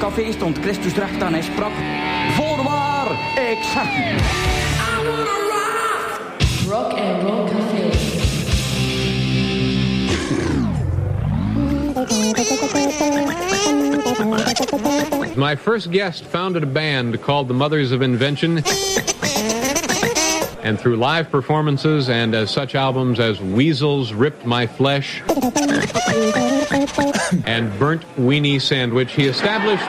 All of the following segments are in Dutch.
café stond Christus recht aan en sprak... Voorwaar, ik zeg u... Rock and Roll Café. My first guest founded a band called the Mothers of Invention. And through live performances and as such albums as Weasels Ripped My Flesh and Burnt Weenie Sandwich, he established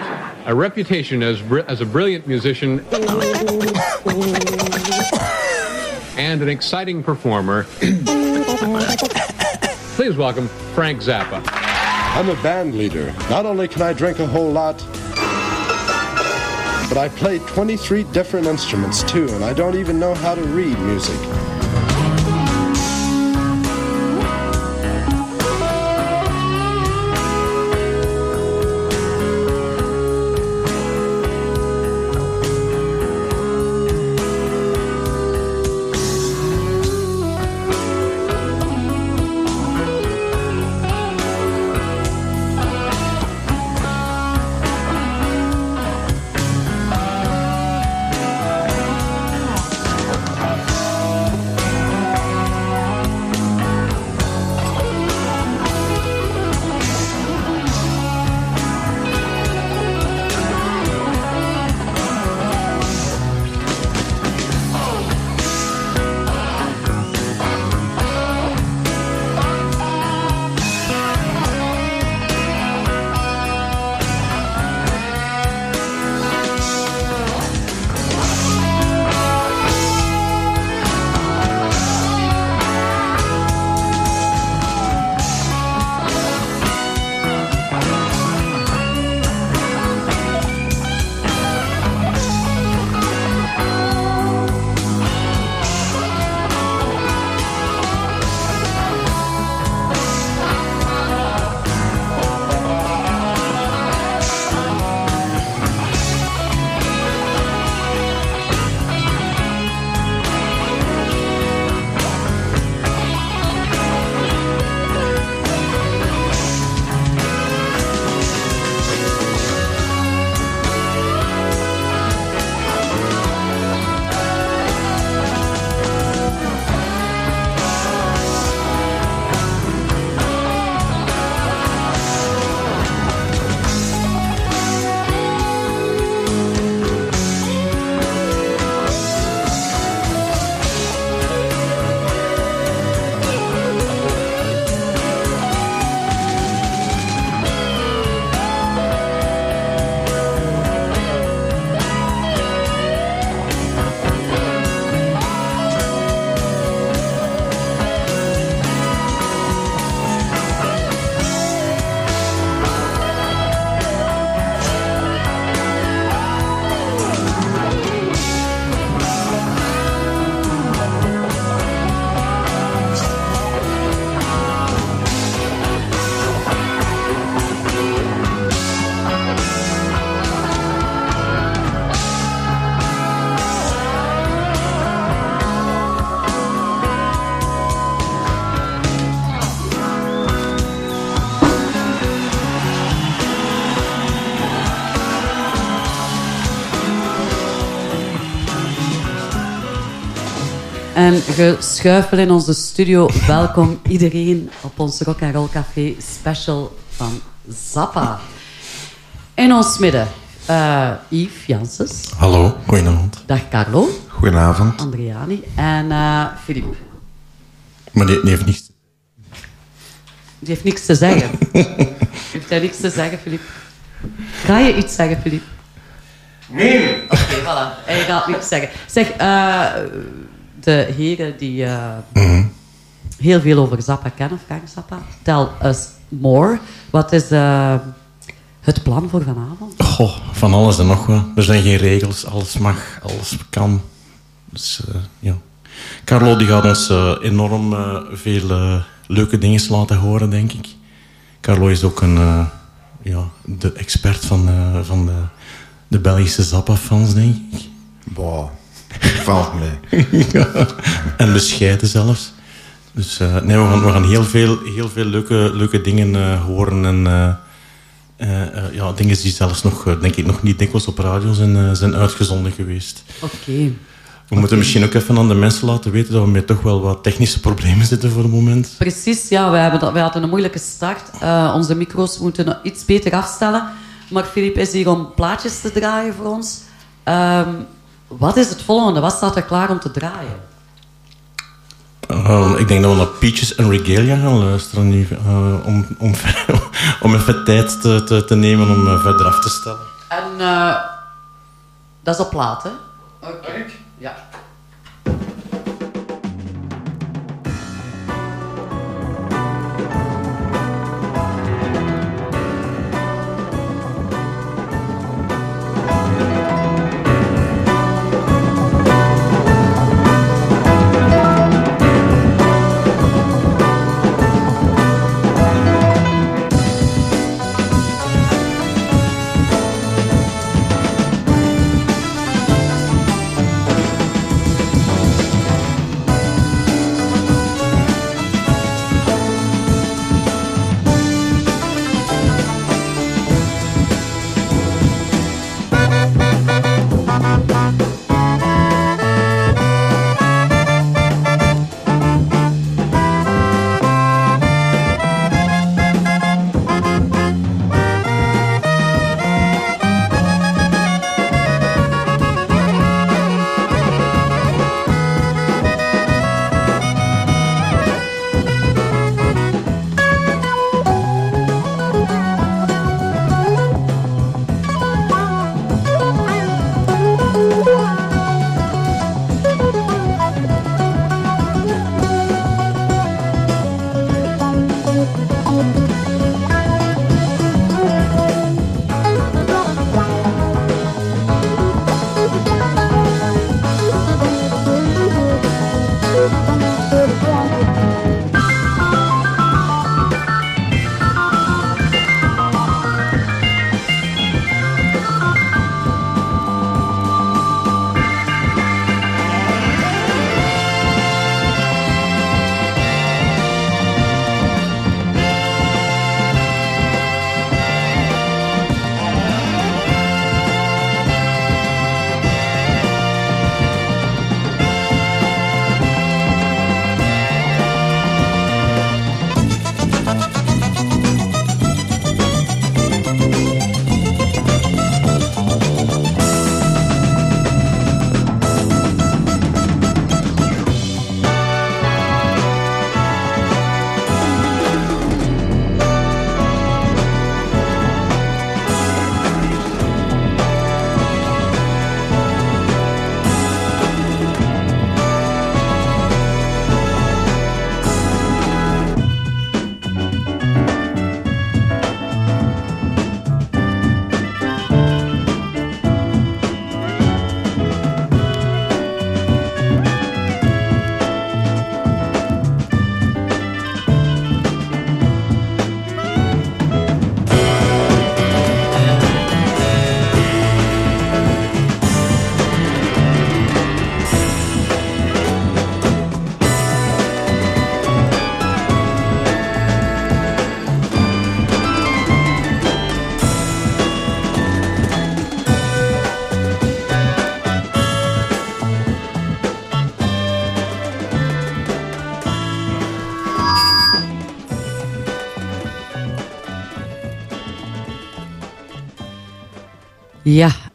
a reputation as, as a brilliant musician and an exciting performer. Please welcome Frank Zappa. I'm a band leader. Not only can I drink a whole lot, but I play 23 different instruments too, and I don't even know how to read music. En geschuifel in onze studio. Welkom iedereen op ons Rock and Roll Café special van Zappa. In ons midden eh, Yves Janssens. Hallo, goedenavond. Dag Carlo. Goedenavond. Andriani. En uh, Philippe. Maar die, die, heeft niks... Die heeft niks te zeggen. heeft hij niks te zeggen, Philippe? Ga je iets zeggen, Philippe? Nee. Oké, okay, voilà. Hij gaat niks zeggen. Zeg, uh, de heren die uh, mm -hmm. heel veel over Zappa kennen, Frank Zappa, tell us more. Wat is uh, het plan voor vanavond? Goh, van alles en nog wat. Er zijn geen regels, alles mag, alles kan. Dus uh, ja. Carlo die gaat ons enorm veel leuke dingen laten horen, denk ik. Carlo is ook een, ja, de expert van, van de, de Belgische Zappa-fans, denk ik. Boah. Valt mee. ja. En bescheiden zelfs. Dus uh, nee, we gaan, we gaan heel veel, heel veel leuke, leuke dingen uh, horen. En, uh, Eh, eh, ja, dingen die zelfs nog, eh, denk ik, nog niet dikwijls op radio zijn, eh, zijn uitgezonden geweest. Oké. We moeten misschien ook even aan de mensen laten weten dat we met toch wel wat technische problemen zitten voor het moment. Precies, ja, wij, hebben dat, wij hadden een moeilijke start. Eh, onze micro's moeten nog iets beter afstellen. Maar Filip is hier om plaatjes te draaien voor ons. Ehm, wat is het volgende? Wat staat er klaar om te draaien? Ik denk dat we naar Peaches en Regalia gaan luisteren nu, eh, om, om, om even tijd te, te, te nemen om eh, verder af te stellen. En eh, dat is op plaat, hè? Oké. Ja. Ja,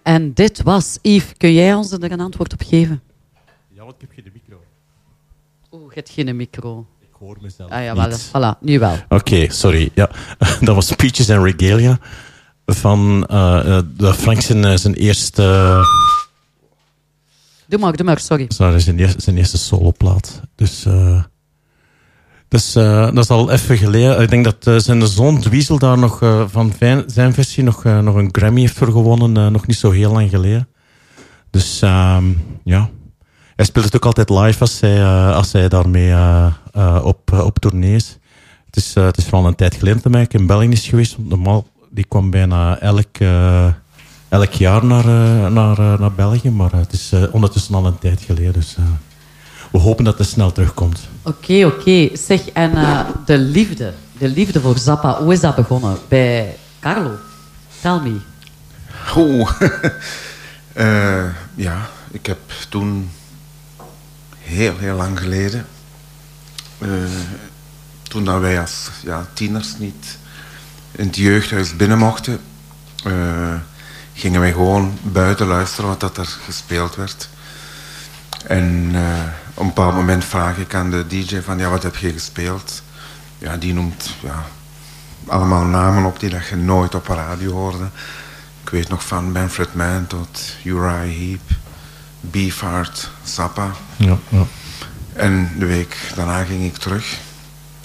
en dit was Yves. Kun jij ons er een antwoord op geven? Ja, want ik heb geen micro. Oeh, je hebt geen micro. Ik hoor mezelf Ah ja, wel, niet. voilà, nu wel. Oké, sorry. Ja. Dat was Peaches and Regalia van eh, eh, de Frank zijn, eh, zijn eerste... Doe maar, doe maar, sorry. Sorry, zijn eerste, zijn eerste soloplaat. Dus, eh, dus eh, dat is al even geleden. Ik denk dat eh, zijn zoon Dweezel daar nog eh, van zijn versie nog, nog een Grammy heeft voor gewonnen. nog niet zo heel lang geleden. Dus ehm, ja. Hij speelt het ook altijd live als hij, als hij daarmee op, op tournee is. Het is, het is vooral een tijd geleden dat hij in België is geweest. Want Normaal, die kwam bijna elk, elk jaar naar, naar, naar België. Maar het is ondertussen al een tijd geleden. Dus we hopen dat het snel terugkomt. Oké, oké. Zeg, en eh, de liefde. De liefde voor Zappa, hoe is dat begonnen? Bij Carlo? Tell me. Oeh. Eh, ja, ik heb toen heel, heel lang geleden, eh, toen dat wij als ja, tieners niet in het jeugdhuis binnen mochten, eh, gingen wij gewoon buiten luisteren wat dat er gespeeld werd. En eh, op een bepaald moment vraag ik aan de DJ van, ja, wat heb je gespeeld? Ja, die noemt ja, allemaal namen op die dat je nooit op de radio hoorde. Ik weet nog van Manfred Mann tot Uriah Heep, Beefheart, Zappa. Ja, ja. En de week daarna ging ik terug.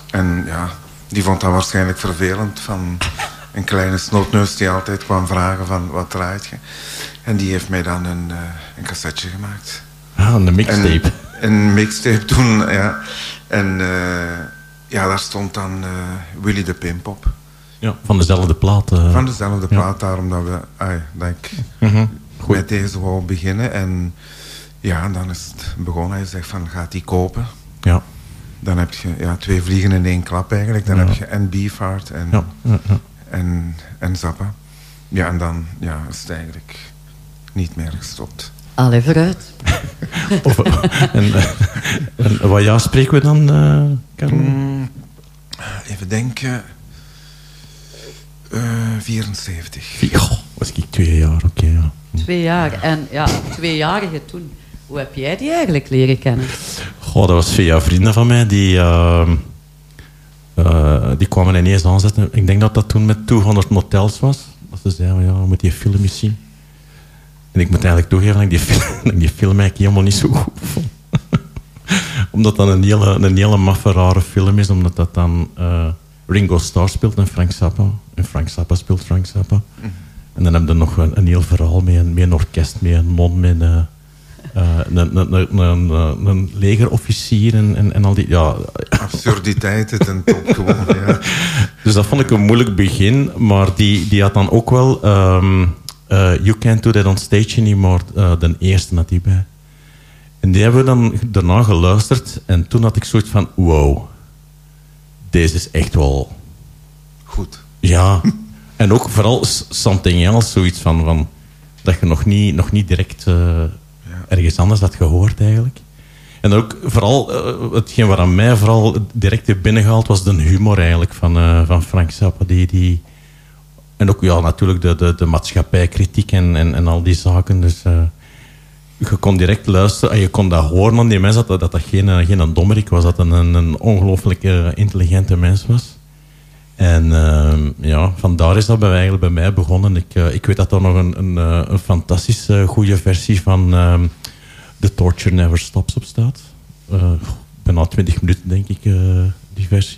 En ja, die vond dat waarschijnlijk vervelend van een kleine snotneus die altijd kwam vragen van wat draait je. En die heeft mij dan een, eh, een cassetje gemaakt. Ah, een mixtape. En, een mixtape toen, ja. En eh, ja, daar stond dan eh, Willy de Pimp op. Ja, van dezelfde plaat. eh. Van dezelfde plaat, daarom dat, we, dat ik. Goed. met deze wou beginnen. En ja, dan is het begonnen. Hij zegt van, gaat die kopen? Ja. Dan heb je ja, twee vliegen in één klap eigenlijk. Dan Ja. heb je en Beefheart en, ja. en, en Zappa. Ja, en dan ja, is het eigenlijk niet meer gestopt. Allee, vooruit. Of, en, eh, en wat jaar spreken we dan, eh Karel? Mm, even denken. Eh 74. Vier- Goh, was ik twee jaar, oké. ja. Twee jaar. En ja, tweejarige toen. Hoe heb jij die eigenlijk leren kennen? Goh, dat was via vrienden van mij die, ehm, eh, die kwamen ineens aanzetten. Ik denk dat dat toen met 200 motels was. Dat ze zeiden, ja, we moeten die film eens zien. En ik moet eigenlijk toegeven dat ik die film, dat ik die film eigenlijk helemaal niet zo goed vond. omdat dat een hele, een hele maffe, rare film is. Omdat dat dan eh, Ringo Starr speelt en Frank Zappa. En Frank Zappa speelt Frank Zappa. En dan heb je nog een, een heel verhaal met een, met een orkest, met een non, met een, eh, een, een, een, een, een, legerofficier en, en, en al die... Ja, Absurditeit ten top gewoon. Ja. dus dat vond ik een moeilijk begin, maar die, die had dan ook wel ehm, eh, You Can't Do That On Stage Anymore, eh, de eerste had die bij. En die hebben we dan daarna geluisterd en toen had ik zoiets van, wow, deze is echt wel... Goed. Ja, en ook vooral Something Else, zoiets van, van dat je nog niet, nog niet direct eh, ergens anders had gehoord eigenlijk. En ook vooral, hetgeen wat aan mij vooral direct heeft binnengehaald, was de humor eigenlijk van, van Frank Zappa. Die, die, en ook ja, natuurlijk de, de, de maatschappijkritiek en, en, en al die zaken. Dus eh, je kon direct luisteren en je kon dat horen aan die mensen, dat dat, dat geen, eh, geen dommerik was, dat een, een ongelooflijk eh, intelligente mens was. En ja, vandaar is dat bij, eigenlijk bij mij begonnen. Ik, ik weet dat er nog een, een, een fantastische goede versie van ehm, The Torture Never Stops op staat. Bijna 20 minuten, denk ik, die versie.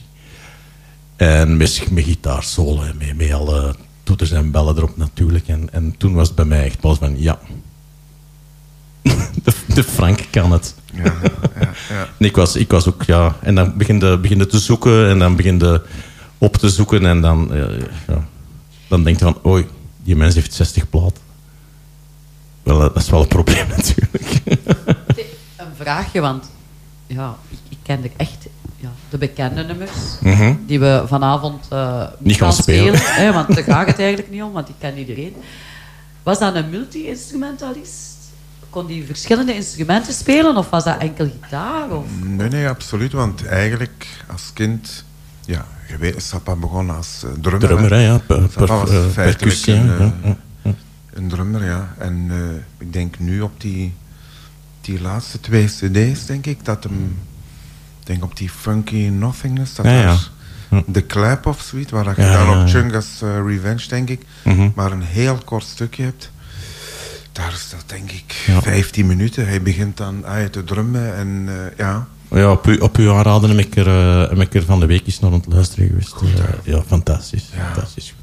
En met, met gitaarsolo en met, met alle toeters en bellen erop natuurlijk. En, en toen was het bij mij echt pas van, ja... de, de Frank kan het. Ja, ja, ja. En ik was, ik was ook, ja... En dan begin je, begin je te zoeken en dan begin je op te zoeken en dan... eh, ja, dan denk je van, oei, die mens heeft 60 platen. Wel, dat is wel een probleem natuurlijk. Een vraagje, want ja, ik, ik kende echt ja, de bekende nummers Mhm. die we vanavond eh, Niet gaan spelen. hè, want daar gaat het eigenlijk niet om, want die kent iedereen. Was dat een multi-instrumentalist? Kon die verschillende instrumenten spelen of was dat enkel gitaar? Of? Nee, nee, absoluut. Want eigenlijk als kind... Ja, je weet, Sappa begon als eh, drummer. Drummer, hè, ja. Per, per, Sappa was eh, feitelijk percussie, een, ja, eh, ja, ja. een drummer, ja. En eh, ik denk nu op die, die laatste twee cd's, denk ik, dat hem... Ik denk op die Funky Nothingness, dat Ja, de clap of zoiets, waar je dan op. Chunga's eh, Revenge, denk ik, Mhm. maar een heel kort stukje hebt. Daar is dat, denk ik, Ja. 15 minuten. Hij begint dan ah, te drummen en eh, ja... Ja, op, u, op uw aanraden heb ik, er, eh, heb ik er van de week eens naar aan het luisteren geweest. Ja, fantastisch. Fantastisch.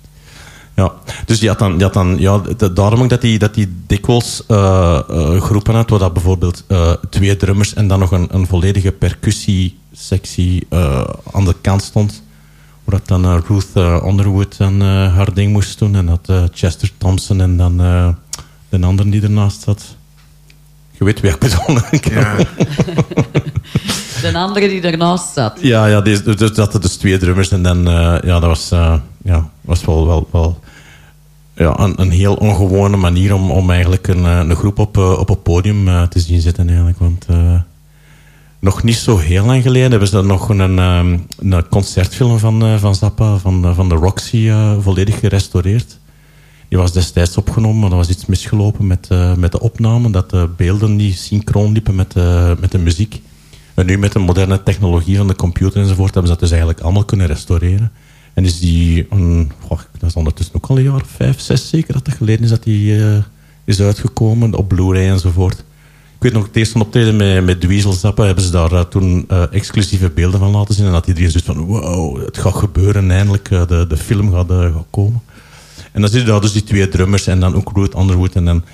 Ja, dus die had dan, die had dan ja, daarom ook dat hij dat die dikwijls eh, eh, groepen had, waar dat bijvoorbeeld eh, twee drummers en dan nog een, een volledige percussiesectie aan de kant stond. Waar dat dan Ruth Underwood eh, haar ding moest doen en dat Chester Thompson en dan de andere die ernaast zat. Je weet wie ik bedoel. ja De andere die ernaast zat. Ja, ja deze, dus dat er dus twee drummers en dan, eh, ja, dat was, eh, ja, was wel, wel, wel ja, een, een heel ongewone manier om, om eigenlijk een, eh, een groep op, op het podium te zien zitten eigenlijk. Want nog niet zo heel lang geleden hebben ze nog een, een concertfilm van, van Zappa, van, van de Roxy, volledig gerestaureerd. Die was destijds opgenomen, maar er was iets misgelopen met, eh, met de opname. Dat de beelden niet synchroon liepen met, de met de muziek. Nu met de moderne technologie van de computer enzovoort... hebben ze dat dus eigenlijk allemaal kunnen restaureren. En is die... Dat is ondertussen ook al een jaar vijf, zes zeker dat het geleden is dat die eh, is uitgekomen. Op Blu-ray enzovoort. Ik weet nog, het eerste optreden met, met Dweezil Zappa... hebben ze daar eh, toen eh, exclusieve beelden van laten zien. En dat iedereen zoiets van... Wow, het gaat gebeuren eindelijk. de, de film gaat, komen. En dan zitten daar dus die twee drummers en dan ook Ruth Underwood. En dan,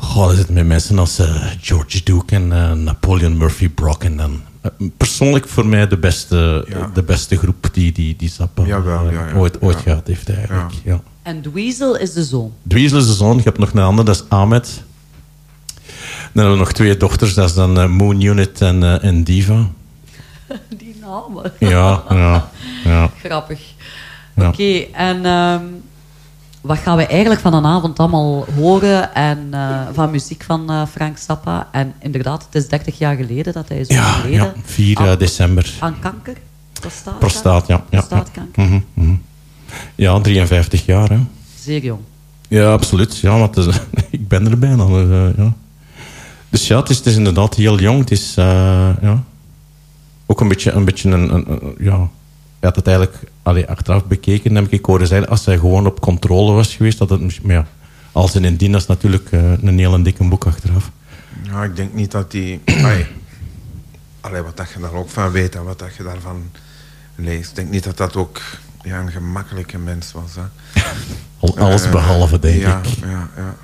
oh, dan zitten met mensen als eh, George Duke en eh, Napoleon Murphy Brock. En dan, eh, persoonlijk voor mij de beste, Ja. de beste groep die, die, die Zappa Jawel, ja, ja, ooit, ooit ja. gehad heeft eigenlijk. Ja. En Dweezil is de zoon. Dweezil is de zoon. Je hebt nog een andere, dat is Ahmed. Dan hebben we nog twee dochters, dat is dan Moon Unit en, en Diva. Die namen. Ja, ja, ja. Grappig. Ja. Oké, en ehm, wat gaan we eigenlijk van een avond allemaal horen en, eh, van muziek van eh, Frank Zappa? En inderdaad, het is 30 jaar geleden dat hij is Ja, overleden. ja, 4 eh, Aan- december. Aan kanker? Prostaat? Prostaat, ja. ja, ja. Prostaatkanker. Mhm, mhm. Ja, 53 jaar, hè. Zeer jong. Ja, absoluut. Ja, want is- ik ben er bijna. Dus, ja. dus ja, het is, het is inderdaad heel jong. Het is ja, ook een beetje een... Beetje een, een, een- ja, hij had het eigenlijk allee, achteraf bekeken, heb ik horen zeggen, als hij gewoon op controle was geweest, dat het. Maar ja, als en indien, dat is natuurlijk eh, een heel dikke boek achteraf. Ja, ik denk niet dat die... Allee, allee, wat dat je daar ook van weet en wat dat je daarvan leest. Ik denk niet dat dat ook ja, een gemakkelijke mens was. Hè. Al, alles Eh, behalve, denk ja, ik. Ja, ja.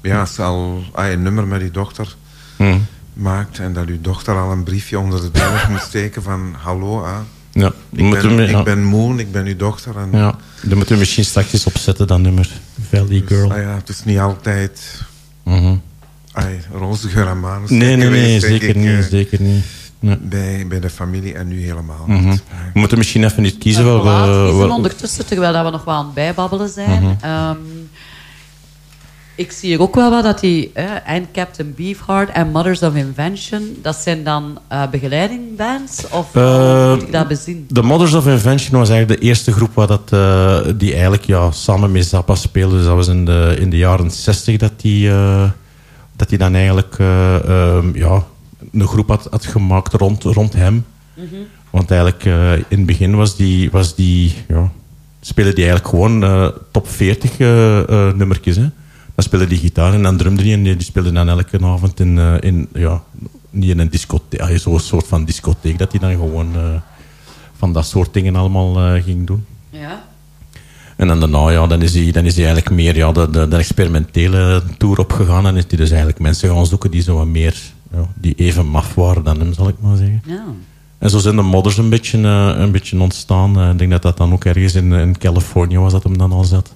ja als je al een nummer met je dochter Hm. maakt en dat uw dochter al een briefje onder de deur moet steken van hallo, hè. Ja, Ik, ben, we, ja. ik ben Moon, ik ben uw dochter. En, Ja, dan moeten we misschien straks eens opzetten, dat nummer. Valley dus, Girl. ah ja, het is niet altijd Mhm. roze geur en Nee, nee, nee, zeker ik, niet, eh, zeker niet. Nee. Bij, bij de familie en nu helemaal Mhm. niet. We moeten misschien even niet kiezen Een wat plaat we... ondertussen, terwijl dat we nog wel aan het bijbabbelen zijn. Mhm. Ehm, ik zie hier ook wel wat dat die eh, and Captain Beefheart en Mothers of Invention, dat zijn dan eh begeleidingbands? Of Eh, moet ik dat bezien? The Mothers of Invention was eigenlijk de eerste groep waar dat, eh, die eigenlijk ja, samen met Zappa speelde. Dus dat was in de, in de jaren 60 dat die, dat die dan eigenlijk eh, ehm, ja, een groep had, had gemaakt rond, rond hem. Want eigenlijk in het begin was die, was die ja, speelde die eigenlijk gewoon top 40 eh, eh, nummertjes. Hè. Dan speelde die gitaar en dan drumde die en die speelde dan elke avond in, eh, in ja, niet in een discotheek, ah, zo'n soort van discotheek, dat hij dan gewoon eh, van dat soort dingen allemaal eh, ging doen. Ja. En dan daarna, ja, dan is hij, dan is hij eigenlijk meer ja, de, de, de experimentele tour opgegaan en is hij dus eigenlijk mensen gaan zoeken die zo wat meer, ja, die even maf waren dan hem, zal ik maar zeggen. ja. En zo zijn de modders een beetje, een beetje ontstaan. Ik denk dat dat dan ook ergens in, in Californië was dat hem dan al zat.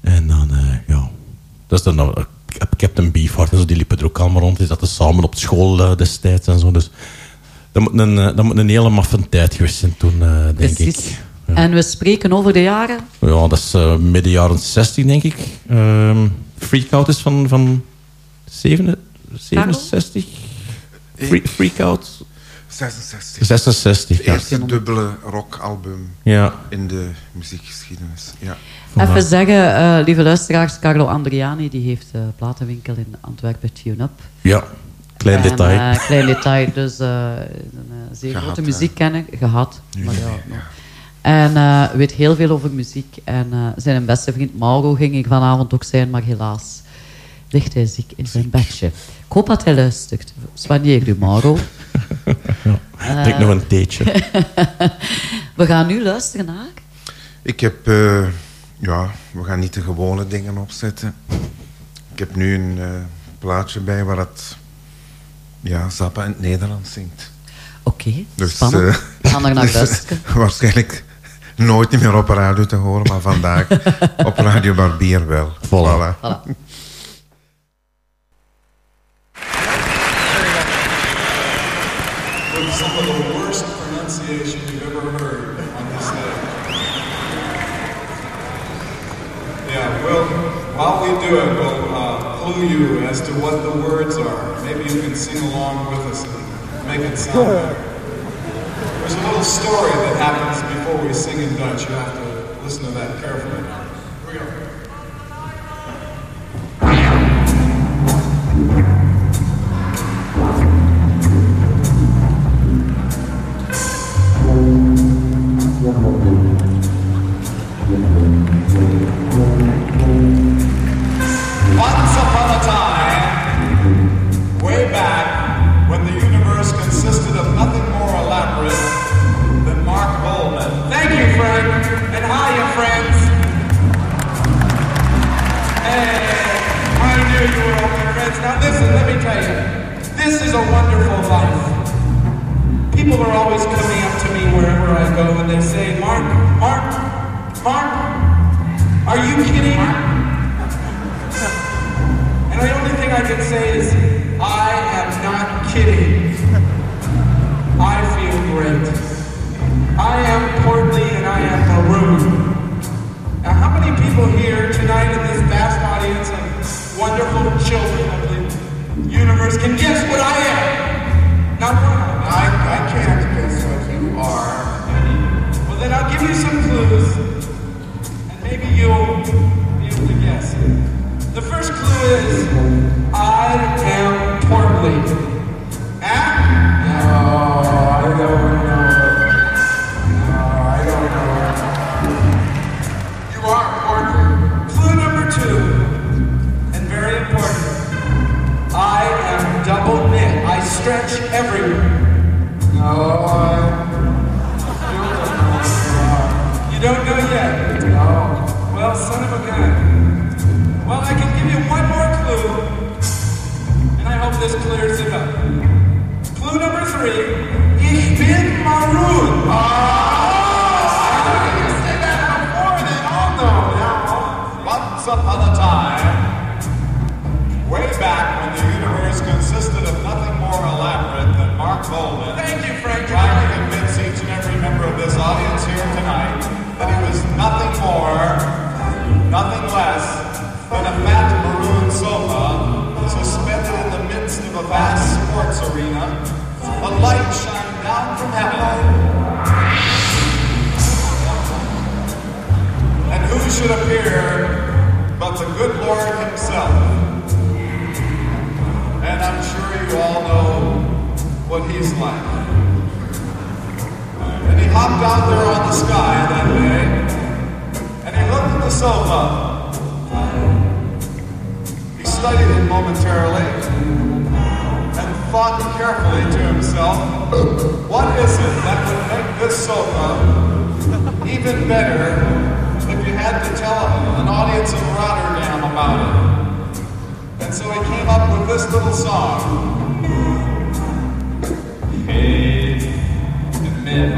En dan, ja... Dat is dan, uh, Captain Beefheart en zo, die liepen er ook allemaal rond. Die zaten samen op school eh, destijds en zo. Dus dat moet een, eh, dat moet een hele maffe tijd geweest zijn toen, eh, denk Precies. ik. En we spreken over de jaren. Ja, dat is eh, midden jaren 60, denk ik. Ehm Freakout is van, van 7, 67. Free, Freakout 66. 66, Het ja. eerste dubbele rockalbum Ja, in de muziekgeschiedenis. Ja. Even zeggen, eh, lieve luisteraars, Carlo Andriani die heeft een platenwinkel in Antwerpen, Tune Up. ja. Klein En, detail. eh, klein detail, dus eh, een eh, zeer Gehad, grote hè. muziekkenner, gehad. Maar ja. En eh, weet heel veel over muziek. En eh, zijn beste vriend Mauro ging ik vanavond ook zijn, maar helaas ligt hij ziek in zijn bedje. Ik hoop dat hij luistert. Soigneer u, Mauro. Drink nog een theetje. We gaan nu luisteren naar... Ik heb, eh, ja, we gaan niet de gewone dingen opzetten. Ik heb nu een eh, plaatje bij waar het, ja, Zappa in het Nederlands zingt. Oké, Dus, spannend. eh, We gaan er naar luisteren. Waarschijnlijk nooit meer op radio te horen, maar vandaag op Radio Barbier wel. Voilà. Voilà. While we do it, we'll uh, clue you as to what the words are. Maybe you can sing along with us and make it sound better. There's a little story that happens before we sing in Dutch. You have to listen to that carefully. Here we go. Once is a wonderful life. People are always coming up to me wherever I go, and they say, Mark, Mark, Mark, are you kidding? And the only thing I can say is, I am not kidding. I feel great. I am portly and I am maroon. Now, how many people here tonight in this vast audience of wonderful children universe can guess what I am? Not. I, I can't guess what you are. Well, then I'll give you some clues, and maybe you'll be able to guess. The first clue is I am portly. Son of a gun. Well, I can give you one more clue, and I hope this clears it up. Clue number three, ich bin maroon. Ah, oh, you said that before, then I'll know. Now, once upon a time, way back when the universe consisted of nothing more elaborate than Mark Bolden. Thank you, Frank. Trying to convince each and every member of this audience here tonight that he was nothing more, nothing less than a fat maroon sofa suspended in the midst of a vast sports arena. A light shined down from heaven. And who should appear but the good Lord Himself? And I'm sure you all know what He's like. And He hopped out there on the sky that day, He looked at the sofa. He studied it momentarily and thought carefully to himself, what is it that would make this sofa even better if you had to tell an audience in Rotterdam about it? And so he came up with this little song. Hey, me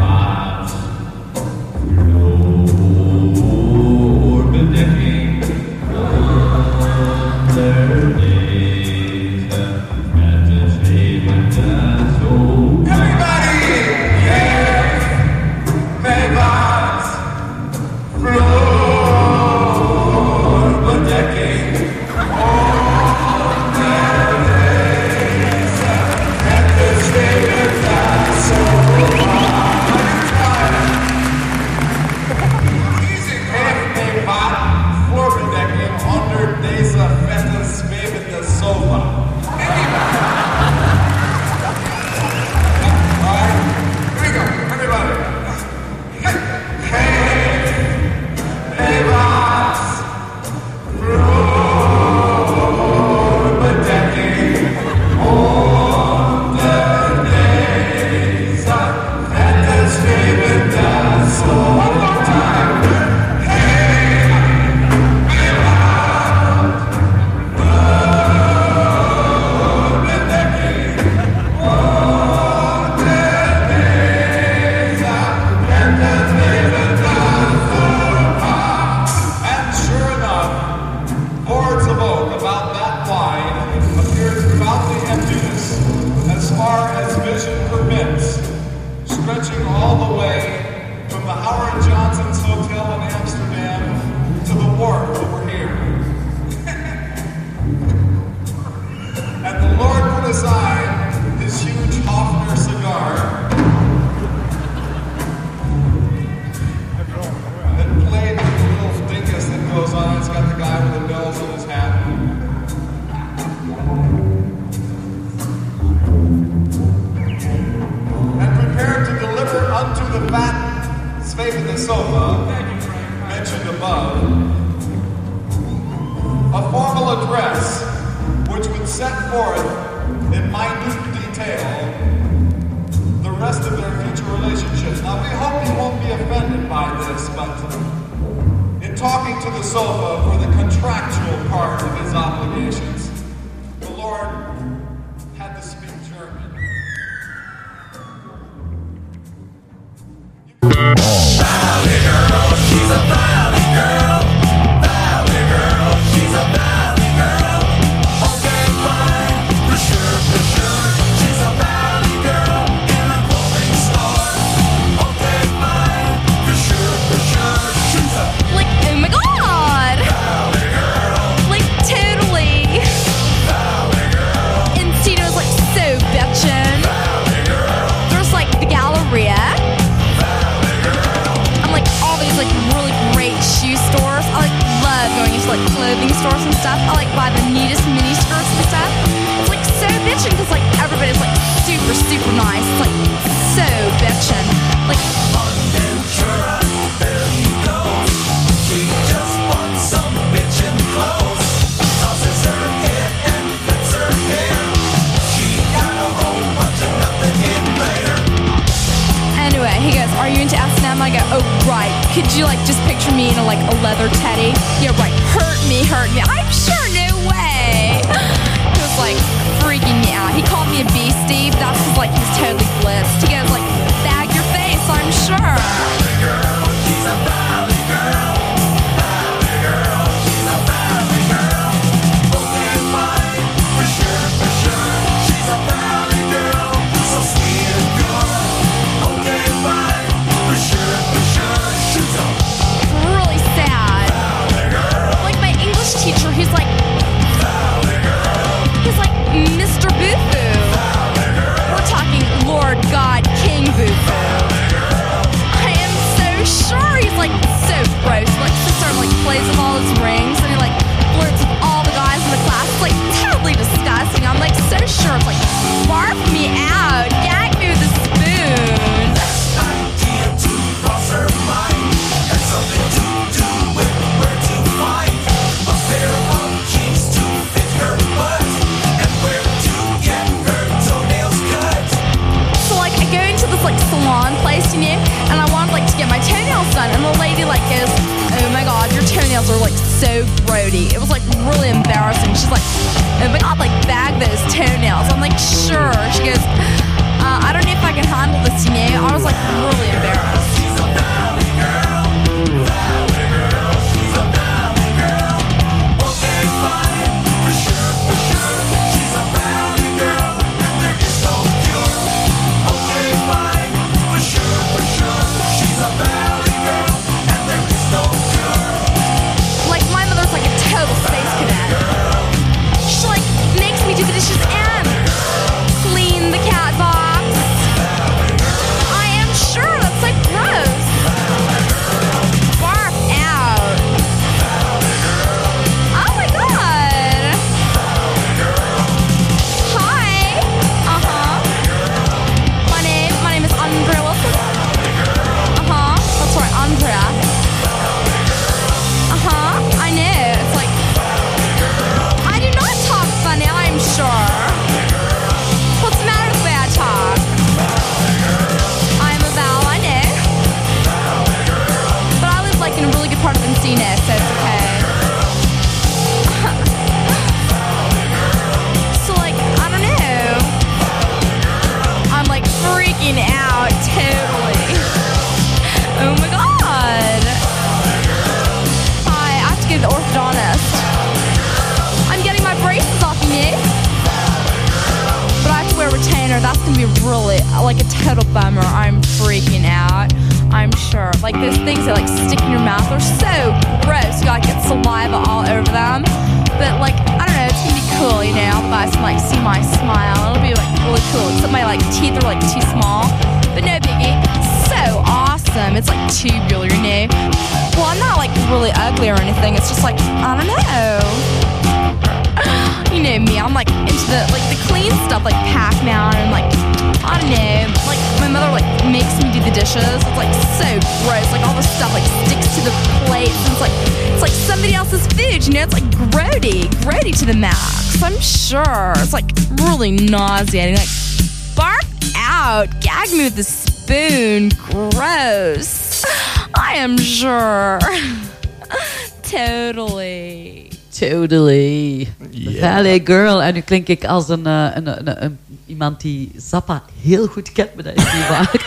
Valley Girl. En nu klink ik als een, eh, een, een, een- iemand die Zappa heel goed kent, maar dat is niet waar.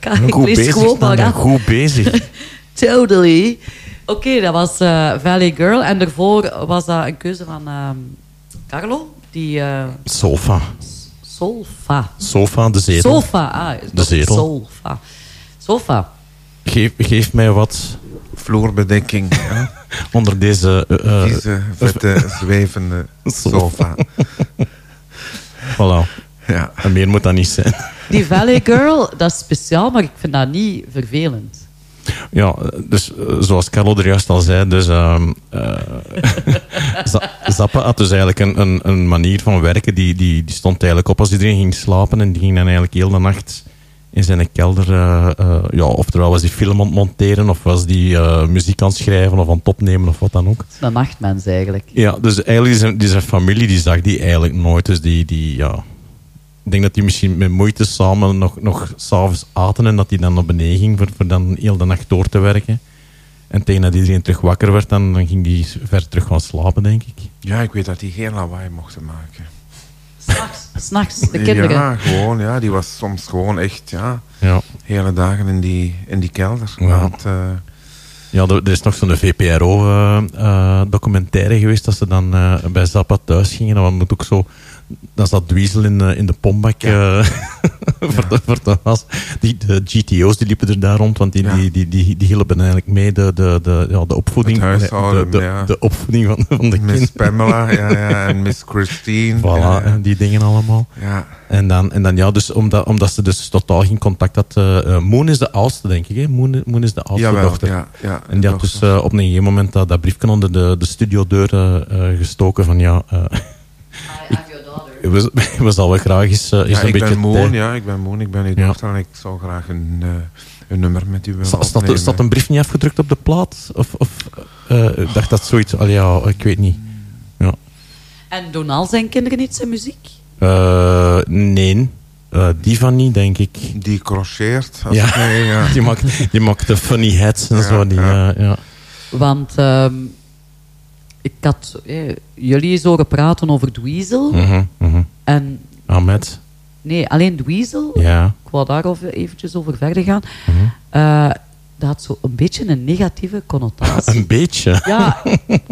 ik ik Goed lees bezig, gewoon maar goed bezig. Totally. Oké, dat was eh, Valley Girl. En daarvoor was dat een keuze van ehm, Carlo. Die eh, Sofa. Solfa. Sofa, de zetel. Sofa. Ah, De zetel. Solfa. Sofa. Geef, geef mij wat Vloerbedekking. Onder deze... eh, eh, Vieze, vette, zwevende sofa. voilà. Ja. En meer moet dat niet zijn. Die Valley Girl, dat is speciaal, maar ik vind dat niet vervelend. Ja, dus eh, zoals Carlo er juist al zei, dus, ehm, eh, Zappa had dus eigenlijk een, een, een manier van werken, die, die, die stond eigenlijk op als iedereen ging slapen en die ging dan eigenlijk heel de nacht in zijn kelder, eh, eh, ja, oftewel was die film aan het monteren, of was die eh, muziek aan het schrijven, of aan het opnemen, of wat dan ook. Het is een nachtmens eigenlijk. Ja, dus eigenlijk zijn, die zijn familie, die zag die eigenlijk nooit, dus die, die ja... Ik denk dat die misschien met moeite samen nog, nog s'avonds aten en dat die dan naar beneden ging voor, voor dan heel de nacht door te werken. En tegen dat iedereen terug wakker werd, dan, dan ging die ver terug gaan slapen, denk ik. Ja, ik weet dat die geen lawaai mochten maken. S'nachts, s'nachts, de kinderen. Ja, gewoon, ja. Die was soms gewoon echt, ja, Ja, hele dagen in die, in die kelder. Ja. Want, eh, ja er, is nog zo'n VPRO-documentaire geweest dat ze dan eh, bij Zappa thuis gingen. En dan moet ook zo... Dan zat Dweezel in, de- in de pombak eh, voor, de, voor de was. Die, de GTO's die liepen er daar rond, want die, die, die, die, die hielpen eigenlijk mee de, de, de, ja, de opvoeding, Het huishouden, de, de, de opvoeding van, van de Miss kinderen. Pamela, ja, ja, en Miss Christine. Voilà, en die dingen allemaal. ja. En dan, en dan ja, dus omdat, omdat ze dus totaal geen contact had. eh, eh, Moon is de oudste, denk ik. Hè? Moon, Moon is de oudste Jawel, dochter. ja, ja. En die had dochter. dus eh, op een gegeven moment dat, dat briefje onder de, de studiodeur eh, eh, gestoken van ja, we, we zouden graag eens, eh, eens Ja, een ik beetje ben Moon, ja, ik ben Moon, ik ben uw Ja. dochter en ik zou graag een, eh, een nummer met u willen Sta- Staat, opnemen. staat een brief niet afgedrukt op de plaat? Of, of eh, ik dacht dat zoiets... Al ja, ik weet niet. Ja. En doen al zijn kinderen niet zijn muziek? Eh, nee, Eh, die van niet, denk ik. Die crocheert. als Ja. ik- nee, ja. Die maakt, die maakt de funny heads en Ja, zo. Die, ja. ja. Want ehm, ik had eh, jullie zo gepraten over Dweezel. Mhm, mhm. En Ahmed, nee, alleen Dweezel. ja. Ik wou daar eventjes over verder gaan. Mhm. Eh, dat had zo een beetje een negatieve connotatie. Een beetje. Ja,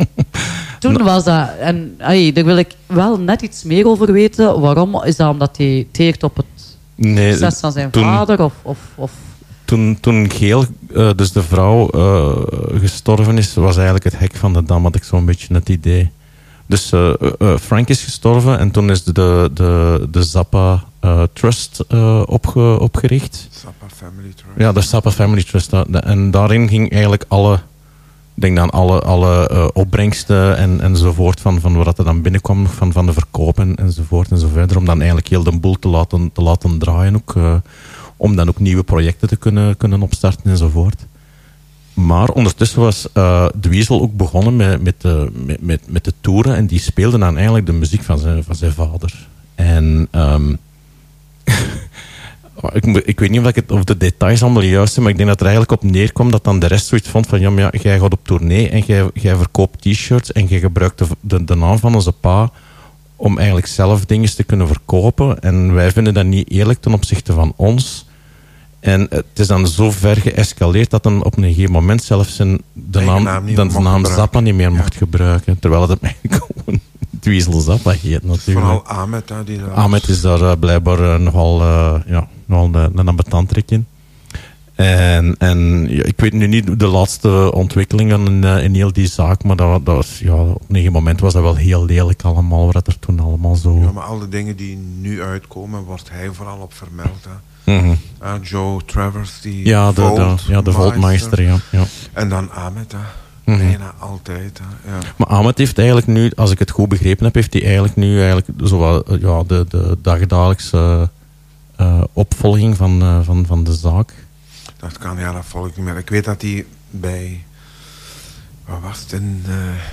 toen was dat... En ai, daar wil ik wel net iets meer over weten. Waarom? Is dat omdat hij teert op het Nee, succes van zijn toen- vader? Of, of, of Toen, toen Geel, eh, dus de vrouw, eh, gestorven is, was eigenlijk het hek van de dam, had ik zo'n beetje het idee. Dus eh, Frank is gestorven en toen is de, de, de Zappa Trust opge, opgericht. Zappa Family Trust. Ja, de Zappa Family Trust. En daarin ging eigenlijk alle, denk dan alle, alle opbrengsten en, enzovoort van, van wat er dan binnenkwam, van, van de verkoop en, enzovoort en zo verder, om dan eigenlijk heel de boel te laten, te laten draaien ook. Eh, om dan ook nieuwe projecten te kunnen, kunnen opstarten enzovoort. Maar ondertussen was eh Dweezel ook begonnen met, met, de, met, met, met de toeren en die speelde dan eigenlijk de muziek van zijn, van zijn vader. En ehm, ik, moet- ik weet niet of, ik het, of de details allemaal juist zijn, maar ik denk dat er eigenlijk op neerkwam dat dan de rest zoiets vond van ja, maar ja, jij gaat op tournee en jij, jij verkoopt t-shirts en jij gebruikt de, de, de naam van onze pa om eigenlijk zelf dingen te kunnen verkopen. En wij vinden dat niet eerlijk ten opzichte van ons. En het is dan zo ver geëscaleerd dat dan op een gegeven moment zelfs zijn, de naam, naam niet dan naam gebruiken. Zappa niet meer Ja. mocht gebruiken. Terwijl het eigenlijk gewoon Zappa heet natuurlijk. Vooral Ahmed, hè, die daar Ahmed is daar eh, blijkbaar eh, nogal, eh, ja, nogal een, een ambetant in. En, en ja, ik weet nu niet de laatste ontwikkelingen in, in heel die zaak, maar dat, dat was, ja, op een moment was dat wel heel lelijk allemaal, wat er toen allemaal zo... Ja, maar alle dingen die nu uitkomen, wordt hij vooral op vermeld. Hè. Ah, Joe Travers, die Ja, de, ja, de Voltmeister, ja. ja. En dan Ahmed, hè. Mhm. bijna altijd. Ja. Maar Ahmed heeft eigenlijk nu, als ik het goed begrepen heb, heeft hij eigenlijk nu eigenlijk zo eh, ja, de, de dagdagelijkse eh, opvolging van, eh, van, van de zaak. Dat kan, ja, dat volg ik niet meer. Ik weet dat hij bij, wat was het, in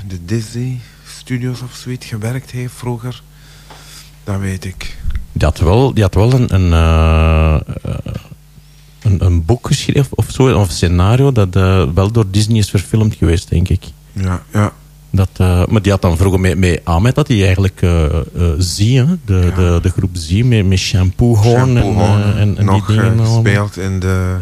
de Disney Studios of zoiets gewerkt heeft vroeger. Dat weet ik. Die had wel, die had wel een, een, eh, een, een boek geschreven of zo, of een scenario, dat eh, wel door Disney is verfilmd geweest, denk ik. Ja, ja. Dat, eh, maar die had dan vroeger met, met Ahmed, dat hij eigenlijk zie, hè, de, de, de groep zie, met, met shampoo horn en, en, en nog die dingen gespeeld in de,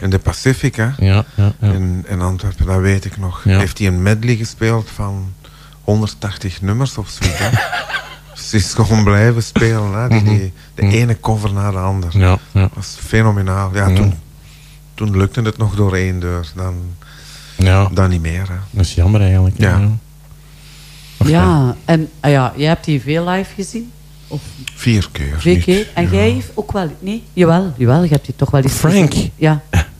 in de Pacific, hè. Ja, ja, ja. In, in Antwerpen, dat weet ik nog. Ja. Heeft hij een medley gespeeld van 180 nummers of zoiets, hè. dus hij is gewoon blijven spelen, hè. Die, die, de ene cover na de ander. Mhm. Ja, ja. Dat was fenomenaal. Ja, Ja. toen, toen lukte het nog door één deur. Dan, Ja, dan niet meer, hè. dat is jammer eigenlijk. Ja. ja. Ja, en ah ja, jij hebt die veel live gezien? Of Vier keer. keer? En Ja. jij heeft ook wel... Nee, jawel, jawel, je hebt die toch wel eens Frank? gezien. Ja.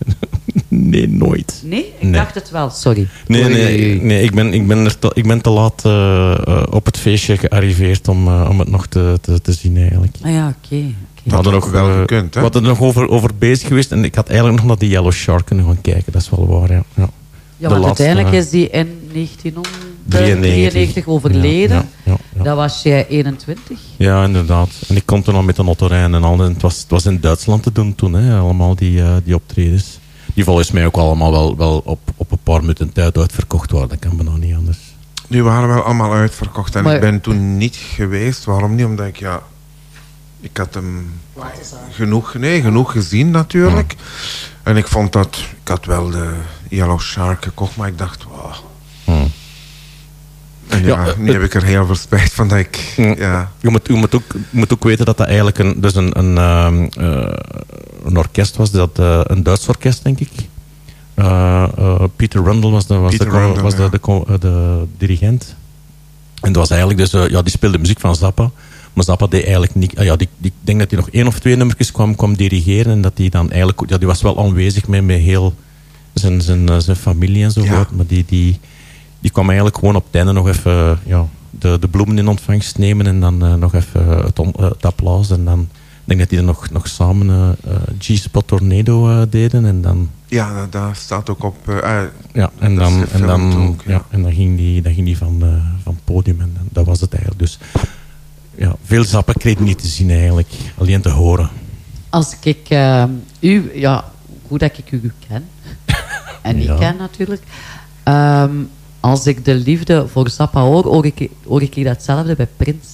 Nee, nooit. Nee? Ik Nee. dacht het wel, sorry. Nee, nee, nee ik, ben, ik, ben er te, ik ben te laat eh, eh, op het feestje gearriveerd om, eh, om het nog te, te, te zien eigenlijk. Ah ja, oké. oké. We hadden had nog wel gekund, hè? We hadden er nog over, over bezig geweest en ik had eigenlijk nog naar die Yellow Shark kunnen gaan kijken. Dat is wel waar, ja. ja. Ja, want laatste, uiteindelijk is die in 1993 overleden. Ja, ja, ja. Dat was jij 21. Ja, inderdaad. En ik kon toen al met een autorijn en al. En het, was, het was in Duitsland te doen toen, hè, allemaal die, die optredens. Die volgens mij ook allemaal wel, wel op, op een paar minuten tijd uitverkocht waren. Dat kan me nog niet anders. Die waren wel allemaal uitverkocht. En Maar- ik ben toen niet geweest. Waarom niet? Omdat ik, ja... Ik had hem genoeg, nee, genoeg gezien natuurlijk. En ik vond dat... Ik had wel de Yellow Shark gekocht, maar ik dacht... Wow. Ja, Ja, nu heb ik er heel veel spijt van dat ik... Ja, Je moet, je moet, ook, moet ook weten dat dat eigenlijk een, dus een, een, eh, een orkest was. Dat, eh, een Duits orkest, denk ik. Eh, Peter Rundle was de, was Peter de, Rundle, was de, de, de dirigent. En dat was eigenlijk dus... ja, die speelde muziek van Zappa. Maar Zappa deed eigenlijk niet... ah ja, die, die, ik denk dat hij nog één of twee nummertjes kwam, kwam dirigeren. En dat hij dan eigenlijk... Ja, die was wel aanwezig met, met heel zijn, zijn, zijn familie en zo Ja. Maar die, die, die kwam eigenlijk gewoon op het einde nog even eh, ja, de, de bloemen in ontvangst nemen en dan eh, nog even eh, het, on- het applaus. En dan ik denk dat die er nog, nog samen G-Spot Tornado deden. En dan, ja dat staat ook op... ja, en dan, en dan, ook, ja. ja. en dan ging die, dan ging die van, eh, van het podium en dan- dat was het eigenlijk. Dus ja, veel zappen kreeg ik niet te zien eigenlijk, alleen te horen. Als ik eh, u... Ja, goed dat ik u ken. En ik Ja. ken natuurlijk. Ehm, als ik de liefde voor Zappa hoor, hoor ik, hoor ik datzelfde bij Prins.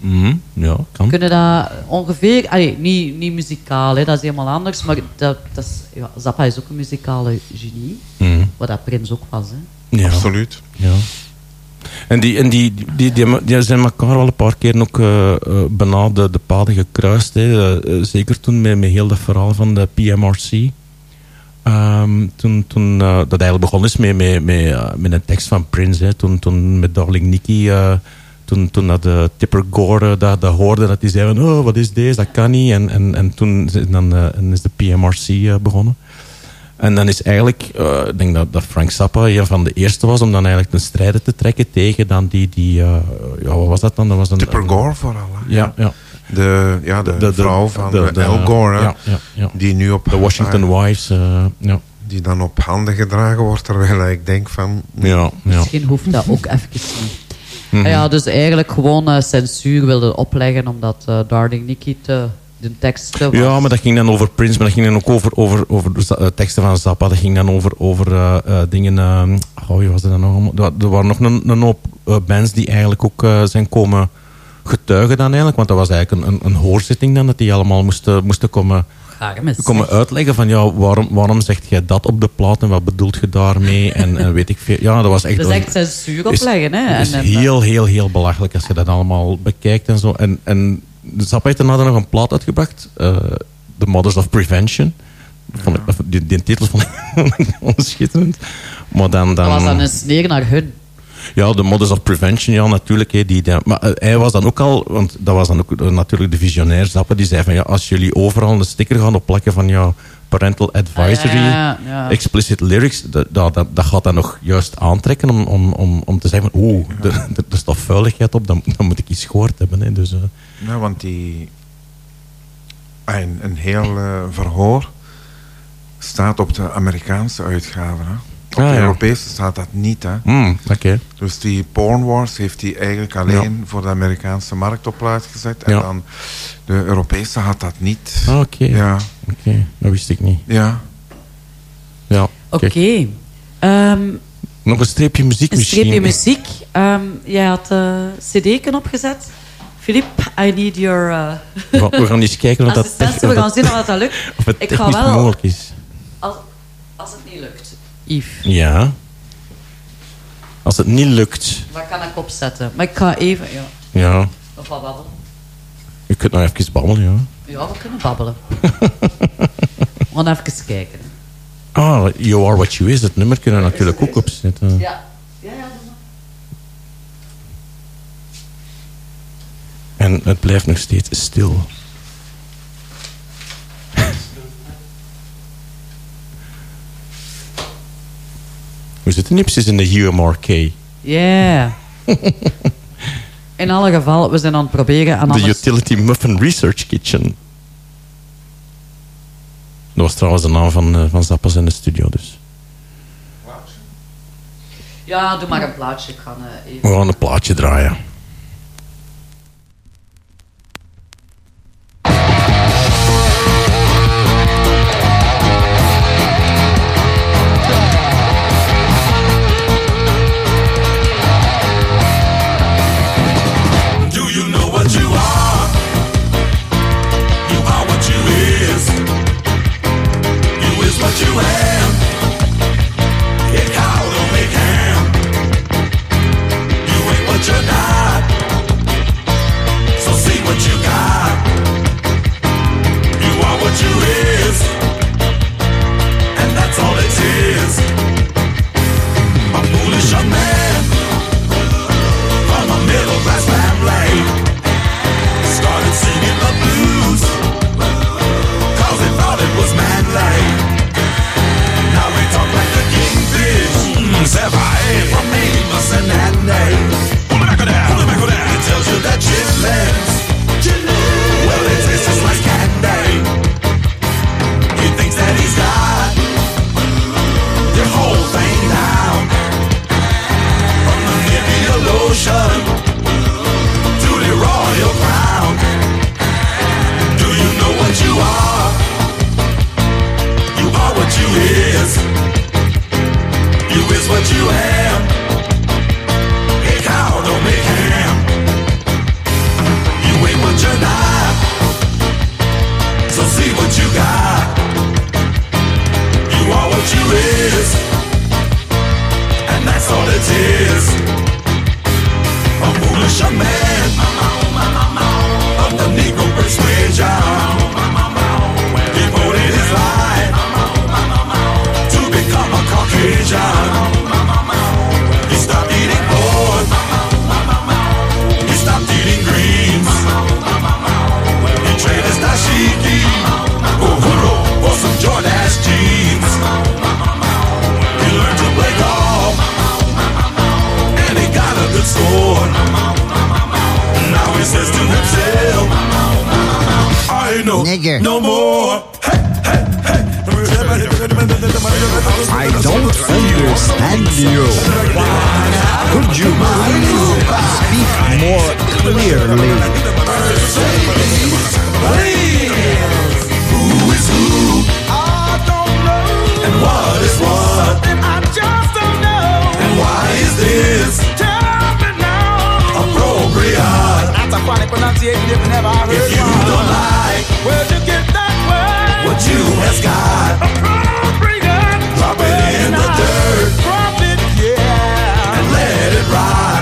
Mhm, ja, kan. Kunnen dat ongeveer... Allee, niet, niet muzikaal, hè, dat is helemaal anders. Maar dat, dat is, ja, Zappa is ook een muzikale genie. Mhm, Wat dat Prins ook was. Hè. ja. Absoluut. Ja. En die, en die, die, die, die zijn elkaar wel een paar keer ook bijna de, de paden gekruist. Hè. Eh, zeker toen met, met heel dat verhaal van de PMRC. Ehm, toen toen eh, dat eigenlijk begon is met, met, met, eh, met een tekst van Prince. Hè. Toen, toen met Darling Nikki... eh, toen, toen dat de Tipper Gore dat, dat hoorde, dat die zei van, oh, wat is deze, dat kan niet. En, en, en toen is- dan, en is de PMRC begonnen. En dan is eigenlijk, ik denk dat, dat Frank Zappa een van de eerste was om dan eigenlijk ten strijde te trekken tegen dan die, die ja, wat was dat dan? Dat was een, Tipper Gore vooral. hè. Ja, ja. De, ja, de, De- de- vrouw van de- de- Al Gore. hè. ja, ja, ja. Die nu op... De Washington Wives, eh, ja. Die dan op handen gedragen wordt, terwijl ik denk van... Ja, ja. Misschien hoeft dat ook even niet. Mhm. Ah Ja, dus eigenlijk gewoon eh, censuur wilde opleggen omdat eh Darling Nikki te, de tekst te was. Ja, maar dat ging dan over Prince, maar dat ging dan ook over, over, over de teksten van Zappa. Dat ging dan over, over eh, eh, dingen... oh, wie was er dan nog? allemaal? Er- Er waren nog een, een hoop bands die eigenlijk ook zijn komen getuigen dan eigenlijk. Want dat was eigenlijk een, een, een hoorzitting dan, dat die allemaal moesten, moesten komen, komen zeg. uitleggen van... Ja, waarom, waarom zegt jij dat op de plaat en wat bedoelt je daarmee? En, en weet ik veel. Ja, dat was echt... Censuur opleggen, hè. Het is En, heel, heel, heel belachelijk als je dat allemaal bekijkt en zo. En, en Zappa heeft daarna nog een plaat uitgebracht. eh The Mothers of Prevention. Vond ik, die, die titel vond ik schitterend. Maar dan... dan Dat was dan een sneer naar hun. Ja, de Models of Prevention, ja, natuurlijk. Hè, die, die- maar eh, hij was dan ook al, want dat was dan ook eh, natuurlijk de visionair Zappa, die zei van ja, als jullie overal een sticker gaan opplakken van ja, parental advisory, Ah, ja, ja. explicit lyrics, dat, dat, dat, gaat dan nog juist aantrekken om, om, om, om te zeggen van oeh, er, staat vuiligheid op, dan, dan moet ik iets gehoord hebben. Hè, dus, eh, Ja, want die... Een, een heel verhoor staat op de Amerikaanse uitgave. Hè? Op Ah, de ja. Europese staat dat niet. Hè? oké. Dus die Porn Wars heeft hij eigenlijk alleen voor de Amerikaanse markt op plaats gezet. En Ja. dan de Europese had dat niet. Ah, Oké, Ja, oké, dat wist ik niet. ja. Ja, Oké. Ehm, Nog een streepje muziek een misschien. streepje muziek. Ehm, jij had de cd opgezet. Filip, I need your uh, We, gaan eens kijken of dat, tech- We gaan dat, zien of dat lukt. of het Ik ga technisch wel- mogelijk is. Als, als het niet lukt. Yves, Ja. Als het niet lukt, wat kan ik opzetten? Maar ik ga even... Ja, ja. of wat babbelen. Je kunt nog even babbelen, ja. Ja, we kunnen babbelen. we gaan even kijken. Ah, You Are What You Is, dat nummer kunnen we natuurlijk ook opzetten. Ja. Ja, ja. En het blijft nog steeds stil. Hoe zit het niet precies in de UMRK? Ja. In alle geval, we zijn aan het proberen. En De anders... Utility Muffin Research Kitchen. Dat was trouwens de naam van, eh, van Zappas in de studio, dus. Ja, doe maar een plaatje. Ik ga eh, even... We gaan een plaatje draaien. You is. You is what you am. Got. You are what you is. And that's all it is a foolish man of the Negro persuasion. His life to become a Caucasian. Says to himself, I know no more. I don't understand you. Could you please speak more clearly? Who is who? I don't know. And what is what? And I just don't know. And why is this That's a funny pronunciation you've never heard. If you don't like Where'd you get that word? what you has got, Appropriate. drop it in the dirt Profit, yeah. and let it rot.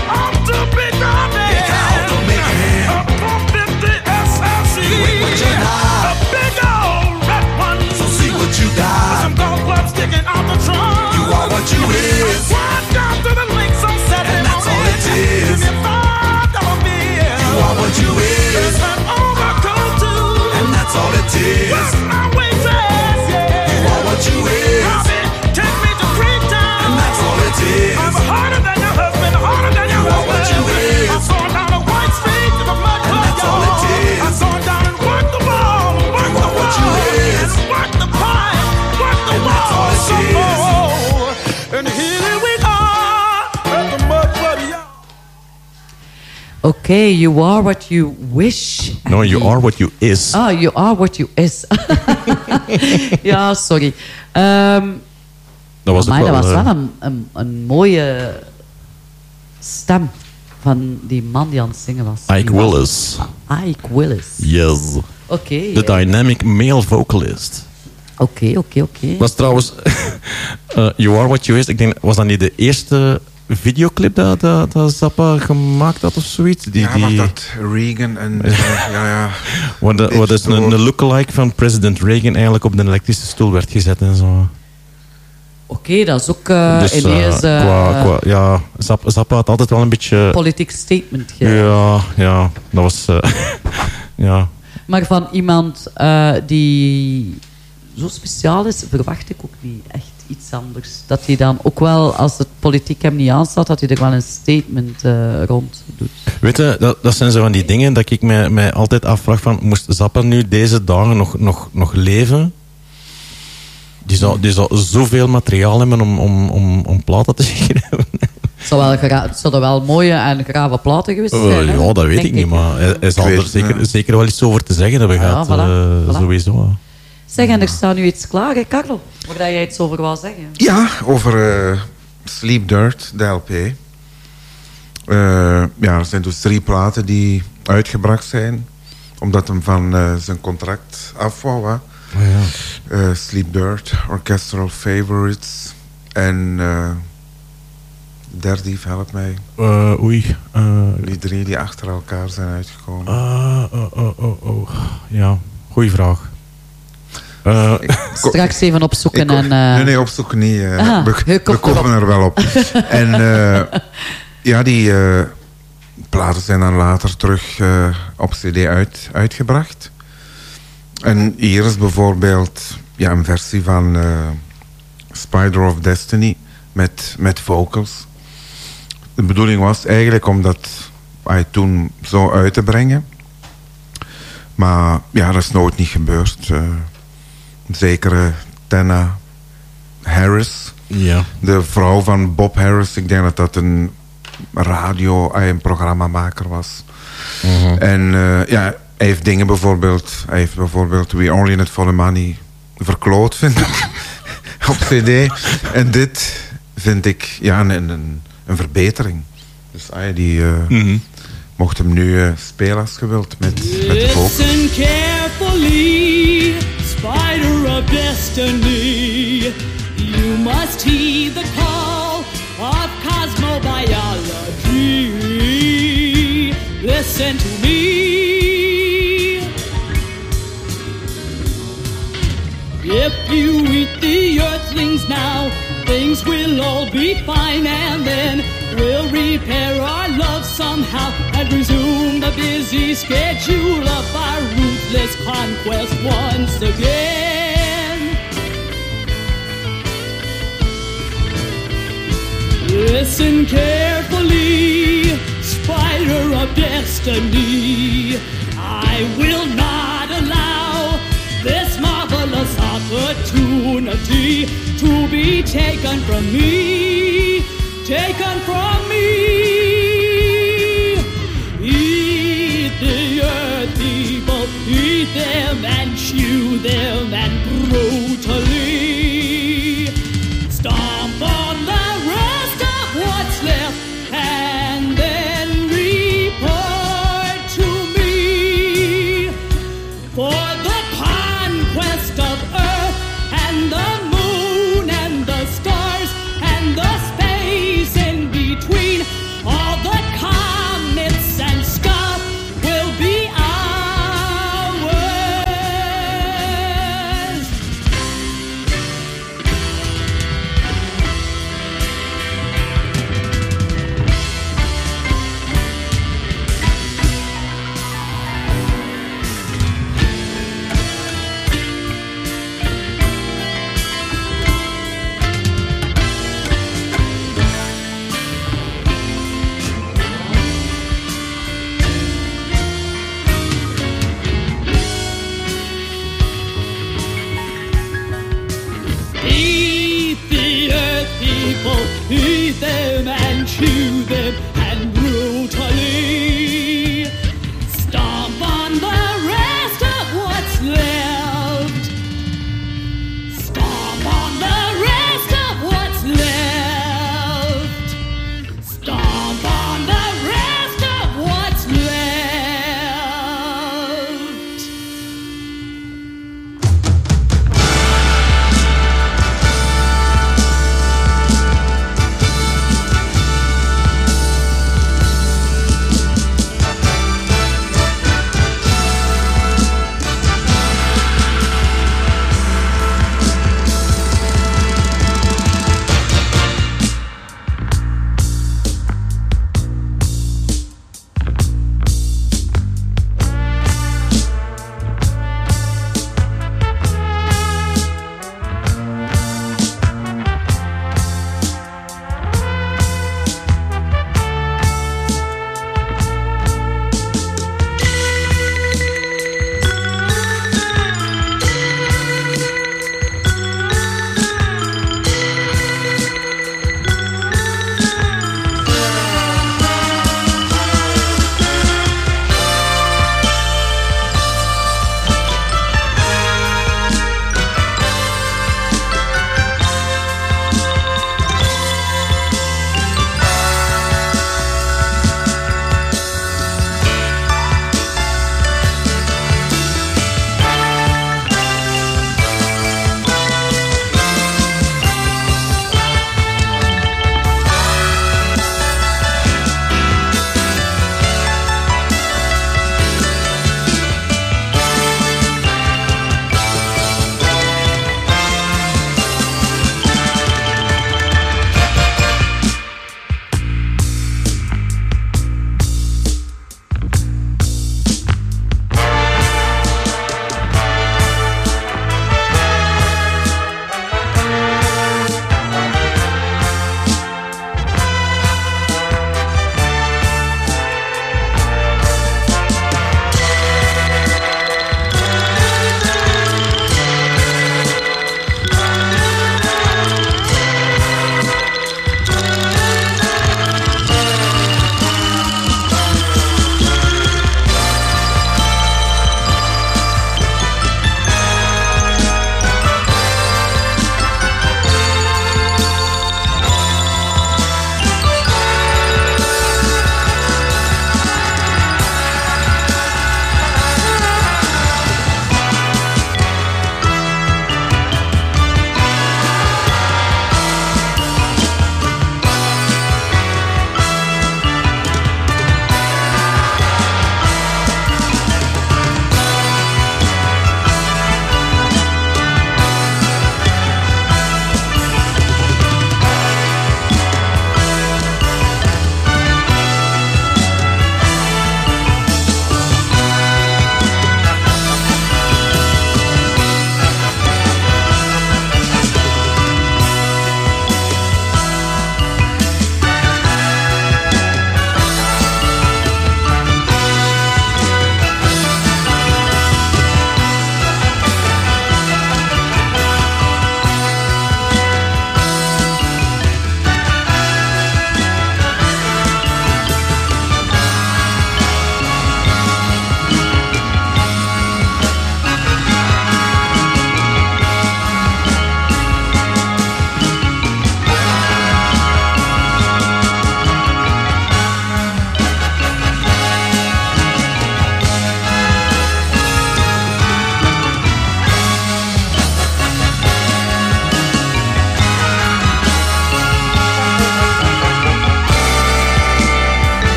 you got. Some golf clubs sticking out the trunk. You are what you is. I Slide down to the links, I'm setting and that's all it is. Give me five dollar bill. You are what you is. It's an overcoat too. And that's all it is. Oké, you are what you wish. No, you are what you is. Ah, you are what you is. ja, sorry. Ehm Dat was maar dat was eh, wel een, een, een mooie stem van die man die aan het zingen was. Ike Willis. Ike Willis. Yes. Oké. The dynamic male vocalist. Oké, oké, oké. Was trouwens... eh, you are what you is. Ik denk, was dat niet de eerste videoclip dat, dat, dat Zappa gemaakt had of zoiets? Die, Ja, wat dat Reagan en... eh, ja, ja. Waar, de, waar dus een, een lookalike van president Reagan eigenlijk op de elektrische stoel werd gezet en zo. Oké, dat is ook eh dus ineens eh, qua, qua, ja, Zappa, Zappa had altijd wel een beetje... politiek statement. ge- Ja, ja, dat was... eh, ja. Maar van iemand eh, die zo speciaal is, verwacht ik ook niet echt iets anders. Dat hij dan ook wel, als het politiek hem niet aanstaat, dat hij er wel een statement eh, rond doet. Weet je, dat, dat zijn zo van die dingen dat ik mij, mij altijd afvraag van... Moest Zappa nu deze dagen nog, nog, nog leven? Die zou, die zou zoveel materiaal hebben om, om, om, om platen te schrijven. Het zou wel, zouden wel mooie en grave platen geweest zijn. Ja, dat weet ik niet, maar hij, hij zal er zeker, zeker wel iets over te zeggen hebben Ja, gehad. voilà, eh, voilà. Sowieso. Zeg, en er staat nu iets klaar, hè, Carlo? Waar jij iets over wou zeggen. Ja, over eh, Sleep Dirt, de LP. Eh, ja, er zijn dus drie platen die uitgebracht zijn. Omdat hem van eh, zijn contract af wou. hè. Eh, Sleep Dirt, Orchestral Favorites. En eh de derde, die helpt mij. Eh, oei. eh, Die drie die achter elkaar zijn uitgekomen. ah, oh, oh, oh, oh. Ja, goeie vraag. Eh, Straks even opzoeken en... eh, nee, nee, opzoeken niet. eh, we we komen er wel op. en ja, die platen zijn dan later terug op cd uit, uitgebracht. En hier is bijvoorbeeld ja, een versie van Spider of Destiny met, met vocals. De bedoeling was eigenlijk om dat ah, toen zo uit te brengen. Maar ja, dat is nooit niet gebeurd. Eh, zekere Tana Harris. Ja. De vrouw van Bob Harris. Ik denk dat dat een radio, ah, een programmamaker was. En eh, ja, hij heeft dingen bijvoorbeeld... Hij heeft bijvoorbeeld We Only in It For The Money verkloot, vind ik. op cd. En dit vind ik ja, een, een, een verbetering. Dus ah, die eh, Mhm. mocht hem nu eh, spelen als je wilt. Met, met de vocals. Destiny. You must heed the call of cosmobiology. Listen to me. If you eat the earthlings now, things will all be fine, and then we'll repair our love somehow and resume the busy schedule of our ruthless conquest once again. Listen carefully, spider of destiny. I will not allow this marvelous opportunity to be taken from me, taken from me. Eat the earth people, eat them and chew them and brutally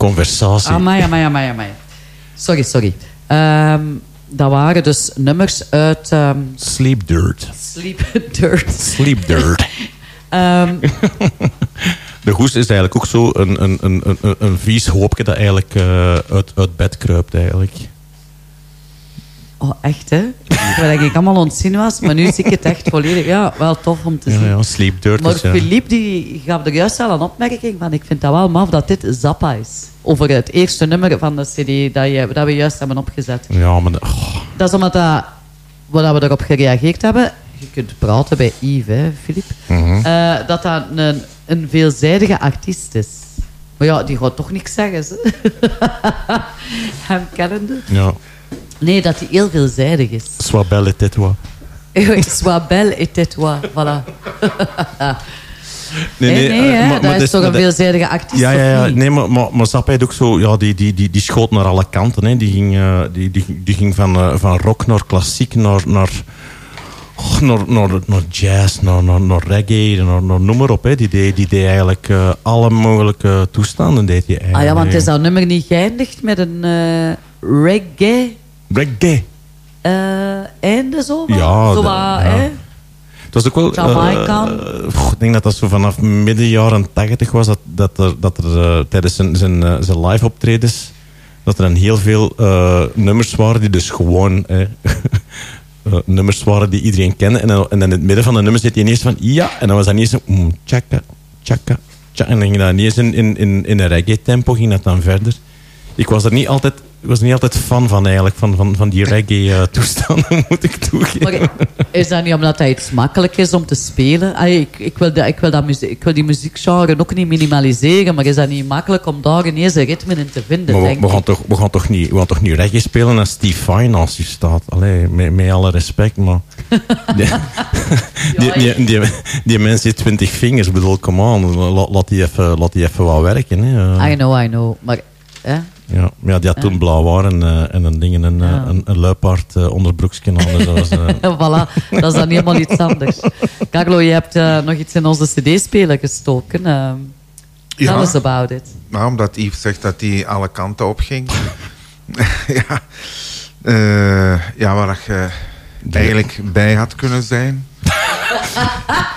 conversatie. Amai, amai, amai, amai. Sorry, sorry. Ehm, dat waren dus nummers uit ehm, Sleep Dirt. Sleep Dirt. Sleep Dirt. Ehm, De hoes is eigenlijk ook zo een, een, een, een, een vies hoopje dat eigenlijk eh, uit, uit bed kruipt eigenlijk. Oh, echt hè? Terwijl ik allemaal ontzien was, maar nu zie ik het echt volledig. Ja, wel tof om te zien. ja, Sleep Dirt Maar. Philippe die gaf er juist al een opmerking van. Ik vind dat wel maf dat dit Zappa is. Over het eerste nummer van de CD dat, je, dat we juist hebben opgezet. Ja, maar... de- oh, Dat is omdat dat, waar we erop gereageerd hebben. Je kunt praten bij Yves, hè, Philippe. Mhm. Eh, dat dat een, een veelzijdige artiest is. Maar ja, die gaat toch niks zeggen. Ze. Hem kennende. ja. Nee, dat hij heel veelzijdig is. Soit belle et tais-toi. Sois belle et tais-toi. Voilà. Nee, Nee, nee, hè, maar- dat maar is dit- toch een dat- veelzijdige artiest, Ja, ja, ja. Nee, maar, maar, maar Zappa had ook zo... Ja, die, die, die, die schoot naar alle kanten. Hè. Die, ging, eh, die, die, die ging van, eh, van rock naar klassiek, naar... naar oh, naar, naar, naar jazz, naar, naar, naar reggae, naar, naar noem maar op. Hè. Die, deed, die deed eigenlijk eh, alle mogelijke toestanden. Deed hij Ah eigenlijk. ja, want is dat nummer niet geëindigd met een eh, reggae Reggae. eh, einde zo? van? Ja, Zo ja. hè? Het was ook wel... Eh, goh, ik denk dat dat zo vanaf midden jaren tachtig was. Dat, dat er, dat er eh, tijdens zijn, zijn, eh, zijn live optredens... Dat er dan heel veel eh, nummers waren die dus gewoon... eh, eh, nummers waren die iedereen kende. En, dan- en dan in het midden van de nummers zit hij ineens van... Ja, en dan was dat ineens zo... Mm, tjaka, tjaka, tjaka. En dan ging dat ineens in, in, in, in een reggae-tempo ging dat dan verder. Ik was er niet altijd... Ik was niet altijd fan van eigenlijk, van, van, van die reggae-toestanden, moet ik toegeven. Maar is dat niet omdat dat iets makkelijk is om te spelen? Allee, ik, ik, wil dat, ik, wil dat muzie- ik wil die muziekgenre ook niet minimaliseren, maar is dat niet makkelijk om daar ineens een ritme in te vinden? Maar we, denk we, gaan toch, we, gaan toch niet, we gaan toch niet reggae spelen als Steve Fine als je staat. Allee, met, met alle respect, maar... Die, die, die, die, die mens heeft twintig vingers. Ik bedoel, come on. Laat, laat, die even, laat die even wat werken. Hè. Eh, I know, I know. Maar, hè? Ja, maar ja, die had toen blauw haar en, eh, en een ding en een, eh, een, een luipaard onderbroekje aan. Dus dat was, eh, voilà, dat is dan helemaal iets anders. Carlo, je hebt nog iets in onze cd-speler gestoken. Uh, tell Ja. us about it. Nou, omdat Yves zegt dat hij alle kanten opging. ja. Eh, ja, waar je eigenlijk bij had kunnen zijn.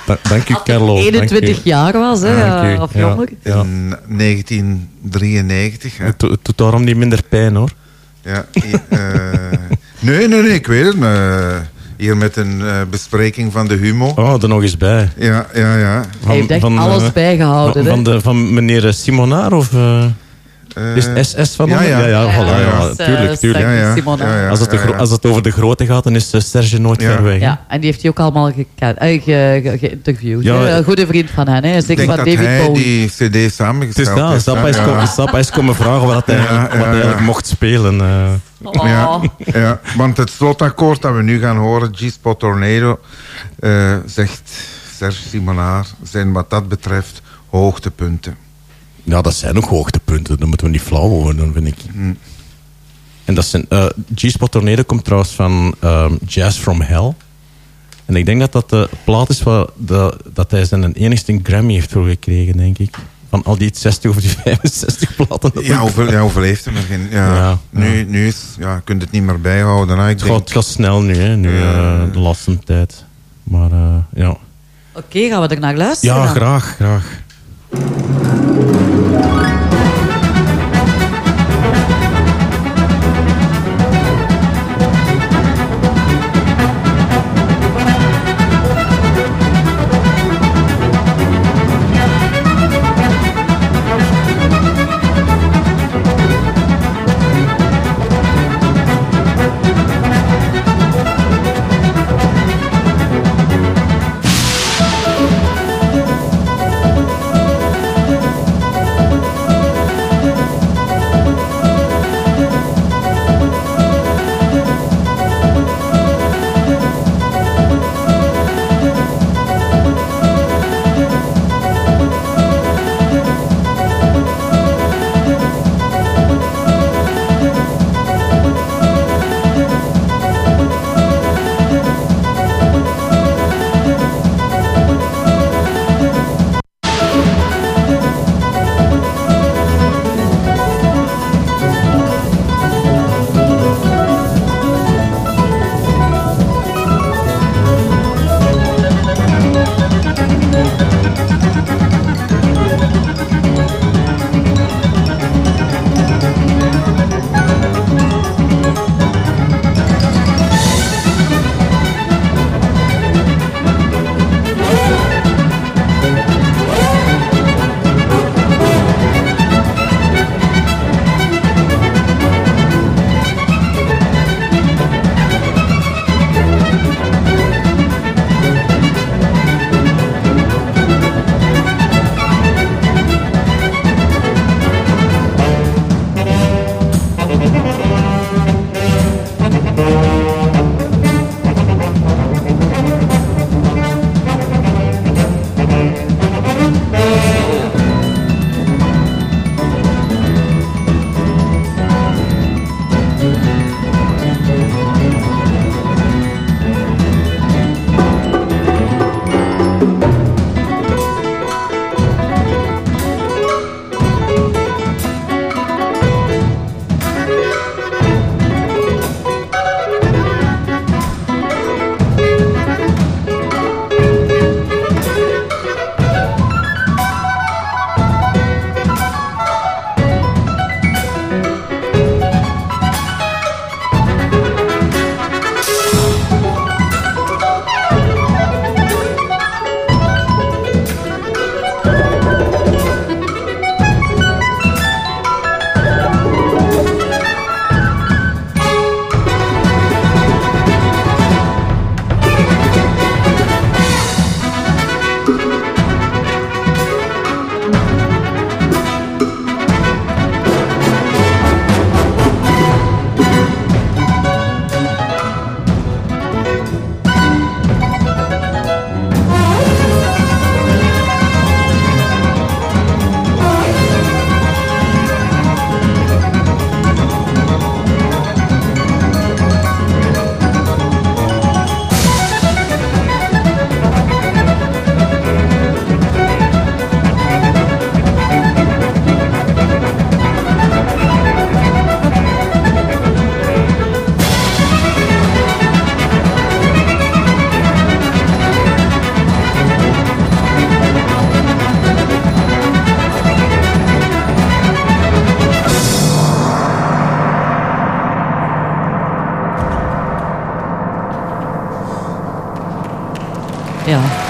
Da- dank u, Carlo. dank u. 21 jaar was, hè, eh, of jonger. Ja. In 1993. Hè. Het doet- daarom niet minder pijn, hoor. Ja, eh, nee, nee, nee, ik weet het. maar hier met een eh, bespreking van de humo. Oh, er nog eens bij. Ja, ja, ja. Hij heeft echt alles bijgehouden, Van, hè? van, de, van meneer Simonaar of... eh? Eh, Is het SS van ja, onder? ja. ja, ja, voilà, Ja, tuurlijk, tuurlijk. Als, het de als het over de grote gaat, dan is eh, Serge nooit ver weg. Ja, en die heeft hij ook allemaal eh, ge- ge- geïnterviewd. Een goede vriend van hen. Hè. Zeker denk van dat David hij Bowie. die cd samengesteld heeft, hè. is, komen, Zappa is komen vragen wat hij, Ja, wat hij ja, eigenlijk ja. mocht spelen. eh. Ja, ja, want het slotakkoord dat we nu gaan horen, G-Spot Tornado, eh, zegt Serge Simonaar, zijn wat dat betreft hoogtepunten. Ja, dat zijn ook hoogtepunten. Daar moeten we niet flauw over doen, vind ik. Hm. En dat zijn... eh, G-Spot Tornado komt trouwens van ehm, Jazz from Hell. En ik denk dat dat de plaat is waar de, dat hij zijn enigste Grammy heeft voor gekregen, denk ik. Van al die 60 of die 65 platen. dat Ja, hij- hoeveel, ja, hoeveel heeft hem er geen? Ja, Ja, nu, nu is, ja, je kunt het niet meer bijhouden. Hè. Ik Het denk, gaat, het gaat snel nu, hè, nu eh, de laatste tijd. Maar eh, ja. Oké, gaan we er naar luisteren? Ja, dan? graag, graag. うわ!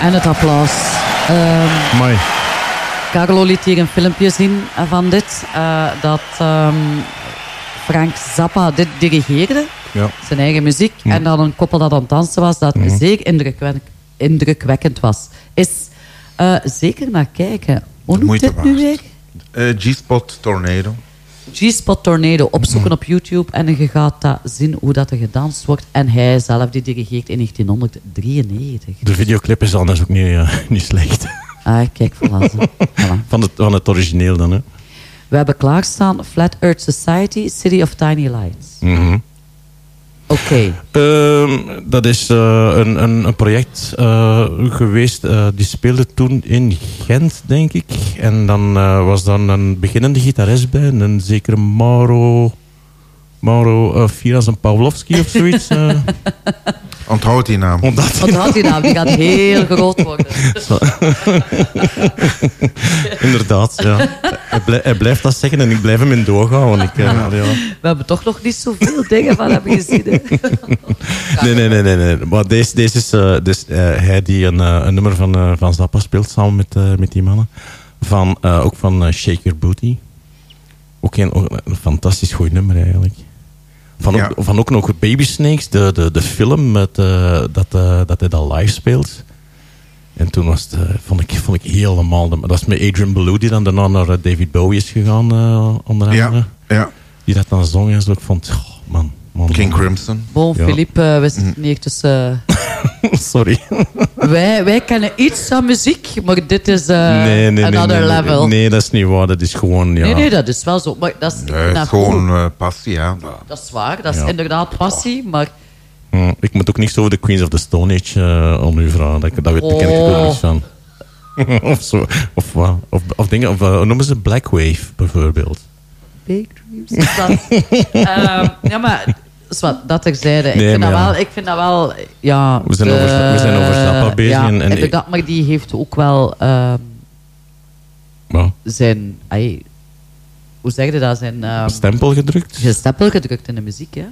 En het applaus. Ehm, Mooi. Carlo liet hier een filmpje zien van dit. eh, dat ehm, Frank Zappa dit dirigeerde. Ja. Zijn eigen muziek. Ja. En dan een koppel dat aan het dansen was. Dat Mhm. zeer indrukwekkend, indrukwekkend was. Is eh, zeker naar kijken. Hoe noemt dit nu weer? Eh, G-Spot Tornado. G-Spot Tornado. Opzoeken op YouTube. En je gaat dat zien hoe dat er gedanst wordt. En hij zelf die dirigeert in 1993. De videoclip is anders ook niet, eh, niet slecht. Ah, kijk, voilà. zo. Voilà. Van het, van het origineel dan, hè. We hebben klaarstaan Flat Earth Society, City of Tiny Lights. Mhm. Oké. Ehm, dat is eh, een, een, een project eh, geweest. eh, die speelde toen in Gent, denk ik. En dan was dan een beginnende gitarist bij. Een zekere Mauro... Mauro Firas en Pawlowski of zoiets. Onthoud die naam. Onthoud die naam, die gaat heel groot worden. Inderdaad, ja. Hij, blij- hij blijft dat zeggen en ik blijf hem in doorgaan. Want ik, eh, ja. We hebben toch nog niet zoveel dingen van hem gezien. Nee, nee, nee, nee, nee. Maar deze, deze is eh, dus, eh, hij die een, eh, een nummer van, eh, van Zappa speelt samen met, eh, met die mannen. Van, eh, ook van eh, Shake Your Booty. Ook een, ook een fantastisch goed nummer eigenlijk. Van ook, Ja. van ook nog Baby Snakes, de, de, de film met, eh, dat, eh, dat hij dat live speelt. En toen was het, eh, vond, ik, vond ik helemaal... de- Dat was met Adrian Belew die dan daarna naar David Bowie is gegaan, onder Ja, andere. ja. Die dat dan zong en zo. Ik vond, oh, man. King. Crimson. Bon, Ja. Philippe, eh, we zitten hier tussen... Sorry. wij, wij kennen iets aan muziek, maar dit is eh nee, nee, nee, another nee, nee, level. Nee, dat is niet waar. Dat is gewoon, ja. Nee, nee, dat is wel zo. Maar dat is, gewoon eh, passie, ja. Dat is waar, dat is Ja. inderdaad passie, maar... Hm, ik moet ook niet zo over de Queens of the Stone Age eh om u vragen. Dat, dat, dat ken ik ook Oh. niet van. of zo. Of wat. Of, of dingen, of, noemen ze Black Wave bijvoorbeeld. Big dreams. Dat, Ehm, ja, maar zwart, dat terzijde. Ik, Nee, vind dat ja. wel, ik vind dat wel... Ja, We zijn de- over- we zijn over Zappa bezig Ja, en- en ik- inderdaad, maar die heeft ook wel ehm, zijn... ai, hoe zeg je dat? Zijn ehm, Stempel gedrukt? zijn stempel gedrukt in de muziek. Hè?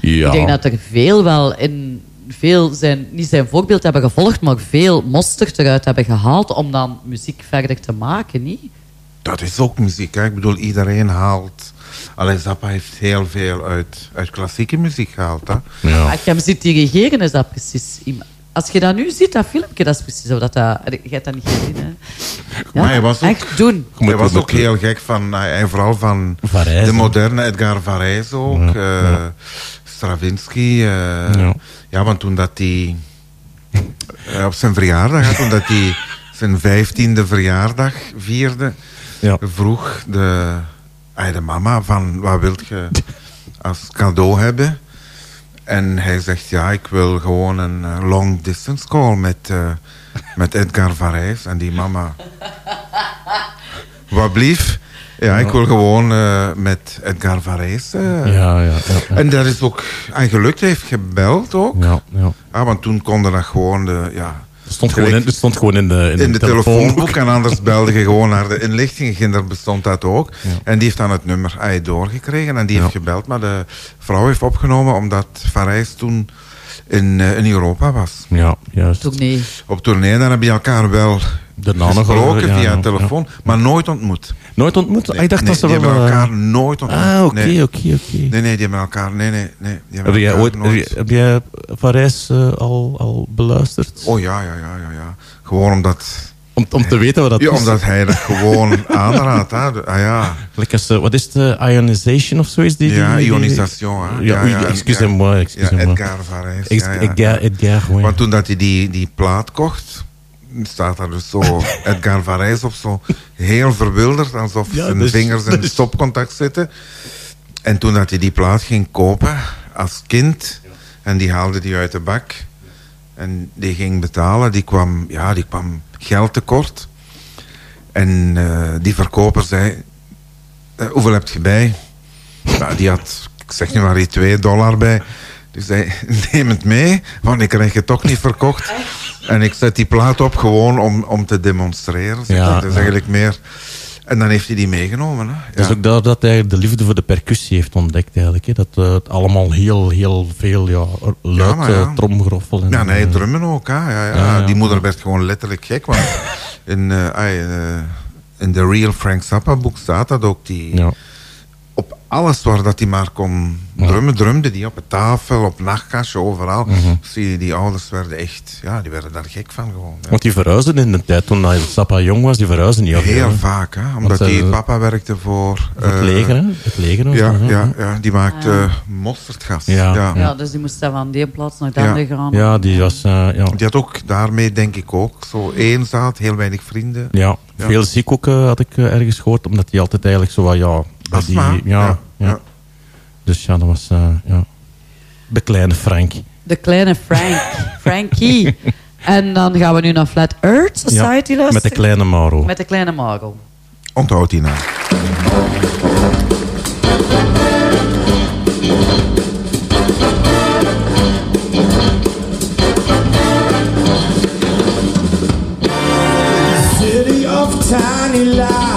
Ja. Ik denk dat er veel wel in... Veel zijn, niet zijn voorbeeld hebben gevolgd, maar veel mosterd eruit hebben gehaald om dan muziek verder te maken, niet? Dat is ook muziek. Hè. Ik bedoel, iedereen haalt... Alleen Zappa heeft heel veel uit, uit klassieke muziek gehaald. Hè. Ja. Als je hem ziet dirigeren, is dat precies... Als je dat nu ziet, dat filmpje, dat is precies zo. Dat dat, je hebt dat niet gezien, hè? Ja, maar hij was ook, echt doen. hij was ook heel gek van... hij- hij vooral van Varese. de moderne Edgar Varese ook. Ja, eh, ja. Stravinsky. eh, Ja. ja. want toen dat hij... eh, op zijn verjaardag, toen dat hij zijn vijftiende verjaardag vierde... Ja. vroeg de, de mama van... wat wilt je als cadeau hebben? En hij zegt, ja, ik wil gewoon een eh, long distance call met, eh, met Edgar Varese. En die mama... Wat blief? Ja, ik wil gewoon eh, met Edgar Varese. Ja, ja, ja. En dat is ook aan gelukt. Heeft gebeld ook. Ja, ja. Ah, want toen konden dat gewoon de... Ja, stond gewoon in, het stond gewoon in de, in in de telefoonboek. telefoonboek. En anders belde je gewoon naar de inlichting. Ginder bestond dat ook. Ja. En die heeft dan het nummer ay, doorgekregen. En die Ja. heeft gebeld. Maar de vrouw heeft opgenomen omdat Varijs toen in, eh, in Europa was. Ja, juist. Op tournee. Dan heb je elkaar wel Daarna gesproken over- ja, via ja, telefoon. Maar nooit ontmoet. Nooit ontmoet? Ah, ik dacht nee, dat ze die wel... hebben eh, elkaar nooit ontmoet. Ah, oké, nee. oké, oké. Nee, nee, die hebben elkaar... Nee, nee, nee. Die Heb jij ooit heb nooit- heb jij Parijs eh, al, al beluisterd? Oh ja, ja, ja, ja, ja. Gewoon omdat... Om, om te weten wat dat Ja, is. omdat hij dat gewoon aanraadt. Hè. Ah ja. Eh, wat is de ionization of zo is die? Ja, ionisation. Ja, Ja, excusez-moi. Edgar Varese. Ex- ja, ja, Edgar- oui. Want toen dat hij die, die plaat kocht, staat daar dus zo Edgar Varese op, zo heel verwilderd, alsof zijn dus- vingers in dus- stopcontact zitten. En toen dat hij die plaat ging kopen, als kind, en die haalde die uit de bak, en die ging betalen, die kwam, ja, die kwam geld tekort. En eh, die verkoper zei, eh, hoeveel heb je bij? Ja, die had, ik zeg nu maar, die 2 dollar bij. Dus hij, neem het mee, want ik krijg het toch niet verkocht. En ik zet die plaat op gewoon om, om te demonstreren. Ja, dat is ja. eigenlijk meer... En dan heeft hij die meegenomen. Hè? Het is ook daar dat hij de liefde voor de percussie heeft ontdekt eigenlijk. Hè. Dat eh, het allemaal heel, heel veel ja, luid, maar ja. eh, tromgeroffel. En, Ja, nee, eh, drummen ook. Hè? Ja, ja. Ja, ja. Die moeder werd gewoon letterlijk gek. Want in, eh, eh, in de Real Frank Zappa boek staat dat ook. Die, Ja. Op alles waar dat hij maar kon drummen, drumde die op de tafel, op nachtkastje, overal. Mhm. Zie je, die ouders werden echt, ja, die werden daar gek van gewoon. ja. Want die verhuisden in de tijd toen hij Sappa jong was, die verhuisden niet Heel hè? vaak, hè? Omdat eh, die papa werkte voor... voor het eh, leger, hè? Het leger of Ja, zo, ja, ja, die maakte Ah, ja. eh, mosterdgas. Ja. Ja. Ja, dus die moest dan van die plaats naar de Ja. andere gaan. Ja, die was... eh, ja. Die had ook daarmee, denk ik ook, zo eenzaad, heel weinig vrienden. Ja, Ja. veel ziek ook eh, had ik eh, ergens gehoord, omdat hij altijd eigenlijk zo wat, ja... bij Astma, Die, ja, ja, ja. ja. Dus ja, dat was, eh, ja... De kleine Frank. De kleine Frank. Frankie. En dan gaan we nu naar Flat Earth Society luisteren. met de kleine Maro. Met de kleine Margot. Onthoud die naam. City of tiny lights.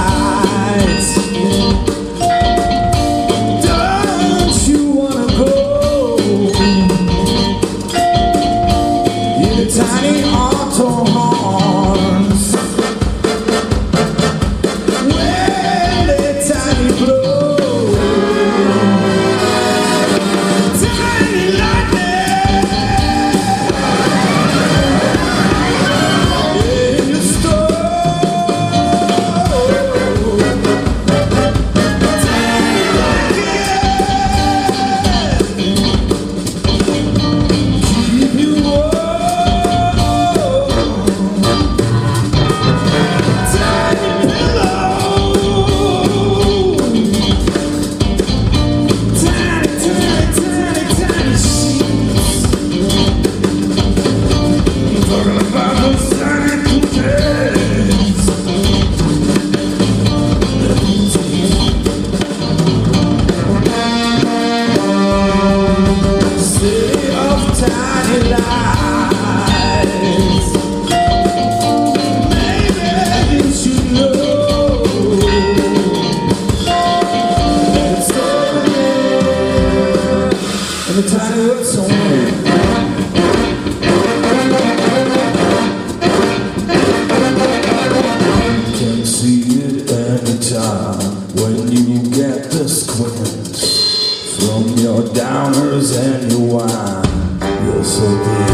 Downers and your wine. You're so big,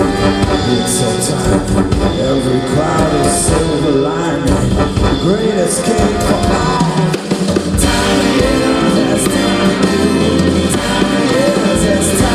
it's so tiny. Every cloud is silver lining. The great escape from all. Tiny is as tiny. Tiny is as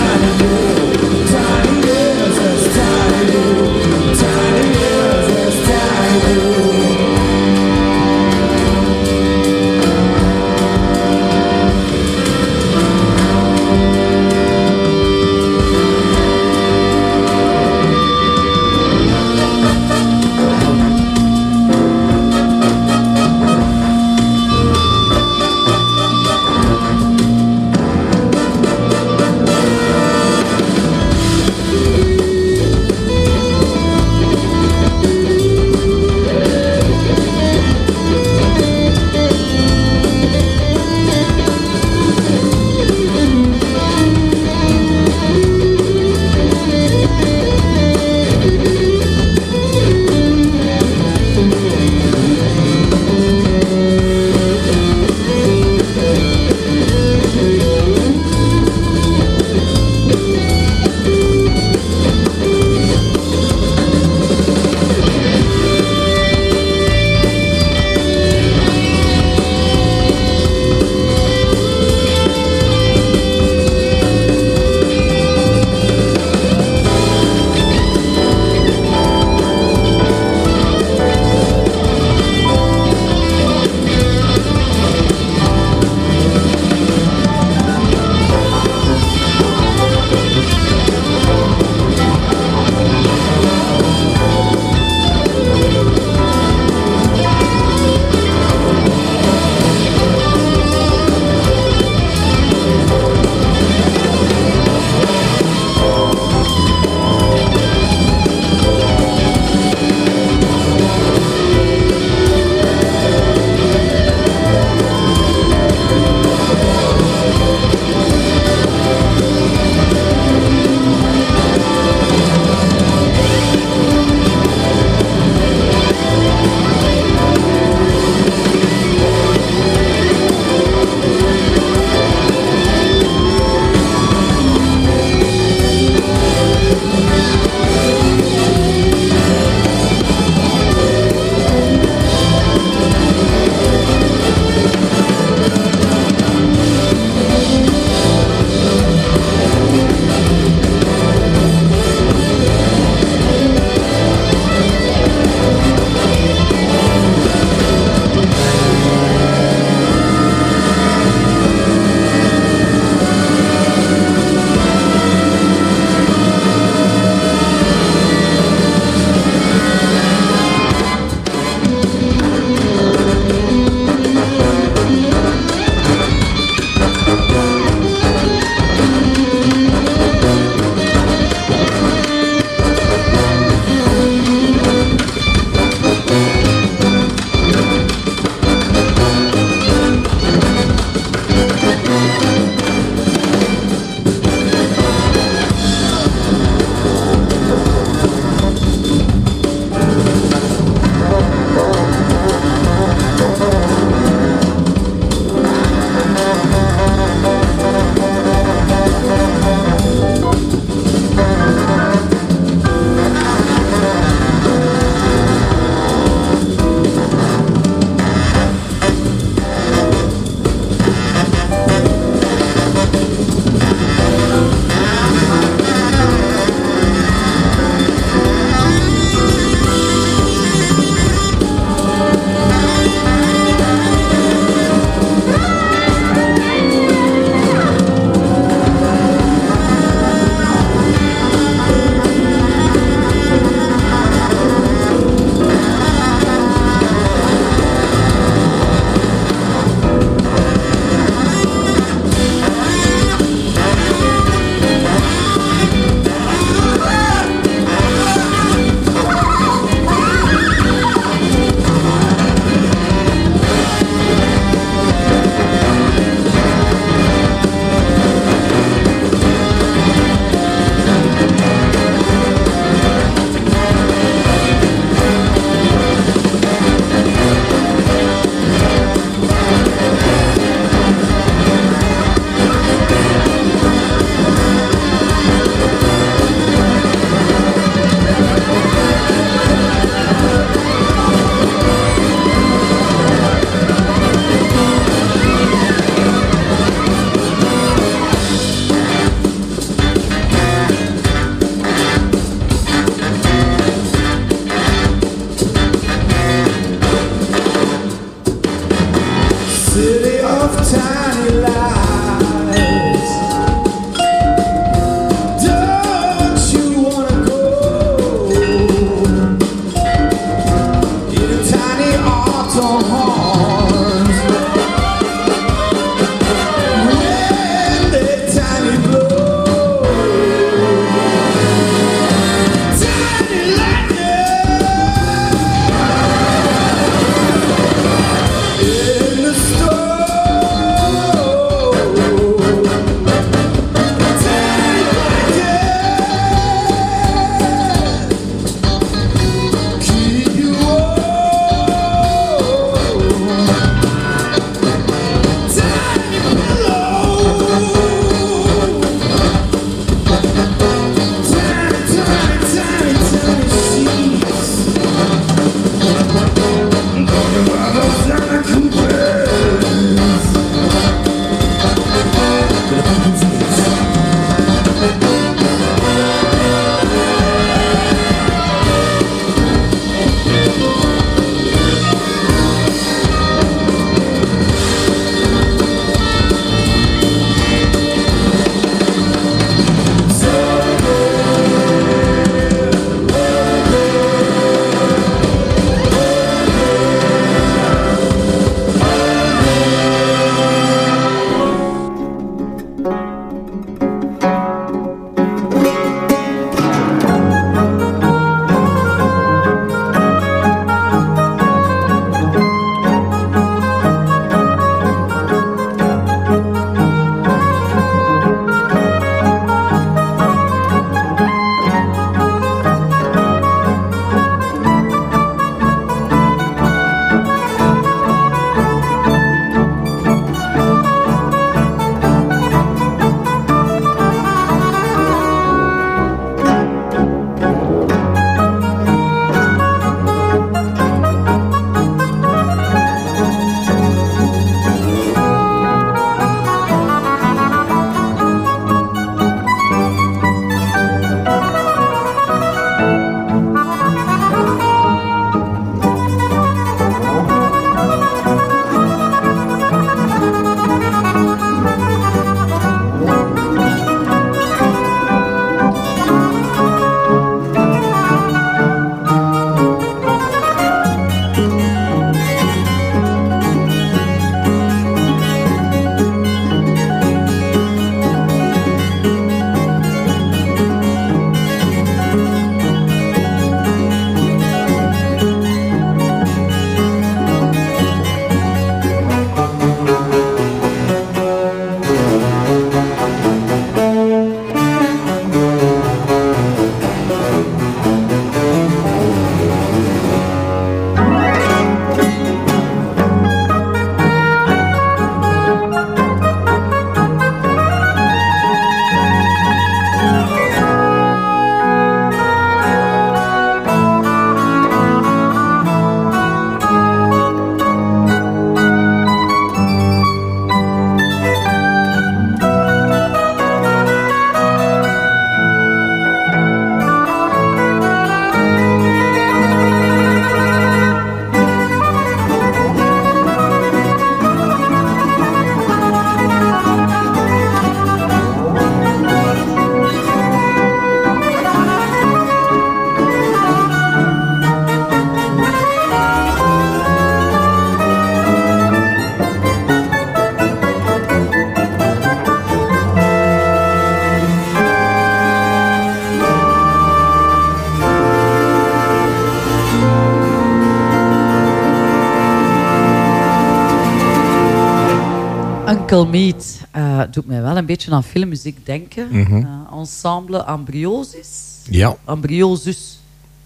Uncle Meat eh, doet mij wel een beetje aan filmmuziek denken. Mhm. Eh, ensemble Ambriosis. Ja. Ambriosus.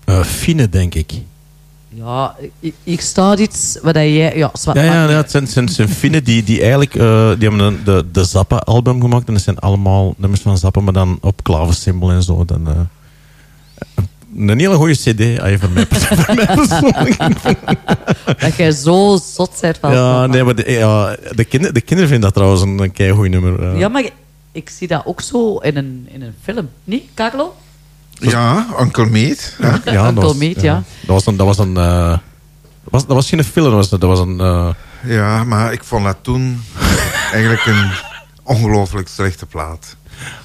Eh Fine, denk ik. Ja, i- hier staat iets wat jij... Ja, zwart, Ja, ja, ja het zijn, zijn, zijn Finnen die, die eigenlijk die hebben de, de Zappa-album gemaakt. En dat zijn allemaal nummers van Zappa, maar dan op klaversymbol en zo. Dan, een hele goede cd, als je voor mij, voor mij persoonlijk. Dat jij zo zot bent van... Ja, nee, maar de, ja, de, kinder, de kinderen vinden dat trouwens een, een keigoed nummer. eh. Ja, maar ik zie dat ook zo in een, in een film. Niet, Carlo? Ja, Uncle Meat. Ja, Ja, Uncle dat was, Meat, ja. Dat was een... Dat was, een eh, dat was, dat was geen film, dat was, dat was een... eh, Ja, maar ik vond dat toen eigenlijk een ongelooflijk slechte plaat.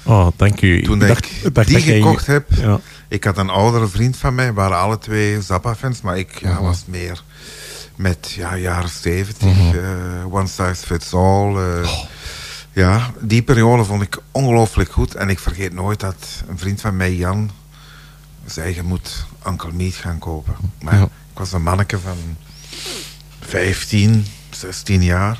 oh, dank u. Toen Ik ik, dacht- ik dacht die dat gekocht heb, Ja. Ik had een oudere vriend van mij, waren alle twee Zappa-fans, maar ik ja, was meer, met ja, jaren 70, Mhm. eh, One Size Fits All. eh, Ja, die periode vond ik ongelooflijk goed. En ik vergeet nooit dat een vriend van mij, Jan, zei: Je moet Uncle Meat gaan kopen. Maar Ja. ik was een manneke van 15, 16 jaar.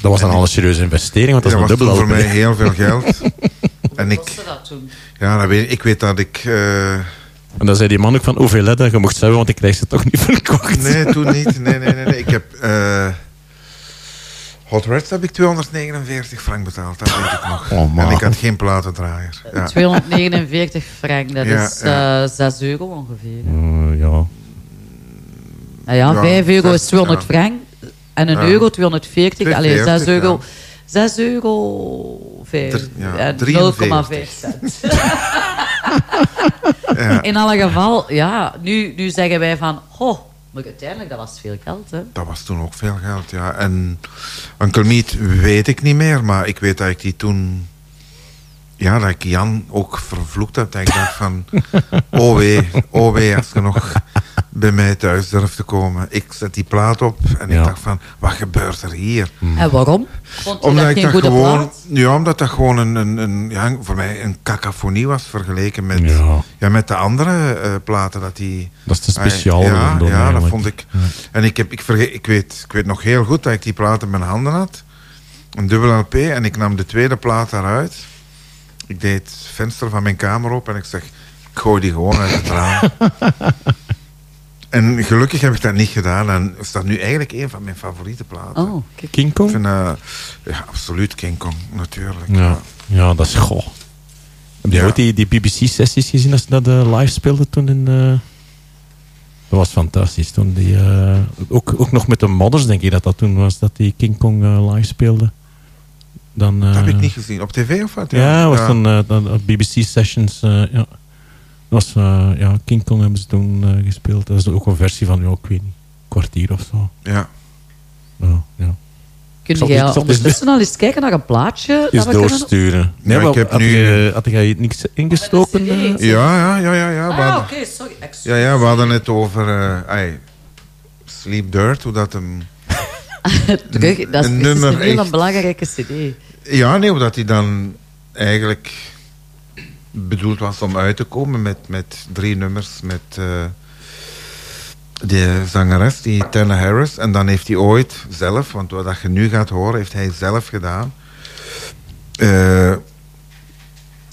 Dat was dan al een serieuze investering, want dat dat een was dubbel toen voor mij heel veel geld. en ik, Kostte dat toen? ja, dat weet, ik- weet dat ik. eh, En dan zei die man ook van, hoeveel je mocht hebben, want ik krijg ze toch niet verkocht. nee, toen niet. Nee, nee, nee. nee. Ik heb. eh, Hot Reds heb ik 249 frank betaald, dat weet ik nog. Oh, man. en ik had geen platendraaier. Ja. 249 frank, dat Ja, is ja. eh 6 euro ongeveer. Eh, ja. Nou ja, Ja, 5 euro is zes, 200 ja. frank. En een Ja. euro 240. Allee, 6 240, euro. Ja. 6 euro 5. Dr- ja, en 43. 0,5 cent. Ja. In alle geval, ja, nu, nu zeggen wij van, oh, maar uiteindelijk, dat was veel geld, hè. Dat was toen ook veel geld, ja. En Uncle Meat weet ik niet meer, maar ik weet dat ik die toen... Ja, dat ik Jan ook vervloekt heb. Dat ik dacht van... Oh wee, oh wee, als je nog bij mij thuis durft te komen. Ik zet die plaat op en Ja. ik dacht van... Wat gebeurt er hier? En waarom? Vond Omdat dat ik dat gewoon... plaat? Ja, omdat dat gewoon een, een, een, ja, voor mij een cacophonie was vergeleken met, Ja. ja. met de andere eh, platen. Dat, die, Dat is te speciaal Ja, dan ja dat vond ik. En ik, heb, ik, vergeet, ik, weet, ik weet nog heel goed dat ik die plaat in mijn handen had. Een dubbel LP. En ik nam de tweede plaat daaruit. Ik deed het venster van mijn kamer op en ik zeg... Ik gooi die gewoon uit het raam. en gelukkig heb ik dat niet gedaan. En is dat nu eigenlijk een van mijn favoriete platen. Oh, kijk. King Ik Kong? vind, eh, ja, absoluut King Kong, natuurlijk. Ja. ja, dat is goh. Heb je Ja. ooit die, die BBC-sessies gezien als ze dat eh, live speelden toen in... eh, Dat was fantastisch. Toen die, eh, ook, ook nog met de modders, denk ik dat dat toen was, dat die King Kong live speelde. Dan, eh, Dat heb ik niet gezien. Op tv of wat? Ja, was dan, dan eh, BBC-sessions. ja. Dat was, eh, ja, King Kong hebben ze toen eh, gespeeld. Dat is ook een versie van, ja, ik weet niet, een kwartier of zo. Ja. Ja, ja. Kun jij ondertussen al eens kijken naar een plaatje? Is dat we kunnen- doorsturen. Nee, Ja, maar ik heb had, nu- je, had jij niks ingestoken? eh? Ja, ja, ja, ja. ja. Ah, hadden- oké, sorry. Ja, ja, we hadden het over eh, Sleep Dirt, hoe dat hem... Terug, dat is, een is een heel echt- belangrijke cd. Ja, nee, hoe dat hij dan eigenlijk bedoeld was om uit te komen met, met drie nummers met eh, de zangeres, die Tana Harris. En dan heeft hij ooit zelf, want wat je nu gaat horen, heeft hij zelf gedaan. Eh,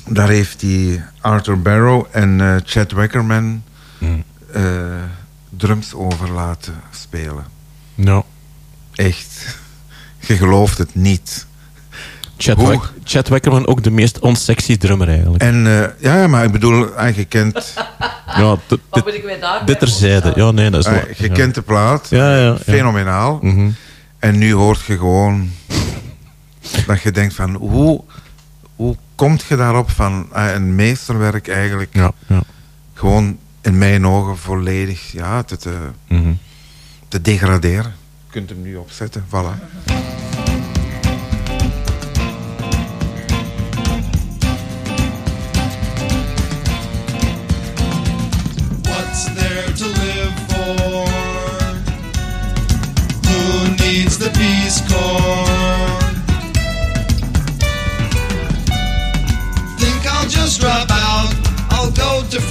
daar heeft hij Arthur Barrow en eh, Chad Wackerman Hmm. drums over laten spelen. Ja. Echt. Je gelooft het niet. Chad, Hoe- Wack- Chad Wackerman ook de meest onsexy drummer eigenlijk. En eh, ja, ja, maar ik bedoel, ah, je kent, ja, dit- Wat moet ik mij daarbij dit terzijde. Ja, nee, dat is waar. je ja. kent de plaat. Ja, ja, ja. Fenomenaal. Mhm. En nu hoort je gewoon dat je denkt van hoe, hoe komt je daarop van ah, een meesterwerk eigenlijk Ja, ja. gewoon in mijn ogen volledig ja, te, te, Mhm. te degraderen. Je kunt hem nu opzetten, voilà.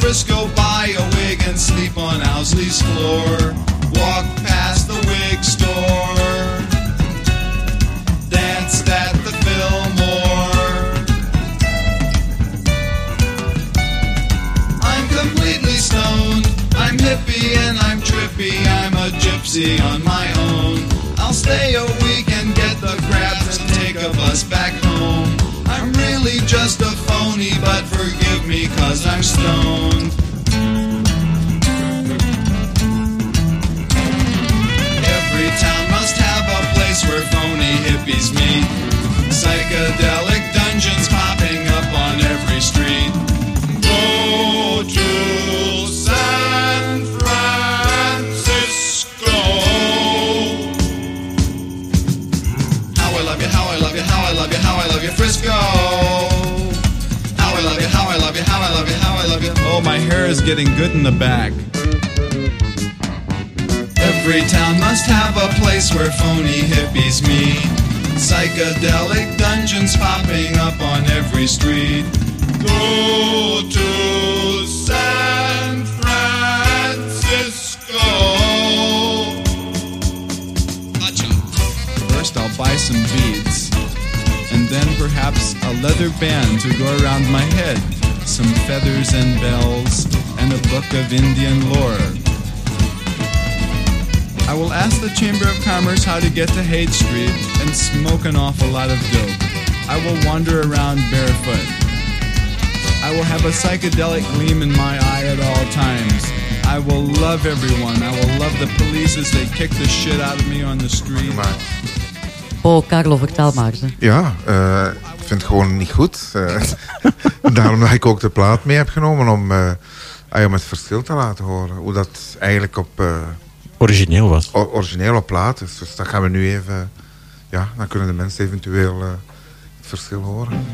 Frisco, buy a wig, and sleep on Owsley's floor. Walk past the wig store. Danced at the Fillmore. I'm completely stoned. I'm hippie and I'm trippy. I'm a gypsy on my own. I'll stay a week and get the crabs and take a bus back home. I'm just a phony, but forgive me cause I'm stoned. Every town must have a place where phony hippies meet. Psychedelic Oh, my hair is getting good in the back. Every town must have a place where phony hippies meet. Psychedelic dungeons popping up on every street. Go to San Francisco. First, I'll buy some beads, and then perhaps a leather band to go around my head, some feathers and bells, and a book of Indian lore. I will ask the Chamber of Commerce how to get to Haight Street and smoke an awful lot of dope. I will wander around barefoot. I will have a psychedelic gleam in my eye at all times. I will love everyone. I will love the police as they kick the shit out of me on the street. Oh, Carlo, vertel maar. Ze. Ja, eh, ik vind het gewoon niet goed. Eh, daarom dat ik ook de plaat mee heb genomen om, eh, ah, om het verschil te laten horen. Hoe dat eigenlijk op... eh, Origineel was. o- origineel op plaat is. Dus dat gaan we nu even... Ja, dan kunnen de mensen eventueel eh, het verschil horen.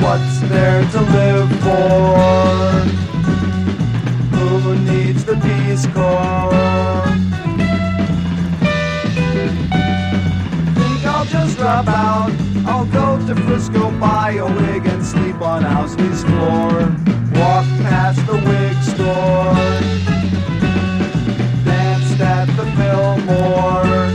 What's there to live for? I'll just drop out. I'll go to Frisco, buy a wig, and sleep on Owsley's floor. Walk past the wig store. Danced at the Fillmore.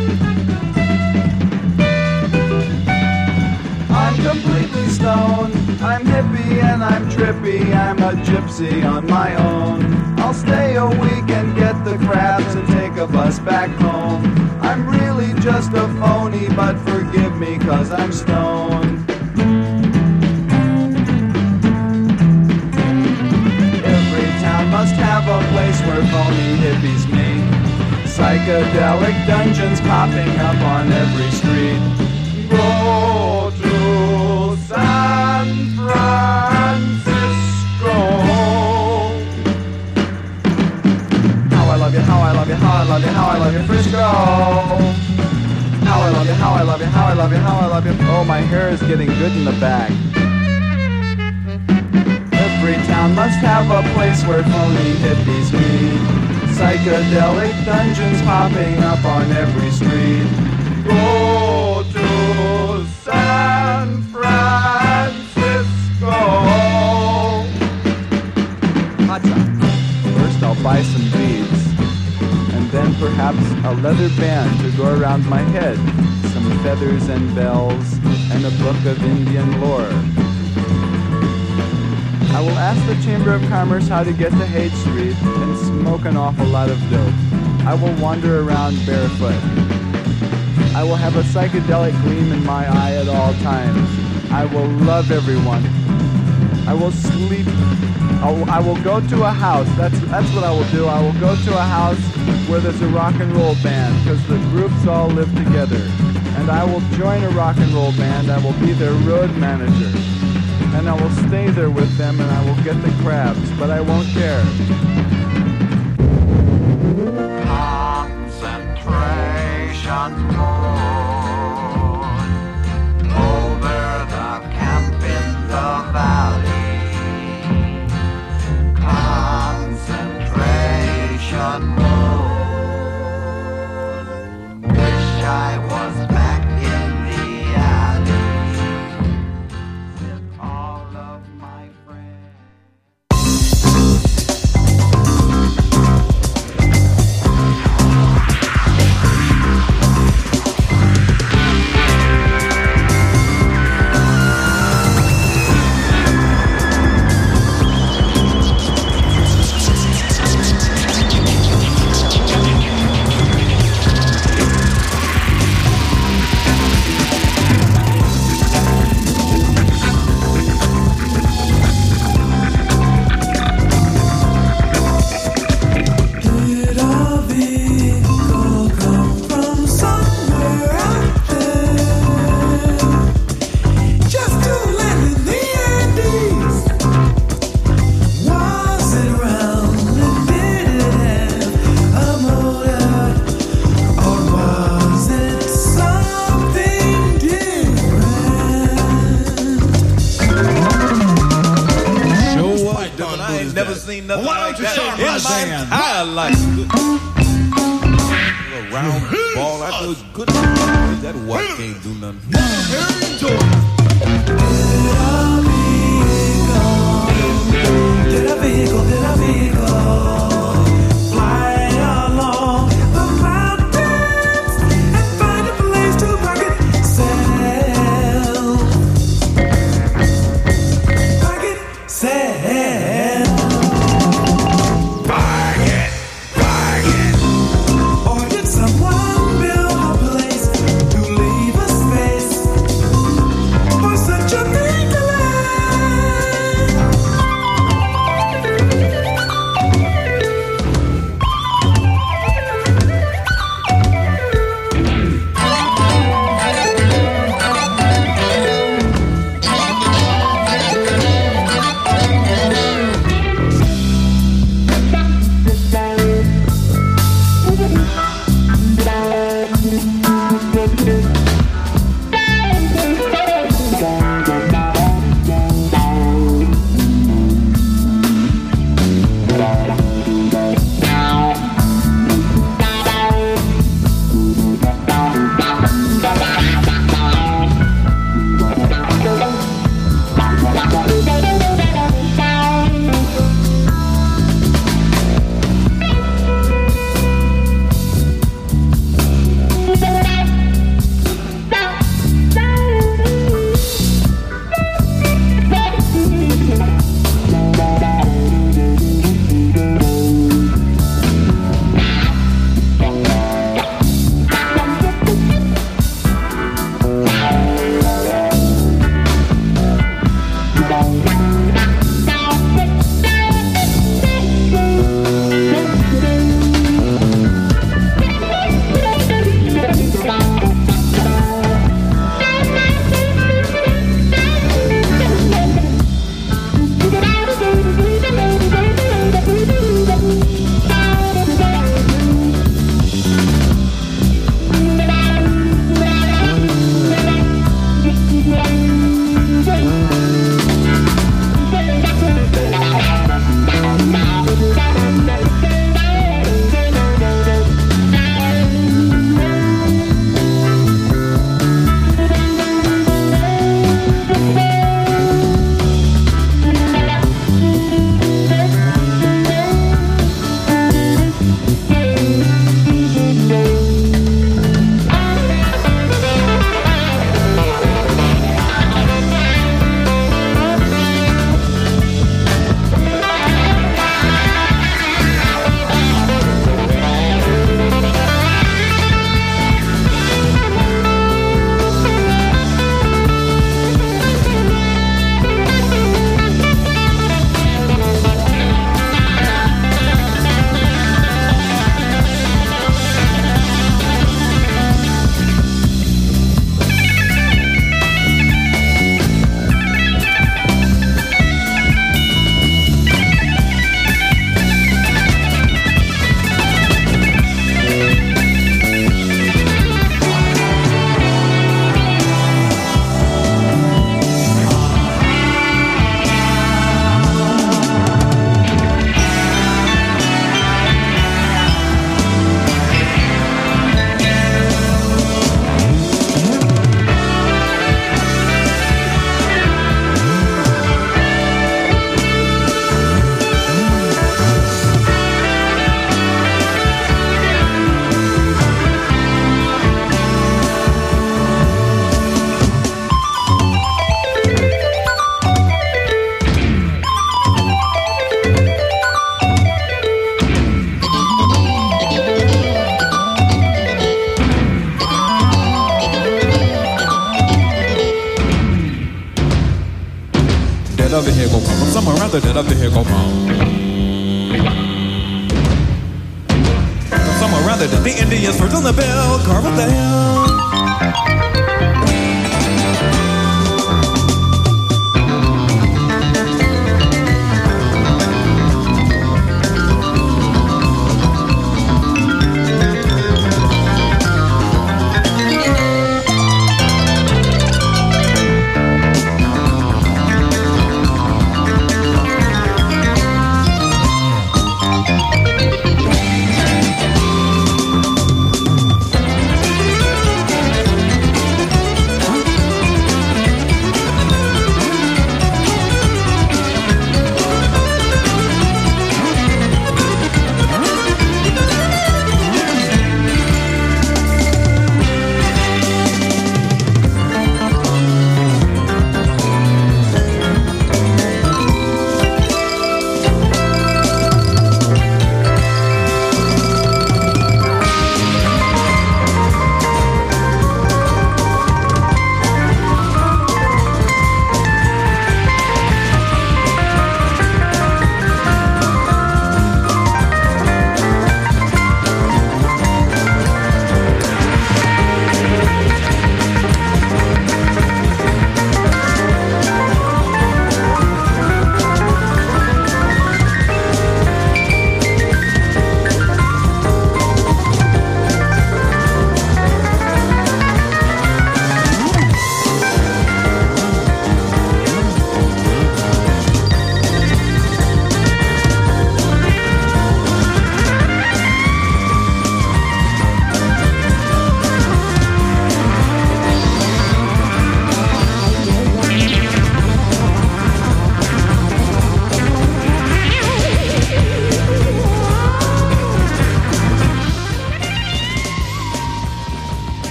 I'm completely stoned. I'm hippie and I'm trippy. I'm a gypsy on my own. I'll stay a week and get the crabs and take a bus back home. I'm really just a phony, but forgive me cause I'm stoned. Every town must have a place where phony hippies meet. Psychedelic dungeons popping up on every street. Go to San Francisco. How I love you, how I love you, how I love you, how I love you, Frisco. How I love you, how I love you, how I love you, how I love you. Oh, my hair is getting good in the back. Every town must have a place where phony hippies meet. Psychedelic dungeons popping up on every street. Go to San perhaps a leather band to go around my head, some feathers and bells, and a book of Indian lore. I will ask the Chamber of Commerce how to get to Haight Street and smoke an awful lot of dope. I will wander around barefoot. I will have a psychedelic gleam in my eye at all times. I will love everyone. I will sleep. I'll, I will go to a house. That's that's what I will do. I will go to a house where there's a rock and roll band because the groups all live together. And I will join a rock and roll band. I will be their road manager. And I will stay there with them and I will get the crabs, but I won't care. Concentration over the camp in the valley. Concentration mode. Tá vergonha.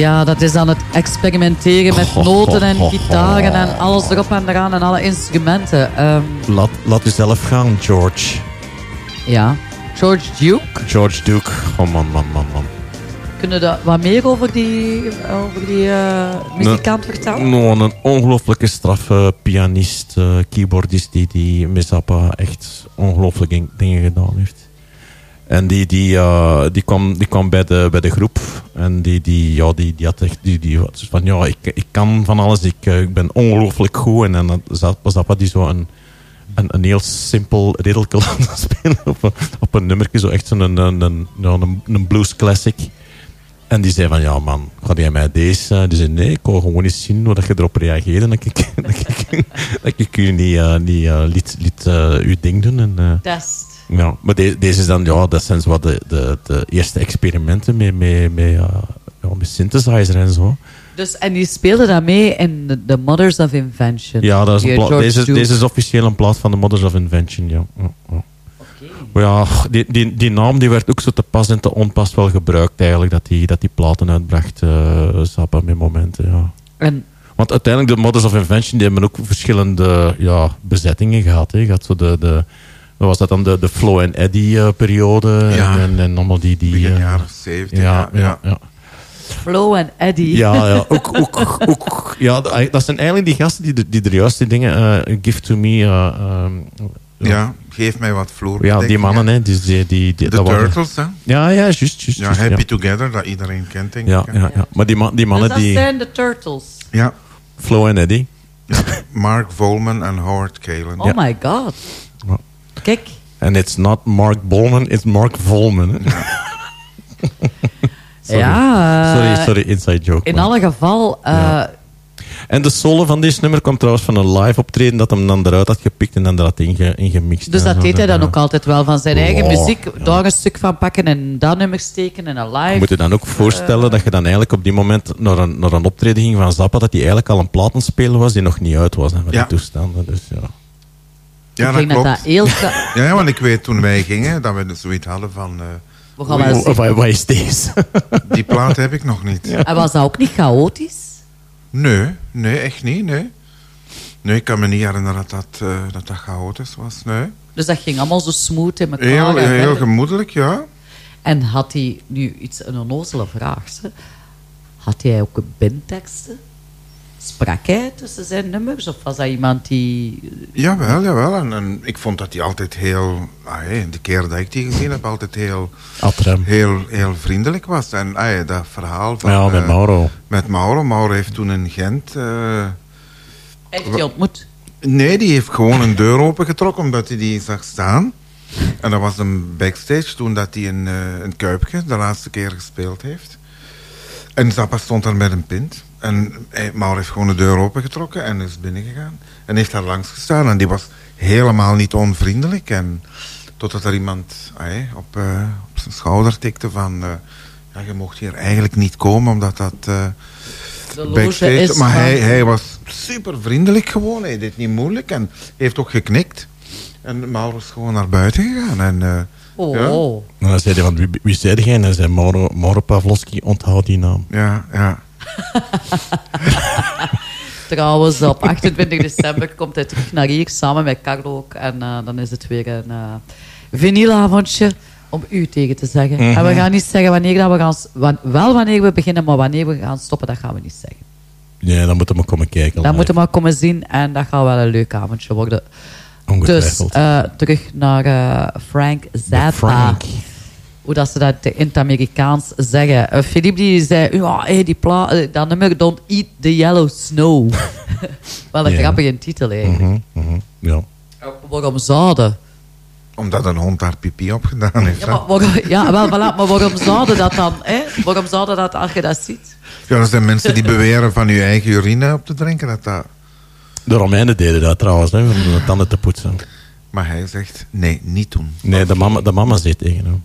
Ja, dat is dan het experimenteren met noten en gitaren en alles erop en eraan en alle instrumenten. Ehm, Laat, laat u zelf gaan, George. ja. George Duke, George Duke. Oh man, man, man, man. kunnen we wat meer over die, over die eh, muzikant vertellen? Nou, een ongelooflijke straffe pianist, eh, keyboardist die, die met Zappa echt ongelooflijke dingen gedaan heeft. En die, die, eh, die, kwam, die kwam bij de, bij de groep en die, die, ja, die, die had echt die, die van ja, ik, ik kan van alles, ik, eh, ik ben ongelooflijk goed. En dan Zappa, Zappa die zo een, een, een heel simpel riddelke spelen op een, op een nummertje, zo echt een, een, een, een, een blues classic. En die zei van, ja man, ga jij mij deze... eh?" Die zei, nee, ik wil gewoon eens zien hoe dat je erop reageert. En dat ik, dat ik, dat ik u niet, eh, niet eh, liet, liet ding doen. En, eh, Test. Ja, maar de- deze is dan, ja, dat zijn zo wat de, de, de eerste experimenten met, met, met, eh, ja, met synthesizer en zo. Dus, en die speelde dat mee in The- The Mothers of Invention. Ja, dat is een deze, Duke. deze is officieel een plaat van de Mothers of Invention, ja. ja, ja. Die, die, die naam die werd ook zo te pas en te onpas wel gebruikt eigenlijk, dat die, dat die platen uitbracht, eh Zappa, met momenten, ja. En Want uiteindelijk, de Mothers of Invention, die hebben ook verschillende ja, bezettingen gehad. Hè. Je had zo de, de, was dat dan, de, de Flo en Eddie eh, periode Ja. en, en, en allemaal die... die Begin eh, jaren 70, Ja, ja, ja. Flo en Eddie. Ja, ja. Ook, ook, ook, ja, dat dat zijn eigenlijk die gasten die, de- die de juiste dingen... eh, give to me... ehm, Ja, geef mij wat vloer. Ja, die mannen, hè. Die, die, die, die- De dat waren- Turtles, hè? Ja, ja, juist, juist. Ja, juist, Happy ja. Together, dat iedereen kent, denk Ja, ik. ja, ja. Maar die, ma- die Dus mannen dat die... zijn de Turtles. Ja. Flo en Eddie. Mark Volman en Howard Kalen. Oh my god. Kijk. En it's not Mark Bolman, it's Mark Volman. hè. sorry. Ja, eh, sorry, sorry, inside joke. In maar- alle geval... eh, Ja. En de solo van deze nummer komt trouwens van een live optreden dat hem dan eruit had gepikt en dan er had inge, ingemixt. Dus dat deed hij dan ook altijd wel. Van zijn eigen muziek, daar een stuk van pakken en dat nummer steken en een live. Je moet je dan ook voorstellen dat je dan eigenlijk op die moment naar een, naar een optreden ging van Zappa, dat hij eigenlijk al een platenspeler was die nog niet uit was. Ja. die toestanden. Dus, ja. Ja, Ik dat denk dat klopt. dat heel... Ja, ja, want ik weet toen wij gingen, dat we dus zoiets hadden van... eh, We gaan wel. Wat, wat is deze? Die plaat heb ik nog niet. En was dat ook niet chaotisch? Nee, nee, echt niet, nee. Nee, ik kan me niet herinneren dat dat, eh, dat, dat chaotisch was, nee. Dus dat ging allemaal zo smooth in elkaar. Heel, en heel verder. gemoedelijk, ja. En had hij nu iets, een onnozele vraag, hè? had hij ook binteksten? Sprak hij tussen zijn nummers? Of was dat iemand die... Jawel, jawel. En, en ik vond dat hij altijd heel... ah, de keer dat ik die gezien heb, altijd heel... Atrem. Heel, heel vriendelijk was. En ah, dat verhaal van... Ja, met eh, Mauro. Met Mauro. Mauro heeft toen in Gent... eh, Heeft hij ontmoet? Nee, die heeft gewoon een deur opengetrokken omdat hij die zag staan. En dat was een backstage toen dat hij een, eh, een kuipje de laatste keer gespeeld heeft. En Zappa stond daar met een pint. En hij, Mauro heeft gewoon de deur opengetrokken en is binnengegaan. En heeft daar langs gestaan. En die was helemaal niet onvriendelijk. En totdat er iemand op, eh, op zijn schouder tikte van... eh, ja, je mocht hier eigenlijk niet komen omdat dat... eh, De loge is maar van- hij, hij was super vriendelijk gewoon. Hij deed niet moeilijk en heeft ook geknikt. En Mauro is gewoon naar buiten gegaan. En, eh, Oh. ja. En dan zei hij van, wie, wie zei jij? En hij zei, Mauro, Mauro Pavlovski, onthoud die naam. Ja, ja. Trouwens, op 28 december komt hij terug naar hier, samen met Carlo ook. En eh, dan is het weer een uh, vinylavondje om u tegen te zeggen. Mhm. En we gaan niet zeggen wanneer dat we gaan... wan- wel wanneer we beginnen, maar wanneer we gaan stoppen, dat gaan we niet zeggen. Nee, dan moeten we maar komen kijken. Dan moeten we maar komen zien en dat gaat wel een leuk avondje worden. Dus eh, terug naar eh, Frank Zappa. Frank. Hoe dat ze dat in het Amerikaans zeggen. Eh, Philippe die zei, hey, die pla eh, dat nummer Don't Eat the Yellow Snow. wel een Ja. grappige titel eigenlijk. Mhm, mhm, Ja. Waarom zouden? Omdat een hond daar pipi op gedaan heeft. Ja, maar, waarom, ja wel, voilà, maar waarom zouden dat dan? Hè? Waarom zouden dat als je dat ziet? Ja, er zijn mensen die beweren van je eigen urine op te drinken. Dat dat... De Romeinen deden dat trouwens, hè, om de tanden te poetsen. Maar hij zegt, nee, niet doen. Nee, de mama, de mama zei tegen hem.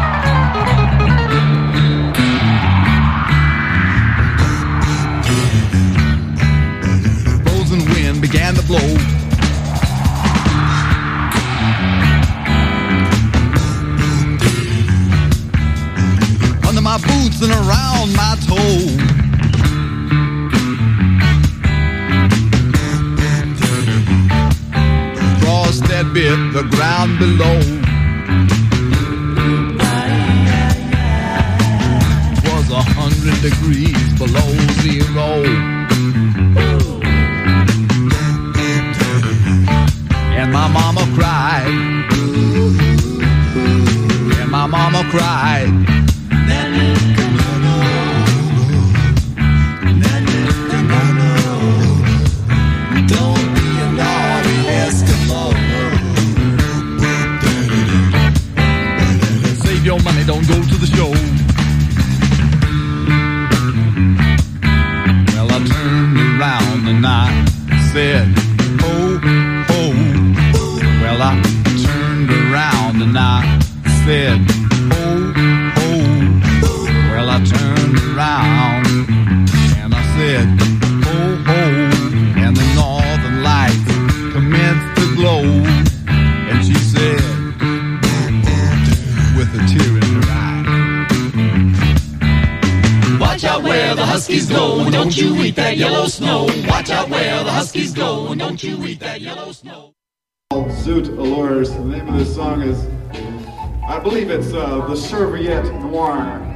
and around my toe. That bit the ground below. Was a hundred degrees below zero. And my mama cried. And my mama cried. Money, don't go to the show. Well, I turned around and I said, Oh, oh. Well, I turned around and I said, huskies go, and don't you eat that yellow snow. Watch out where the huskies go, and don't you eat that yellow snow. Zoot Allures. The name of this song is, I believe it's uh, the Serviette Noir.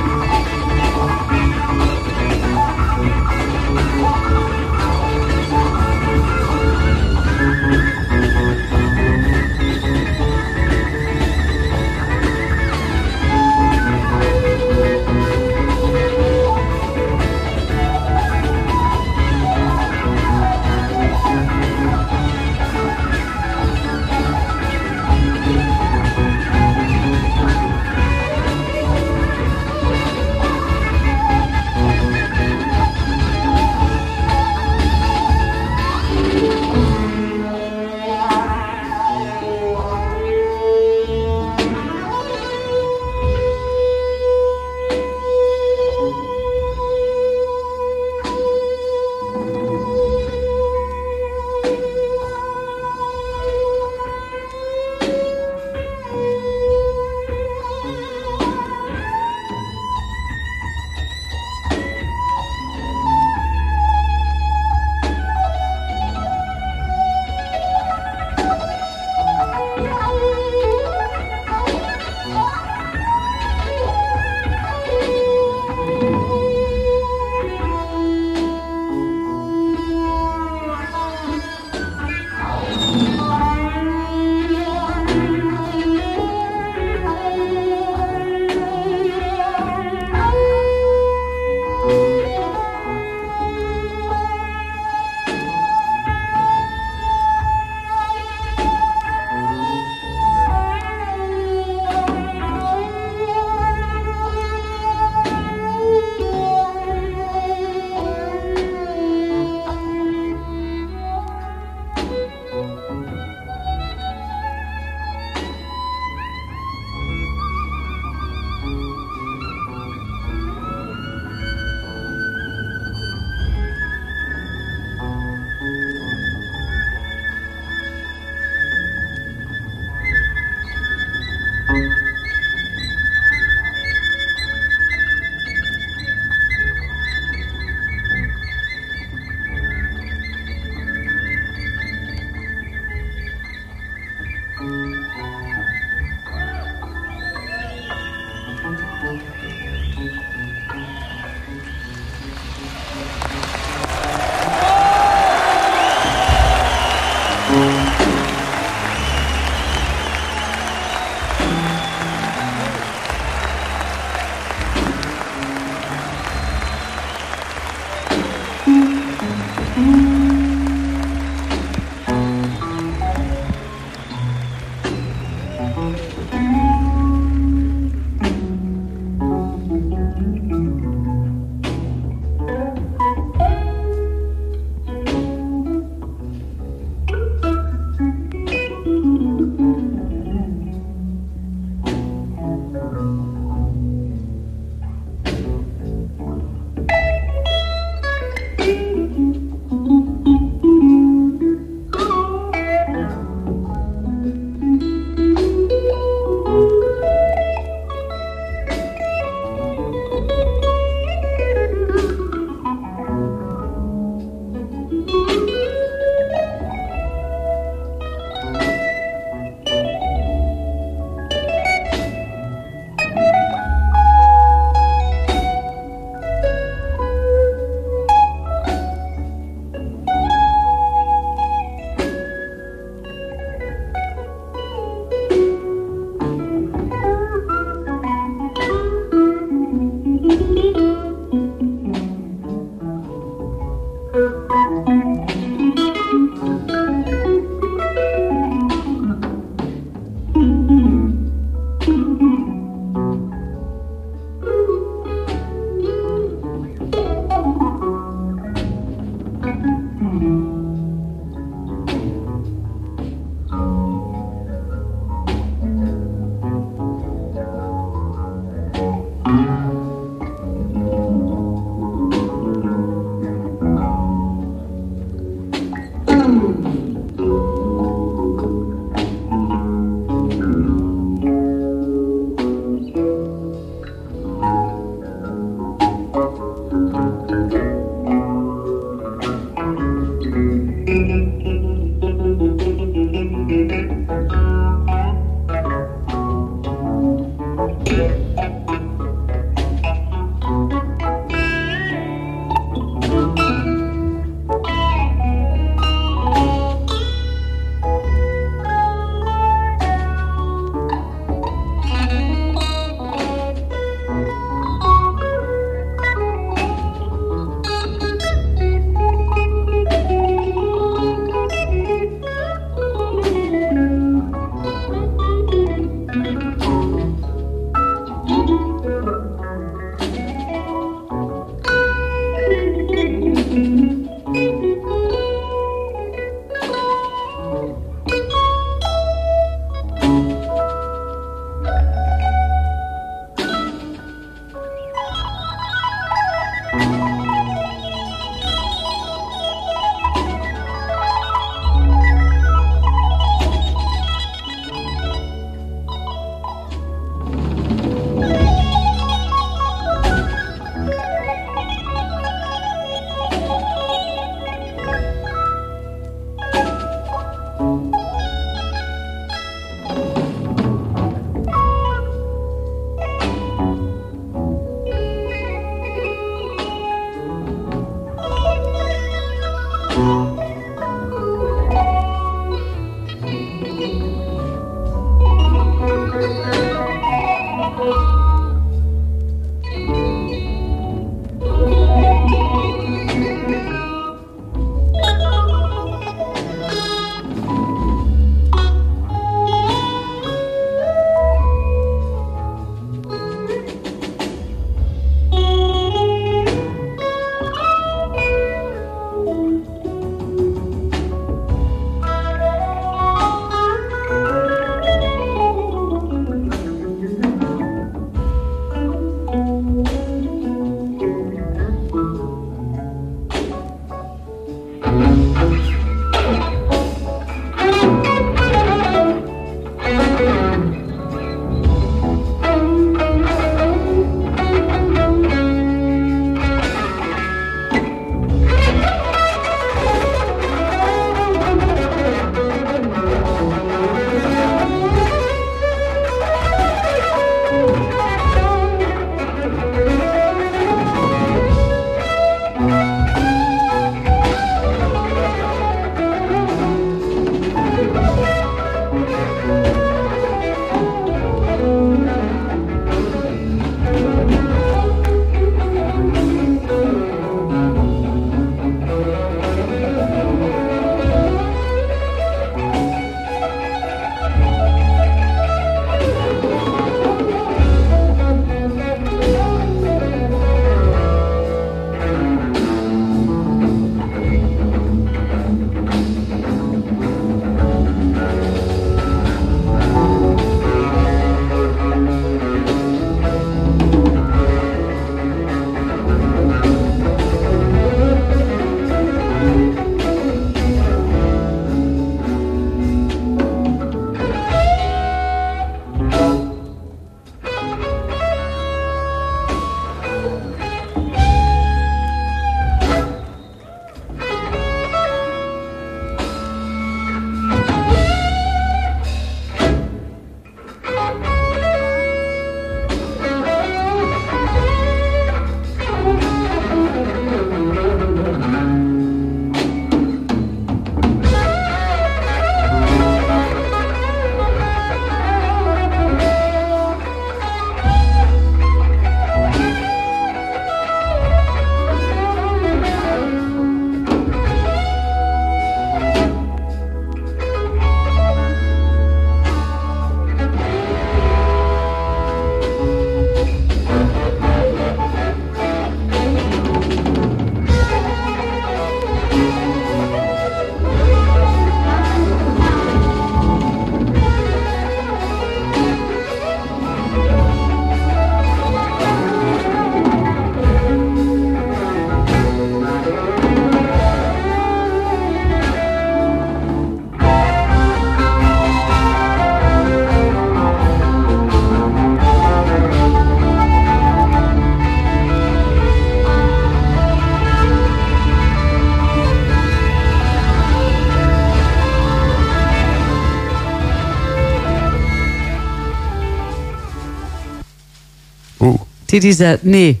Zei nee.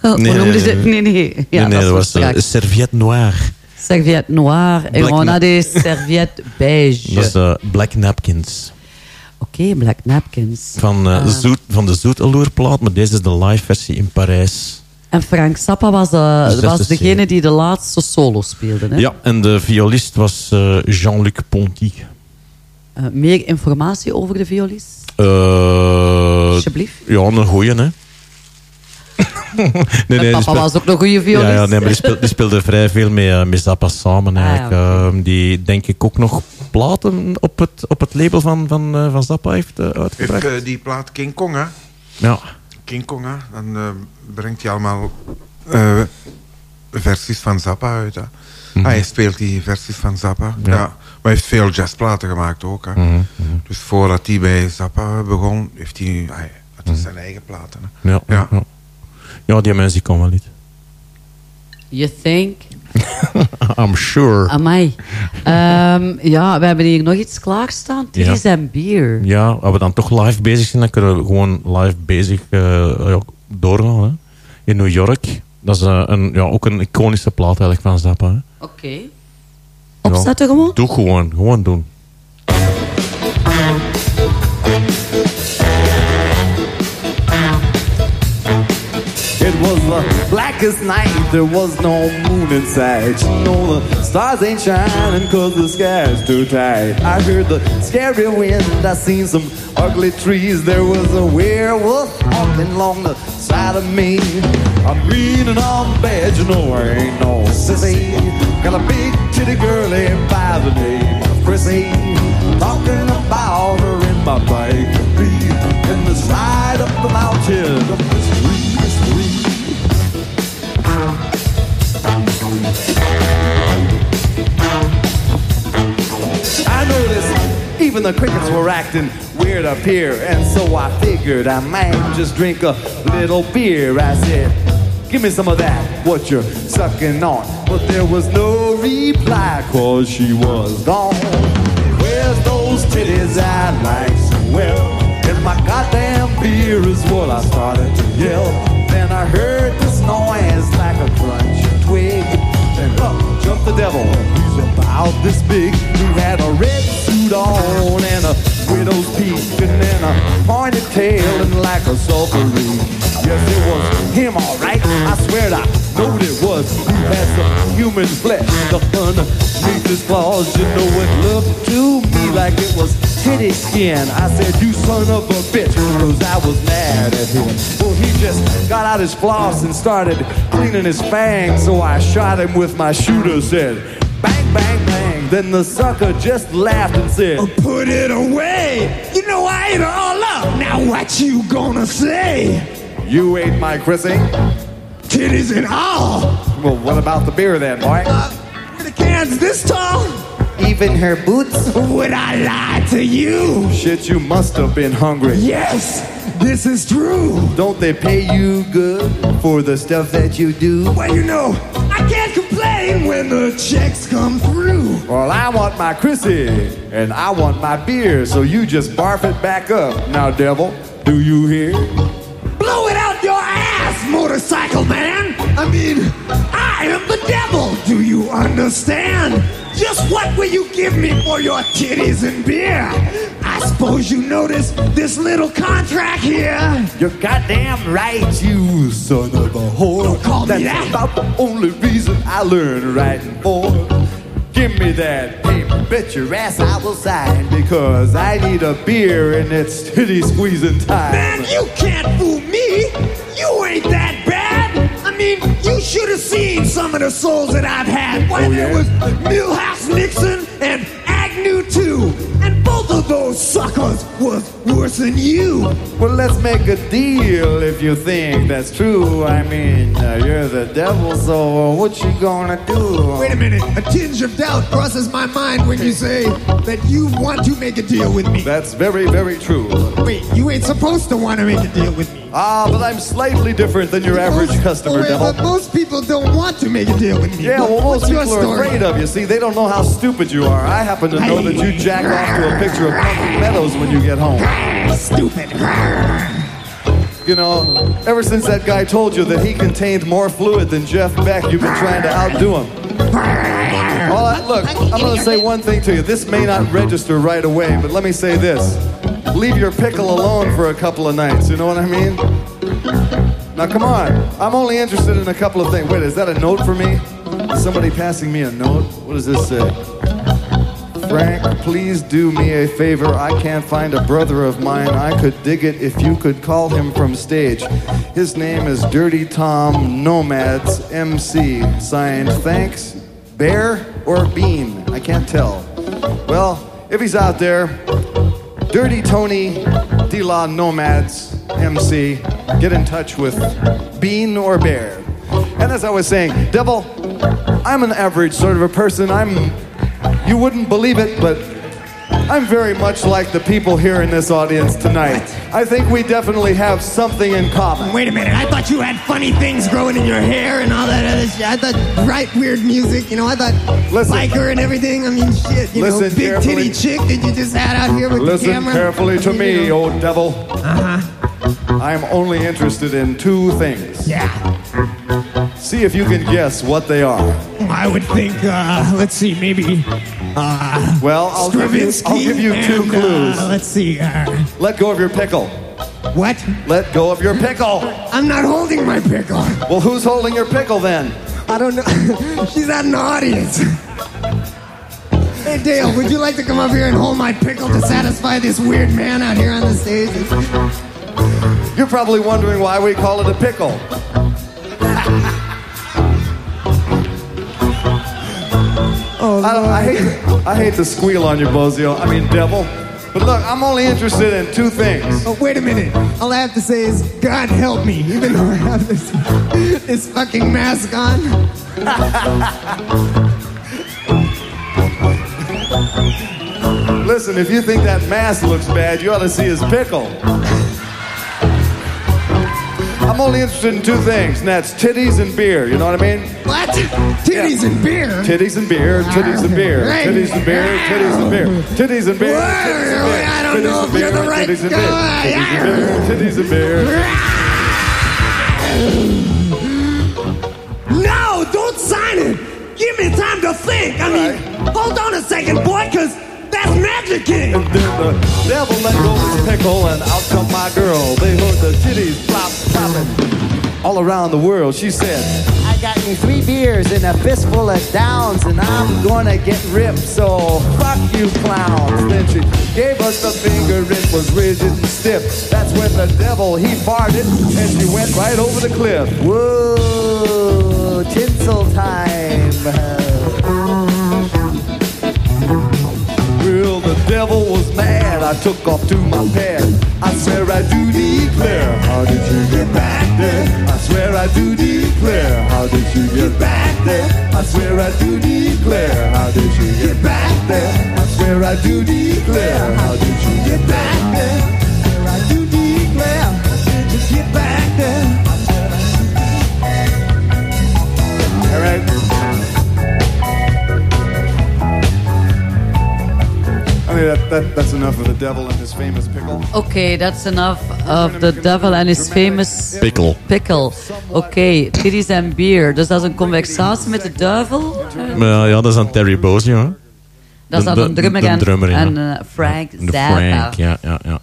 Hoe Nee, nee, ze het? nee. Nee, nee. Ja, nee, nee, dat was uh, straks. Serviette Noire. Serviette noire. En on a des serviettes beige. Dat is uh, Black Napkins. Oké, Black Napkins. Van, Ah. zoet, van de Zoeteloerplaat, maar deze is de live versie in Parijs. En Frank Zappa was, eh, dat was is de degene die de laatste solo speelde. Hè? Ja, en de violist was eh, Jean-Luc Ponty. Meer informatie over de violist? Alsjeblieft. Ja, een goeie, hè. nee, die papa speel- was ook een goede violist. Ja, ja nee, maar die, speel- die speelde vrij veel met, eh, met Zappa samen Ah, ja. Ehm, die denk ik ook nog platen op het, op het label van, van, eh, van Zappa heeft eh, Heeft, uitgebracht. eh, die plaat King Kong, hè? Ja. King Kong, hè? Dan eh, brengt hij allemaal eh, versies van Zappa uit, hè? Mhm. Hij speelt die versies van Zappa. Ja. Ja. Maar hij heeft veel jazzplaten gemaakt ook, hè? Mhm, mhm. Dus voordat hij bij Zappa begon, heeft hij... hij zijn eigen platen, hè? Ja, ja. Ja. Die mensen komen wel niet. You think? I'm sure. Amai. Ehm, ja, we hebben hier nog iets klaarstaan. Titties Ja. en bier. Ja, als we dan toch live bezig zijn, dan kunnen we gewoon live bezig eh, ja, doorgaan. Hè. In New York. Dat is eh, een, ja, ook een iconische plaat eigenlijk van Zappa. Hè. Oké. Opzetten gewoon? Doe gewoon, gewoon doen. It was the blackest night, there was no moon in sight. You know the stars ain't shining cause the sky's too tight. I heard the scary wind, I seen some ugly trees. There was a werewolf walking along the side of me. I'm mean and I'm bad, you know I ain't no sissy. Got a big titty girlie by the name of Chrissy. Talking about her in my bike. In the side of the mountain. Even the crickets were acting weird up here, and so I figured I might just drink a little beer. I said, Give me some of that, what you're sucking on. But there was no reply, cause she was gone. Where's those titties I like so well? And my goddamn beer is what I started to yell. Then I heard this noise like a crunch twig. And up jumped the devil. About this big. He had a red suit on and a widow's peak and then a pointed tail and like a sulphurine. Yes, it was him, all right. I swear I knowed it was. He had some human flesh stuck underneath his claws. You know, it looked to me like it was titty skin. I said, you son of a bitch, cause I was mad at him. Well, he just got out his floss and started cleaning his fangs. So I shot him with my shooter, said, bang, bang, bang. Then the sucker just laughed and said, oh, Put it away. You know I ate it all up. Now what you gonna say? You ate my Chrissy? Titties and all. Well, what about the beer then, boy? Uh, Were the cans this tall? Even her boots? Would I lie to you? Shit, you must have been hungry. Yes, this is true. Don't they pay you good for the stuff that you do? Well, you know, can't complain when the checks come through. Well, I want my Chrissy, and I want my beer, so you just barf it back up. Now, devil, do you hear? Blow it out your ass, motorcycle man. I mean, I am the devil. Do you understand? Just what will you give me for your titties and beer? I suppose you noticed this little contract here. You're goddamn right, you son of a whore. Don't call me That's that. about the only reason I learned writing for. Give me that paper, bet your ass I will sign because I need a beer and it's titty squeezing time. Man, you can't fool me. You ain't that should have seen some of the souls that I've had. Why, Oh, there yeah? was Millhouse Nixon and Agnew too. And both of those suckers was worse than you. Well, let's make a deal if you think that's true. I mean, uh, you're the devil, so what you gonna do? Wait a minute. A tinge of doubt crosses my mind when you say that you want to make a deal with me. That's very, very true. Wait, you ain't supposed to want to make a deal with me. Ah, but I'm slightly different than your average customer, devil. but most people don't want to make a deal with me. Yeah, well, most people are story? afraid of you. See, they don't know how stupid you are. I happen to know that you jack off to a picture of Pumpkin Meadows when you get home. Stupid. You know, ever since that guy told you that he contained more fluid than Jeff Beck, you've been trying to outdo him. Well, I- look, I'm going to say one thing to you. This may not register right away, but let me say this. Leave your pickle alone for a couple of nights. You know what I mean? Now, come on. I'm only interested in a couple of things. Wait, is that a note for me? Is somebody passing me a note? What does this say? Frank, please do me a favor. I can't find a brother of mine. I could dig it if you could call him from stage. His name is Dirty Tom Nomads MC. Signed, thanks, Bear or Bean? I can't tell. Well, if he's out there, Dirty Tony De La Nomads MC, get in touch with Bean or Bear. And as I was saying, Devil, I'm an average sort of a person. I'm, you wouldn't believe it, but I'm very much like the people here in this audience tonight. I think we definitely have something in common. Wait a minute, I thought you had funny things growing in your hair and all that other shit. I thought right weird music, you know, I thought biker and everything. I mean, shit, you know, Listen big carefully. titty chick that you just had out here with Listen the camera. carefully to You me, know. old devil. Uh-huh. I'm only interested in two things. Yeah. See if you can guess what they are. I would think, uh, let's see, maybe. Uh, Well, I'll give you, I'll give you two and, clues. Uh, let's see. Uh, Let go of your pickle. What? Let go of your pickle. I'm not holding my pickle. Well, who's holding your pickle then? I don't know. She's at an audience. Hey Dale, would you like to come up here and hold my pickle to satisfy this weird man out here on the stage? You're probably wondering why we call it a pickle. Oh, I, I, hate, I hate to squeal on you, Bozio. I mean, devil. But look, I'm only interested in two things. Oh, wait a minute. All I have to say is, God help me, even though I have this, this fucking mask on. Listen, if you think that mask looks bad, you ought to see his pickle. I'm only interested in two things, and that's titties and beer. You know what I mean? What? Titties and beer? Titties and beer, titties and beer, titties and beer, titties and beer, titties and beer, titties and beer, I don't know if you're the right titties guy. titties and beer, titties and beer. No, don't sign it. Give me time to think. I mean, hold on a second, boy, because that's Magic King. Then the devil let go of his pickle, and out come my girl. They heard the titties flop, flopping all around the world. She said, I got me three beers and a fistful of downs, and I'm gonna get ripped, so fuck you clowns. Then she gave us the finger, it was rigid and stiff. That's when the devil, he farted, and she went right over the cliff. Whoa, tinsel time. Devil was mad. I took off to my pad. I swear I do declare. How did you get back there? I swear I do declare. How did you get back there? I swear I do declare. How did you get back there? I swear I do declare. How did you get back there? I swear I do declare. How did you get back there? All right. That, that, that's enough of the devil and his famous pickle. Oké, that's enough of the devil and his famous Pickle. pickle. Oké, titties and beer. Dus dat is een conversatie met de duivel. Maar ja, dat is aan Terry Bozio. hè. Dat is De- aan de- een drummer de en, drummer, ja. en eh, Frank De Zappa. Frank, ja, ja, ja.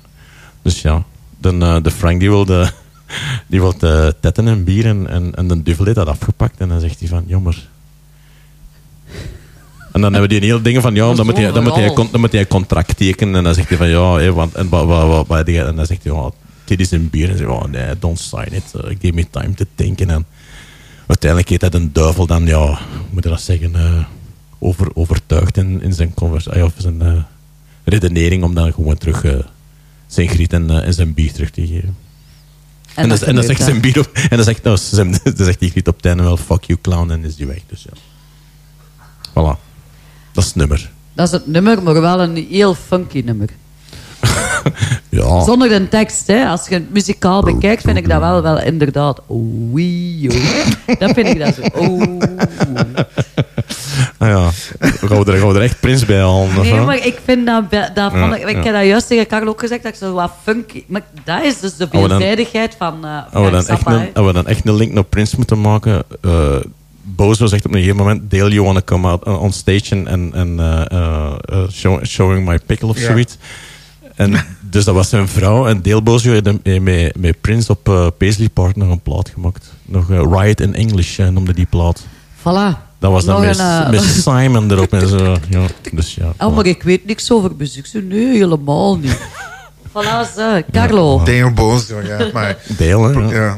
Dus ja, de, eh, de Frank die wilde, die wilde tetten en bier en, en, en de duvel heeft dat afgepakt en dan zegt hij van, jammer. En dan hebben die een heel dingen van, ja, dan moet, hij, dan, moet hij, dan moet hij een contract tekenen en dan zegt hij van, ja, hé, want, en, wat, wat, wat, en dan zegt hij, ja, dit is een bier. En dan zegt hij, oh, nee, don't sign it. Uh, give me time to think. En uiteindelijk heeft hij een duivel dan, ja, hoe moet je dat zeggen, eh, over, overtuigd in, in zijn conversatie, of zijn eh, redenering om dan gewoon terug eh, zijn griet en, eh, en zijn bier terug te geven. En, dan, dat en zegt zijn bier op, en dan zegt, nou, zijn, dan zegt die griet op het einde wel, fuck you clown, en is die weg. Dus ja. Voilà. Dat is het nummer. Dat is het nummer, maar wel een heel funky nummer. Ja. Zonder de tekst, hè. Als je het muzikaal bekijkt, vind ik dat wel, wel inderdaad... Oei, oei. Dat vind ik dat zo. Oh. Nou ja, gaan we er, gaan we er echt Prins bij halen? Nee, maar ik vind dat... dat ik, ja. heb dat juist tegen Karel ook gezegd, dat ik zo wat funky... Maar dat is dus de veelzijdigheid van uh, we, dan echt een, we dan echt een link naar Prince moeten maken. eh Bozo zegt op een gegeven moment: Dale, you want to come out on stage and, and, and uh, uh, uh, show, showing my pickle of zoiets. En dus dat was zijn vrouw. En Dale Bozo heeft hem- met, met Prince op uh, Paisley Park nog een plaat gemaakt. Nog uh, Riot in English uh, noemde die plaat. Voilà. Dat was dan een, eh, met Simon erop en zo. Ja, dus ja. Oh, maar ik weet niks over muziek. Nee, helemaal niet. voilà, zo. Carlo. Deel boos, ja. Maar, Deel, hè, ja. ja.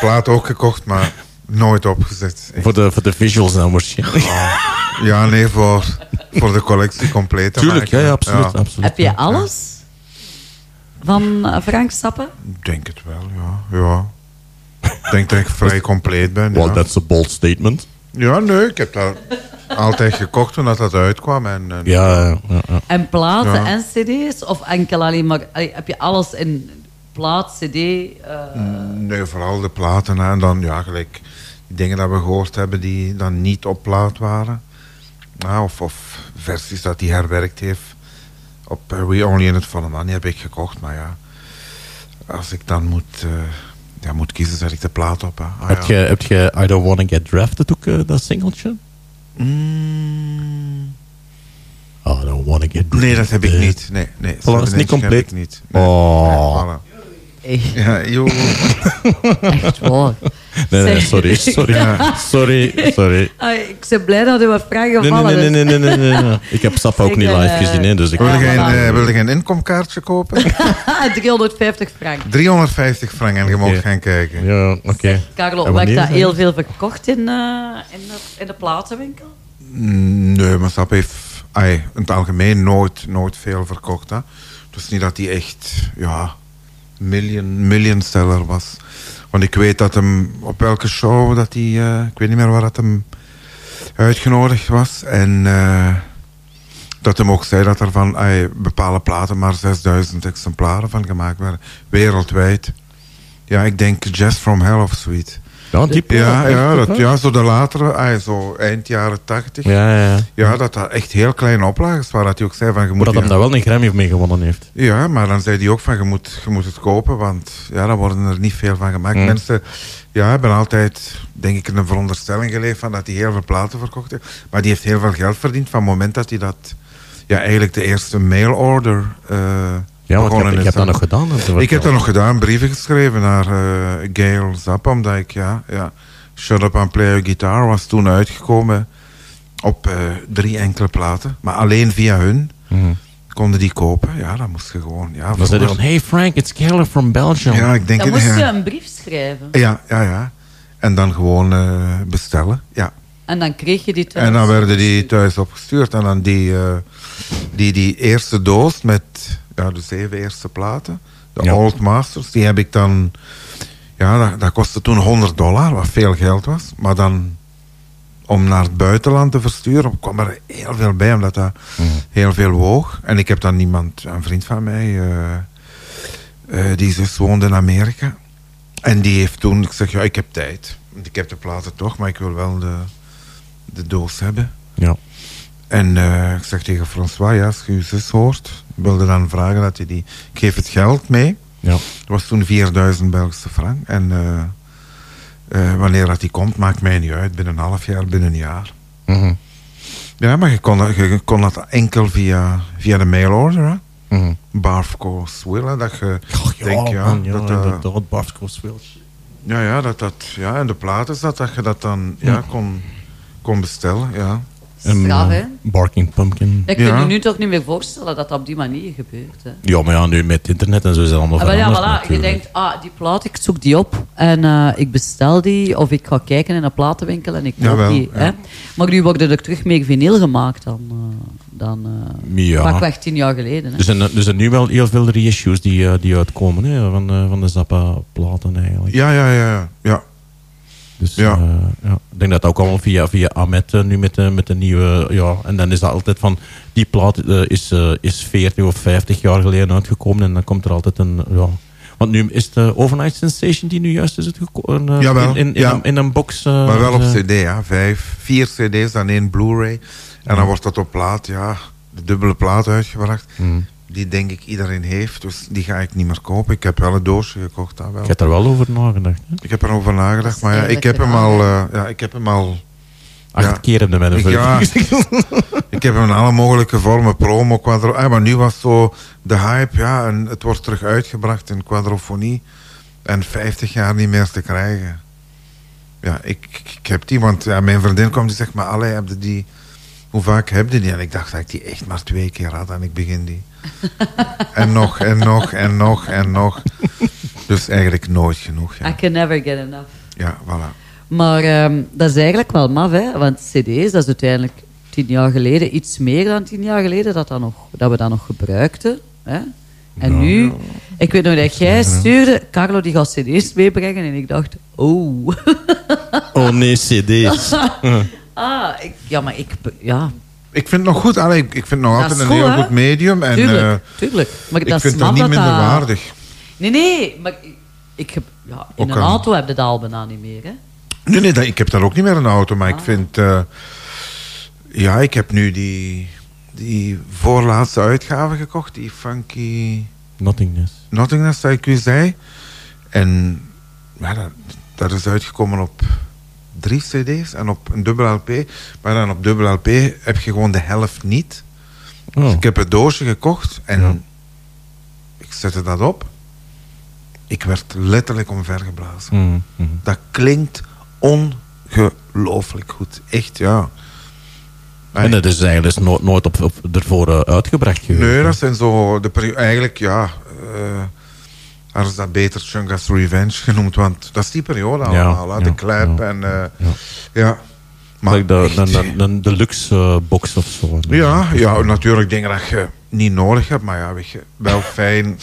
Plaat ook gekocht, maar nooit opgezet. Voor de, voor de visuals dan waarschijnlijk. Ja, nee, voor, voor de collectie compleet Tuurlijk, ja, ja, absoluut, absoluut. Heb je alles? Van eh, Frank Stappen? Ik denk het wel, ja. ja. Ik denk dat ik vrij compleet ben. Well, ja. that's a bold statement. Ja, nee, ik heb dat altijd gekocht toen dat, dat uitkwam. En, en- Ja, ja, ja. En platen Ja. en cd's? Of enkel alleen maar... heb je alles in plaat, cd? eh, Nee, vooral de platen. hè. En dan, ja, gelijk dingen dat we gehoord hebben die dan niet op plaat waren. Ja, of, of versies dat hij herwerkt heeft. Op uh, We Only In It For The Money heb ik gekocht. Maar ja, als ik dan moet, eh, ja, moet kiezen, zet ik de plaat op. Ah, heb, ja. je, heb je I Don't Wanna Get Drafted ook, eh, dat singeltje? Mm. I Don't Wanna Get Drafted. Nee, dat heb ik niet. Nee, nee. Voilà, dat is niet compleet. niet. Oh. Nee, voilà. Ja, joh. Echt waar. Nee, nee, sorry, sorry. Ja. Sorry, sorry. Ah, ik ben blij dat u wat vragen Nee, vallen. nee, nee, dus- nee, nee, nee, nee. Ik heb Sappa ook niet eh, live gezien, hè, dus ik... Wil je geen, voilà. eh, wil je geen inkomkaartje kopen? 350 frank. 350 frank en je mag gaan kijken. Ja, oké. Carlo, En werd dat heel die? veel verkocht in, eh, in, de, in de platenwinkel? Mm, Nee, maar Sap heeft ai, in het algemeen nooit, nooit veel verkocht. Hè. Dus niet dat hij echt ja, million, million seller was. Want ik weet dat hem op welke show dat hij, eh, ik weet niet meer waar dat hem uitgenodigd was. En eh, dat hem ook zei dat er van bepaalde platen maar 6000 exemplaren van gemaakt werden. Wereldwijd. Ja, ik denk Jazz from Hell of zoiets. Ja, ja, ja, dat, ja, zo de latere, ai, zo eind jaren 80. Ja, ja, ja. Dat dat echt heel kleine oplages waren. Dat hij ook zei van... Je Maar moet dat hem daar wel een Grammy mee gewonnen heeft. Ja, maar dan zei hij ook van... Je moet, je moet het kopen, want ja, daar worden er niet veel van gemaakt. Mm. Mensen ja, hebben altijd, denk ik, een veronderstelling geleefd... van dat hij heel veel platen verkocht heeft. Maar die heeft heel veel geld verdiend van het moment dat hij dat... Ja, eigenlijk de eerste mail-order eh Ja, want ik heb, ik is. heb dat nog gedaan. dat Ik heb dat nog gedaan, brieven geschreven naar eh Gail Zappa, omdat ik, ja, ja, Shut Up and Play Your Guitar was toen uitgekomen op eh, drie enkele platen. Maar alleen via hun Mhm. konden die kopen. Ja, dan moest je gewoon, ja. Dan zei hij vroeger- van, hey Frank, it's Keller from Belgium. Ja, ik denk Dan moest je een brief schrijven. Ja, ja, ja. En dan gewoon eh, bestellen, ja. En dan kreeg je die thuis. En dan werden die thuis opgestuurd. En dan die, eh, die, die eerste doos met ja, de zeven eerste platen. De Ja. Old Masters. Die heb ik dan... Ja, dat, dat kostte toen 100 dollar, wat veel geld was. Maar dan om naar het buitenland te versturen, kwam er heel veel bij, omdat dat heel veel woog. En ik heb dan iemand, een vriend van mij, eh, eh, die zus woonde in Amerika. En die heeft toen, ik zeg, ja, ik heb tijd. Ik heb de platen toch, maar ik wil wel de, de doos hebben. Ja. En eh, ik zeg tegen François, ja, als je je zus hoort, wilde dan vragen dat hij die... Ik geef het geld mee. Ja. Dat was toen 4000 Belgische frank. En eh, eh, wanneer dat die komt, maakt mij niet uit. Binnen een half jaar, binnen een jaar. Mhm. Ja, maar je kon, dat- je, je kon dat enkel via, via de mailorder, hè. Mhm. Barfco Swill, hè, dat je Ja, denkt, ja, man, ja, dat, eh, inderdaad, Barfco ja, ja, dat, dat, ja, en de plaat is dat, dat je dat dan ja, kon, kon bestellen, ja. Straf, eh, hè? Barking Pumpkin. Ik kan Ja. je nu toch niet meer voorstellen dat dat op die manier gebeurt. Hè? Ja, maar ja, nu met internet en zo is dat allemaal Ah, wel ja, voilà. Je denkt, ah, die plaat, ik zoek die op en eh, ik bestel die. Of ik ga kijken in een platenwinkel en ik koop Jawel, die. ja. Hè? Maar nu worden er terug meer vinyl gemaakt dan, eh, dan eh Ja. pakweg tien jaar geleden. Hè? Er zijn, er zijn nu wel heel veel reissues die, die uitkomen hè, van, eh, van de Zappa-platen eigenlijk. Ja, ja, ja, ja. Dus Ja. ja. ja. ik denk dat ook allemaal via, via Ahmed eh, nu met de, met de nieuwe... Ja, en dan is dat altijd van... Die plaat eh, is, eh, is 40 of 50 jaar geleden uitgekomen. En dan komt er altijd een... Ja, want nu is de Overnight Sensation die nu juist is uitgekomen. eh, Jawel, in, in, in, ja. een, in een box. eh, maar wel op eh, cd, ja. Vijf, vier cd's, dan één Blu-ray. En dan wordt dat op plaat, ja, de dubbele plaat uitgebracht. Mm. Die denk ik iedereen heeft, dus die ga ik niet meer kopen. Ik heb wel een doosje gekocht, dat wel. Ik heb er wel over nagedacht. Hè? Ik heb erover nagedacht, maar ja, ik heb hem al... eh, ja, ik heb hem al... Acht ja. keer heb je met een Ja, ik heb hem in alle mogelijke vormen, promo, quadro... Ah, maar nu was zo de hype, ja, en het wordt terug uitgebracht in quadrofonie. En 50 jaar niet meer te krijgen. Ja, ik, ik, heb die, want ja, mijn vriendin kwam die zegt, maar allee, heb je die... Hoe vaak heb je die? En ik dacht dat ik die echt maar twee keer had en ik begin die. en nog, en nog, en nog, en nog. Dus eigenlijk nooit genoeg, ja. I can never get enough. Ja, voilà. Maar ehm, dat is eigenlijk wel maf, hè? Want cd's, dat is uiteindelijk tien jaar geleden, iets meer dan tien jaar geleden, dat, dat, nog, dat we dat nog gebruikten. Hè? En Ja, nu, ja. ik weet nog dat jij stuurde, Carlo die gaat cd's meebrengen, en ik dacht, oh. Oh nee, cd's. ah, ik, ja, maar ik, ja, Ik vind het nog goed. Allee, ik vind het nog Dat altijd een goed, heel hè? goed medium. En, tuurlijk, eh, tuurlijk. Maar ik dat vind dat niet dat minder dat- waardig. Nee, nee, maar ik, ik heb, ja, in Ook een een- auto heb je dat al bijna niet meer, hè? Nee, nee, dat, ik heb daar ook niet meer een auto. Maar ik Ah. vind... eh, ja, ik heb nu die, die voorlaatste uitgave gekocht. Die Funky Nothingness. Nothingness, dat ik u zei. En ja, dat, dat is uitgekomen op drie cd's en op een dubbel LP. Maar dan op dubbel LP heb je gewoon de helft niet. Oh. Dus ik heb het doosje gekocht en ik zette dat op. Ik werd letterlijk omvergeblazen. Mm, mm. Dat klinkt ongelooflijk goed. Echt, ja. En dat is eigenlijk nooit, nooit op, op, ervoor eh, uitgebracht geweest. Nee, dat zijn zo... De eigenlijk, ja... eh ze dat beter Chunga's Revenge genoemd. Want dat is die periode allemaal. ja, de clap ja, en... eh, ja. ja. Maar Like de, echt, de, de, de deluxe eh, box of zo. ja, ja, natuurlijk dingen dat je niet nodig hebt. Maar ja, weet je, wel fijn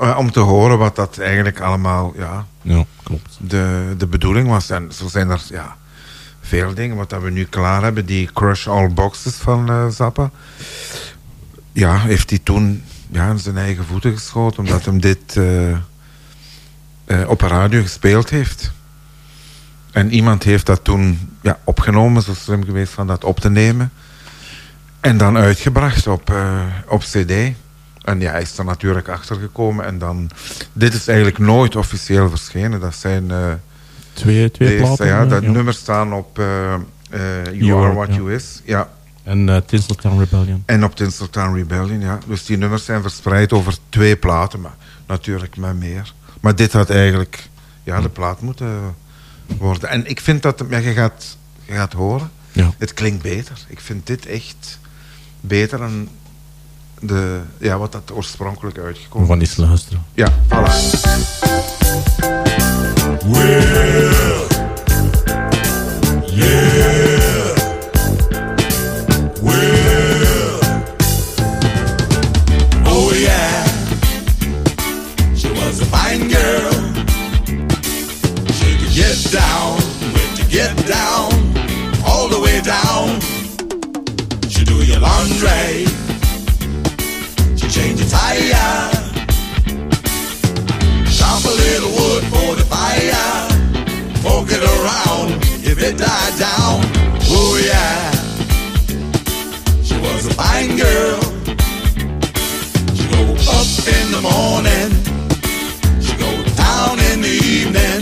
eh, om te horen wat dat eigenlijk allemaal... Ja, Ja, klopt. de, de bedoeling was. En zo zijn er ja, veel dingen. Wat dat we nu klaar hebben, die Crush All Boxes van eh, Zappa. Ja, heeft hij toen ja, in zijn eigen voeten geschoten. Omdat hem dit eh, eh, op een radio gespeeld heeft. En iemand heeft dat toen ja, opgenomen, zo slim geweest van dat op te nemen. En dan uitgebracht op, eh, op cd. En ja, hij is er natuurlijk achter gekomen. En dan... Dit is eigenlijk nooit officieel verschenen. Dat zijn... Twee, twee deze, platen. Ja, dat ja. nummers staan op You, You Are Are, What ja. You Is. Ja. En eh Tinseltown Rebellion. En op Tinseltown Rebellion, ja. Dus die nummers zijn verspreid over twee platen. Maar natuurlijk met meer. Maar dit had eigenlijk ja, de plaat moeten worden. En ik vind dat... Ja, je, gaat, je gaat horen. Ja. Het klinkt beter. Ik vind dit echt beter dan de, ja, wat dat oorspronkelijk uitgekomen gaan eens luisteren. Ja, voilà. Yeah. For the fire. Fork it around if it died down. Oh yeah. She was a fine girl. She go up in the morning. She go down in the evening.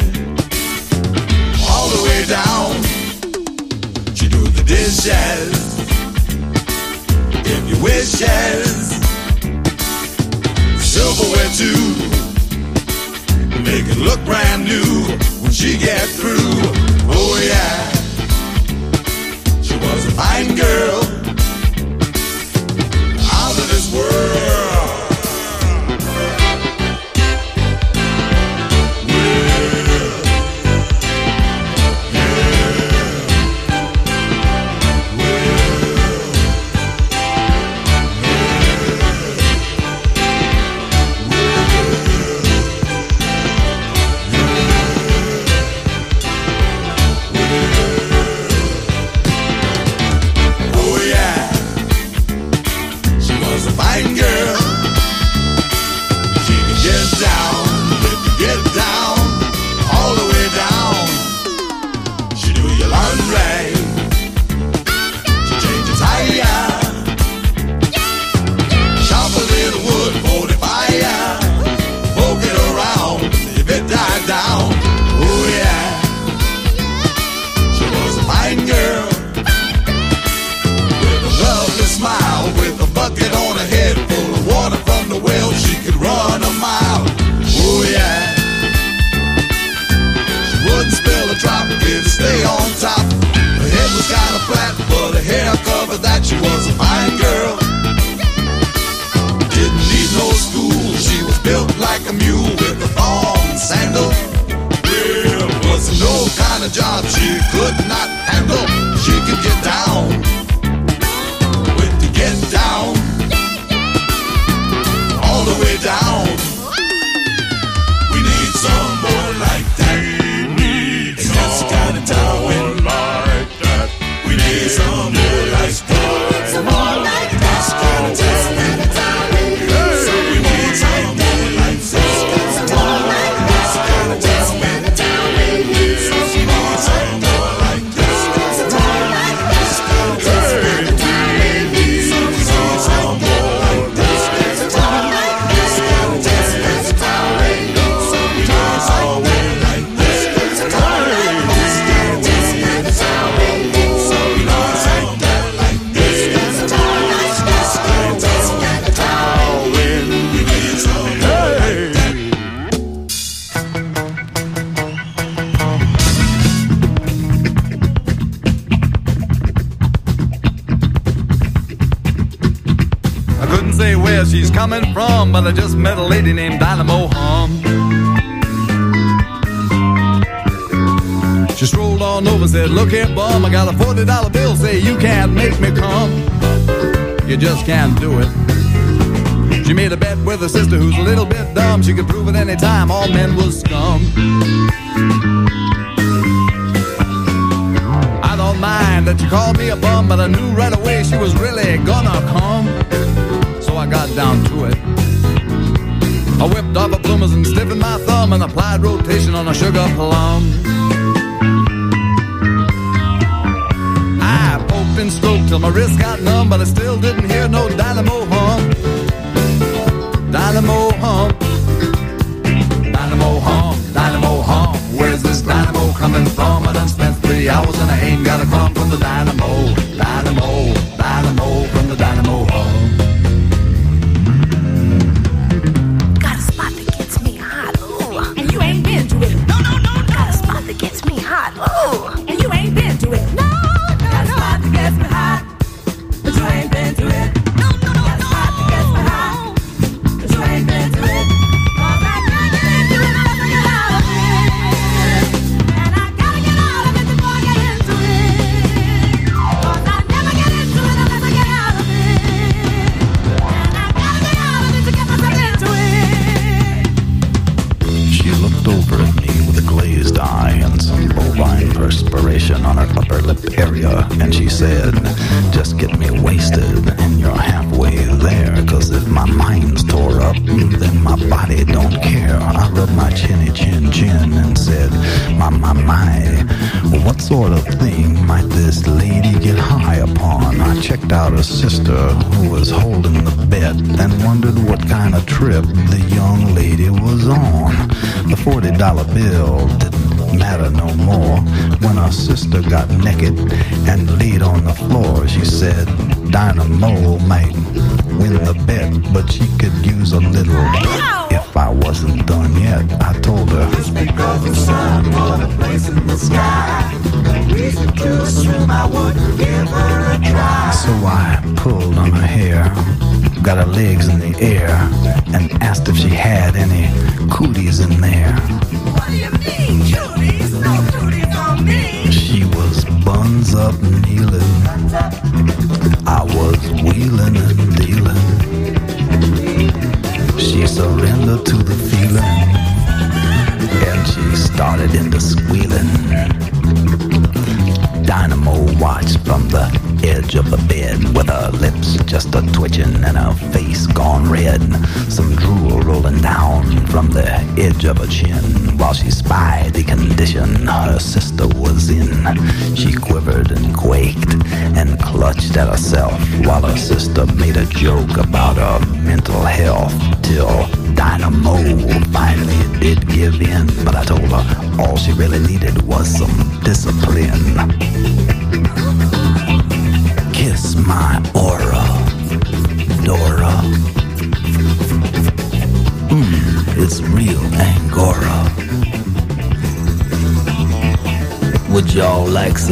All the way down. She do the dishes. If you wishes. Silverware too make it look brand new when she get through. Oh yeah, she was a fine girl, that she was a fine girl. Didn't need no school, she was built like a mule with a thong sandal. Yeah, was no kind of job she could not handle. She could get down with the get down, all the way down. can do it. She made a bet with her sister who's a little bit dumb. She could prove it any time all men was scum. I don't mind that you called me a bum, but I knew right away she was really gonna come. So I got down to it. I whipped off a bloomers and stiffened my thumb and applied rotation on a sugar plum. and stroke till my wrist got numb, but I still didn't hear no dynamo hum. Dynamo hum. Dynamo hum, dynamo hum. Where's this dynamo coming from? I done spent three hours and I ain't got a crumb from the dynamo.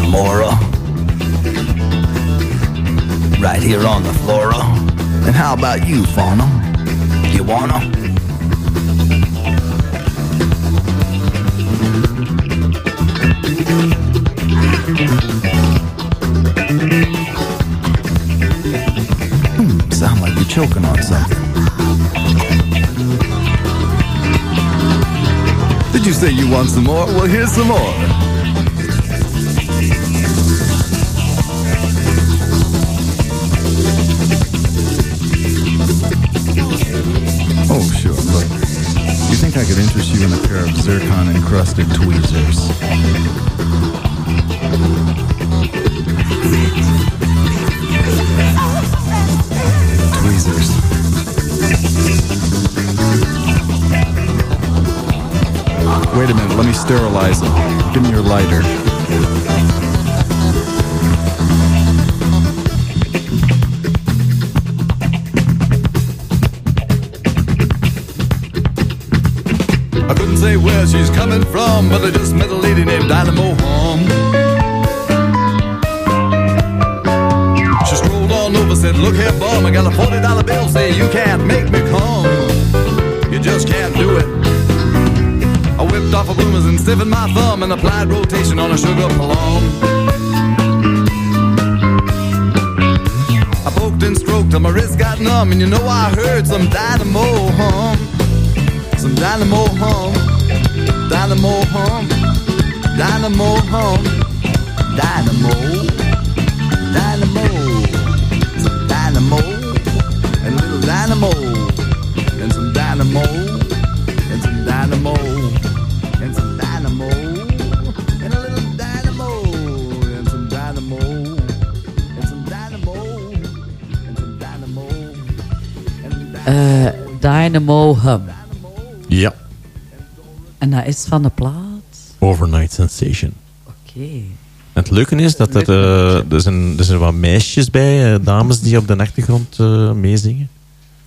More? Right here on the flora. And how about you, Fauna? You wanna? Hmm, sound like you're choking on something. Did you say you want some more? Well, here's some more. In a pair of zircon encrusted tweezers? Tweezers. Wait a minute, let me sterilize them. Give me your lighter. Where she's coming from, but I just met a lady named Dynamo Home. She strolled on over, said, Look here, bum, I got a $40 bill, say you can't make me come. You just can't do it. I whipped off a bloomers and stiffened my thumb and applied rotation on a sugar plum. I poked and stroked till my wrist got numb, and you know I heard some dynamo hum. Some dynamo hum, dynamo hum, dynamo hum, dynamo, dynamo, some dynamo, and a little dynamo, and some dynamo, and some dynamo, and some dynamo, and a little dynamo, and some dynamo, and some dynamo, and some dynamo. Eh, Dynamo Hum. En dat is van de plaat. Overnight Sensation. Oké. Het leuke is dat er, eh, er, zijn, er zijn wat meisjes bij, eh, dames die op de achtergrond eh, meezingen.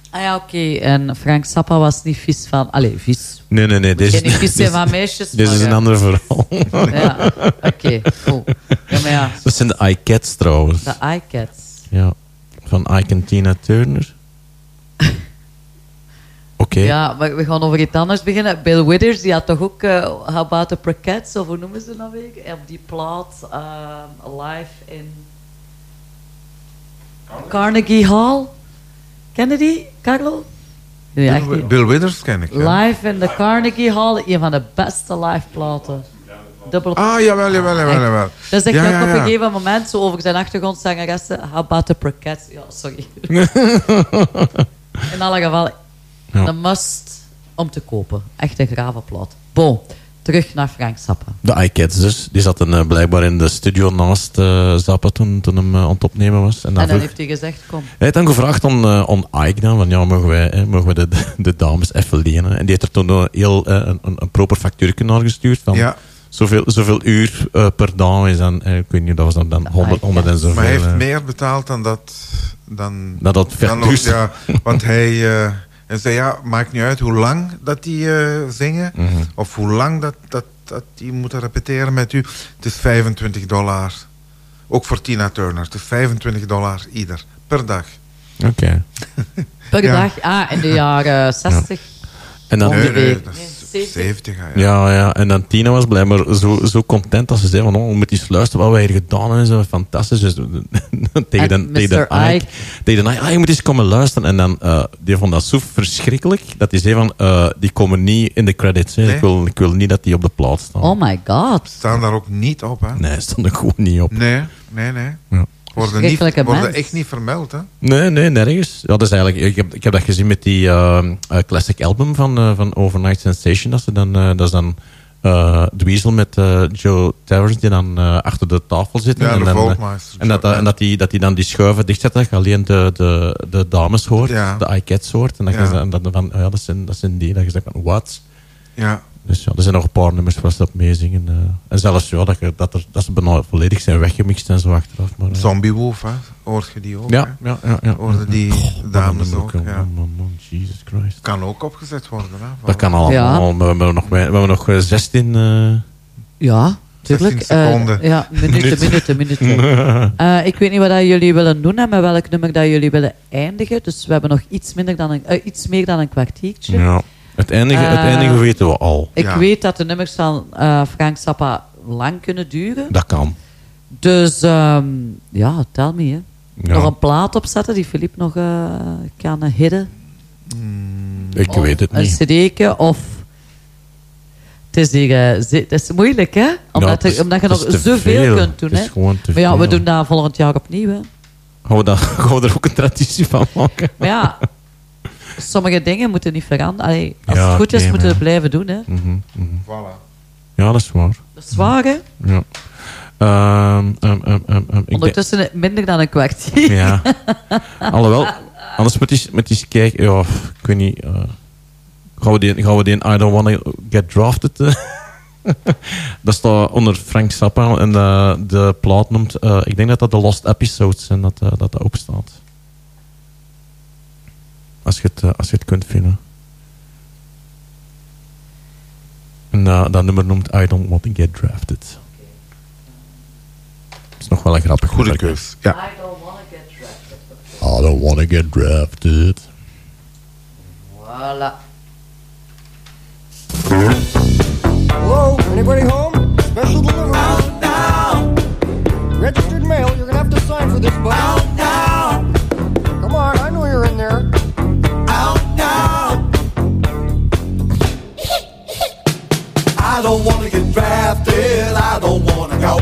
Ah ja, oké. En Frank Zappa was niet vies van... Allee, vies. Nee, nee, nee. Je niet vies zijn van meisjes, Dit is een ander verhaal. Ja, oké. cool. Ja, maar ja. Dat zijn de iCats trouwens. De iCats. Ja, van Ike en Tina Turner. Oké. Ja, maar we gaan over iets anders beginnen. Bill Withers, die had toch ook uh, How About the Prockets, of hoe noemen ze dat nou weer? Op die plaat, um, live in Carnegie Hall. Ken je die, Carlo? Nee, echt Bill. Bill Withers ken ik. ja. Live in de Carnegie Hall, een van de beste live platen. Dubbele Ah, jawel, jawel, jawel, jawel. Ja, hij ja, ook op een gegeven moment zo over zijn achtergrondzangeressen. How about the Prockets? Ja, sorry. In alle gevallen, Ja. een must om te kopen. Echt een grave plaat. Bon, terug naar Frank Zappa. De iCats dus. Die zaten eh, blijkbaar in de studio naast eh Zappa toen, toen hem eh, aan het opnemen was. En dan, en dan vroeg- heeft hij gezegd, kom. Hij heeft dan gevraagd aan, eh, aan Ike dan, van ja, mogen wij, eh, mogen wij de, de, de dames even lenen? En die heeft er toen een heel eh, een, een, een proper factuurtje naar gestuurd van Ja. zoveel, zoveel uur per dag is dan, ik weet niet, dat was dan, dan 100, 100 en zoveel. Maar hij heeft meer betaald dan dat... Dan, Dat dat dan duurt. ja, Want hij, eh, hij zei, ja, maakt niet uit hoe lang dat die eh, zingen. Mhm. Of hoe lang dat, dat, dat die moeten repeteren met u. Het is 25 dollar. Ook voor Tina Turner. Het is 25 dollar ieder. Per dag. Oké. Per Ja. dag, ah, in de jaren 60. En dan, Nee, nee, ongeveer. dat is Nee, 70. ja. Ja, ja, en dan Tina was blijkbaar zo, zo content dat ze zei van, oh, we moeten eens luisteren wat wij hier gedaan hebben. Zo fantastisch. Dus, tegen de, tegen. Ike. Tegen de Ike, ah, je moet eens komen luisteren. En dan, eh, die vond dat zo verschrikkelijk, dat hij zei van, eh, die komen niet in de credits. Hè. Nee. Ik, wil, ik wil niet dat die op de plaat staan. Oh my god. Staan daar ook niet op, hè? Nee, stond er gewoon niet op. Nee, nee, nee. Ja. Worden, niet, worden echt niet vermeld, hè? Nee, nee, nergens. Ja, dat is eigenlijk, ik, heb, ik heb dat gezien met die eh, eh, classic album van, eh, van Overnight Sensation. Dat, ze dan, eh, dat is dan eh Dweezil met eh, Joe Towers die dan eh, achter de tafel zitten. Ja, en, de dan, Volkmeister, en, dat, en dat die, dat die dan die schuiven dichtzetten, dat je alleen de, de, de dames hoort, Ja. de iCats hoort. En dat, Ja. je, en dat, van, ja, dat, zijn, dat zijn die. Dat je zegt van, wat? Ja. Dus ja, er zijn nog een paar nummers waar ze op meezingen. eh. en zelfs ja, dat, er, dat ze bijna volledig zijn weggemixt en zo achteraf. Maar, eh, Zombie Wolf, hè? Hoort je die ook? Ja, hè? ja, ja, ja. Hoorden die dames ook, ja. Man, man, man, Jesus Christ. Kan ook opgezet worden, hè? Dat kan allemaal. We, hebben nog, we hebben nog eh, 16... eh, Ja, tuurlijk. 16 seconden. Ja, minuten, Minuten. minuten. Eh, ik weet niet wat dat jullie willen doen en met welk nummer dat jullie willen eindigen. Dus we hebben nog iets, minder dan een, iets meer dan een kwartiertje. ja. Het eindige, het eindige weten we al. Ik weet dat de nummers van eh, Frank Zappa lang kunnen duren. Dat kan. Dus ehm, ja, tel me. Hè. Ja. Nog een plaat opzetten die Filip nog eh, kan hidden. Ik weet het Een niet. cd'tje of... Het is, hier, eh, het is moeilijk, hè? Omdat, is- er- omdat je nog zoveel veel. kunt doen, Het is hè? gewoon te maar ja, we doen dat volgend jaar opnieuw, hè? Gaan we, gaan we er ook een traditie van maken? Maar ja, sommige dingen moeten niet veranderen. Allee, als Ja, het goed is, moeten we maar- blijven doen, hè? Mhm, mhm. Voilà. Ja, dat is waar. Dat is waar, hè? Ja. Ehm, ehm, ehm, denk- Ondertussen minder dan een kwartier. Ja. Alhoewel, anders moet je eens- moet je eens kijken. Ja, ik weet niet. eh, gaan, we die, gaan we die I Don't Wanna Get Drafted... eh? dat staat onder Frank Zappa en de, de plaat noemt... eh, ik denk dat dat de Lost Episodes zijn dat eh, dat, dat opstaat. Als je het, eh, als je het kunt vinden. En dat nummer noemt I Don't Want to Get Drafted. Dat is nog wel een grappig Goede keus. Ja. I don't want to get drafted. Voilà. Hello, anybody home? Special delivery. I don't wanna get drafted. I don't wanna go.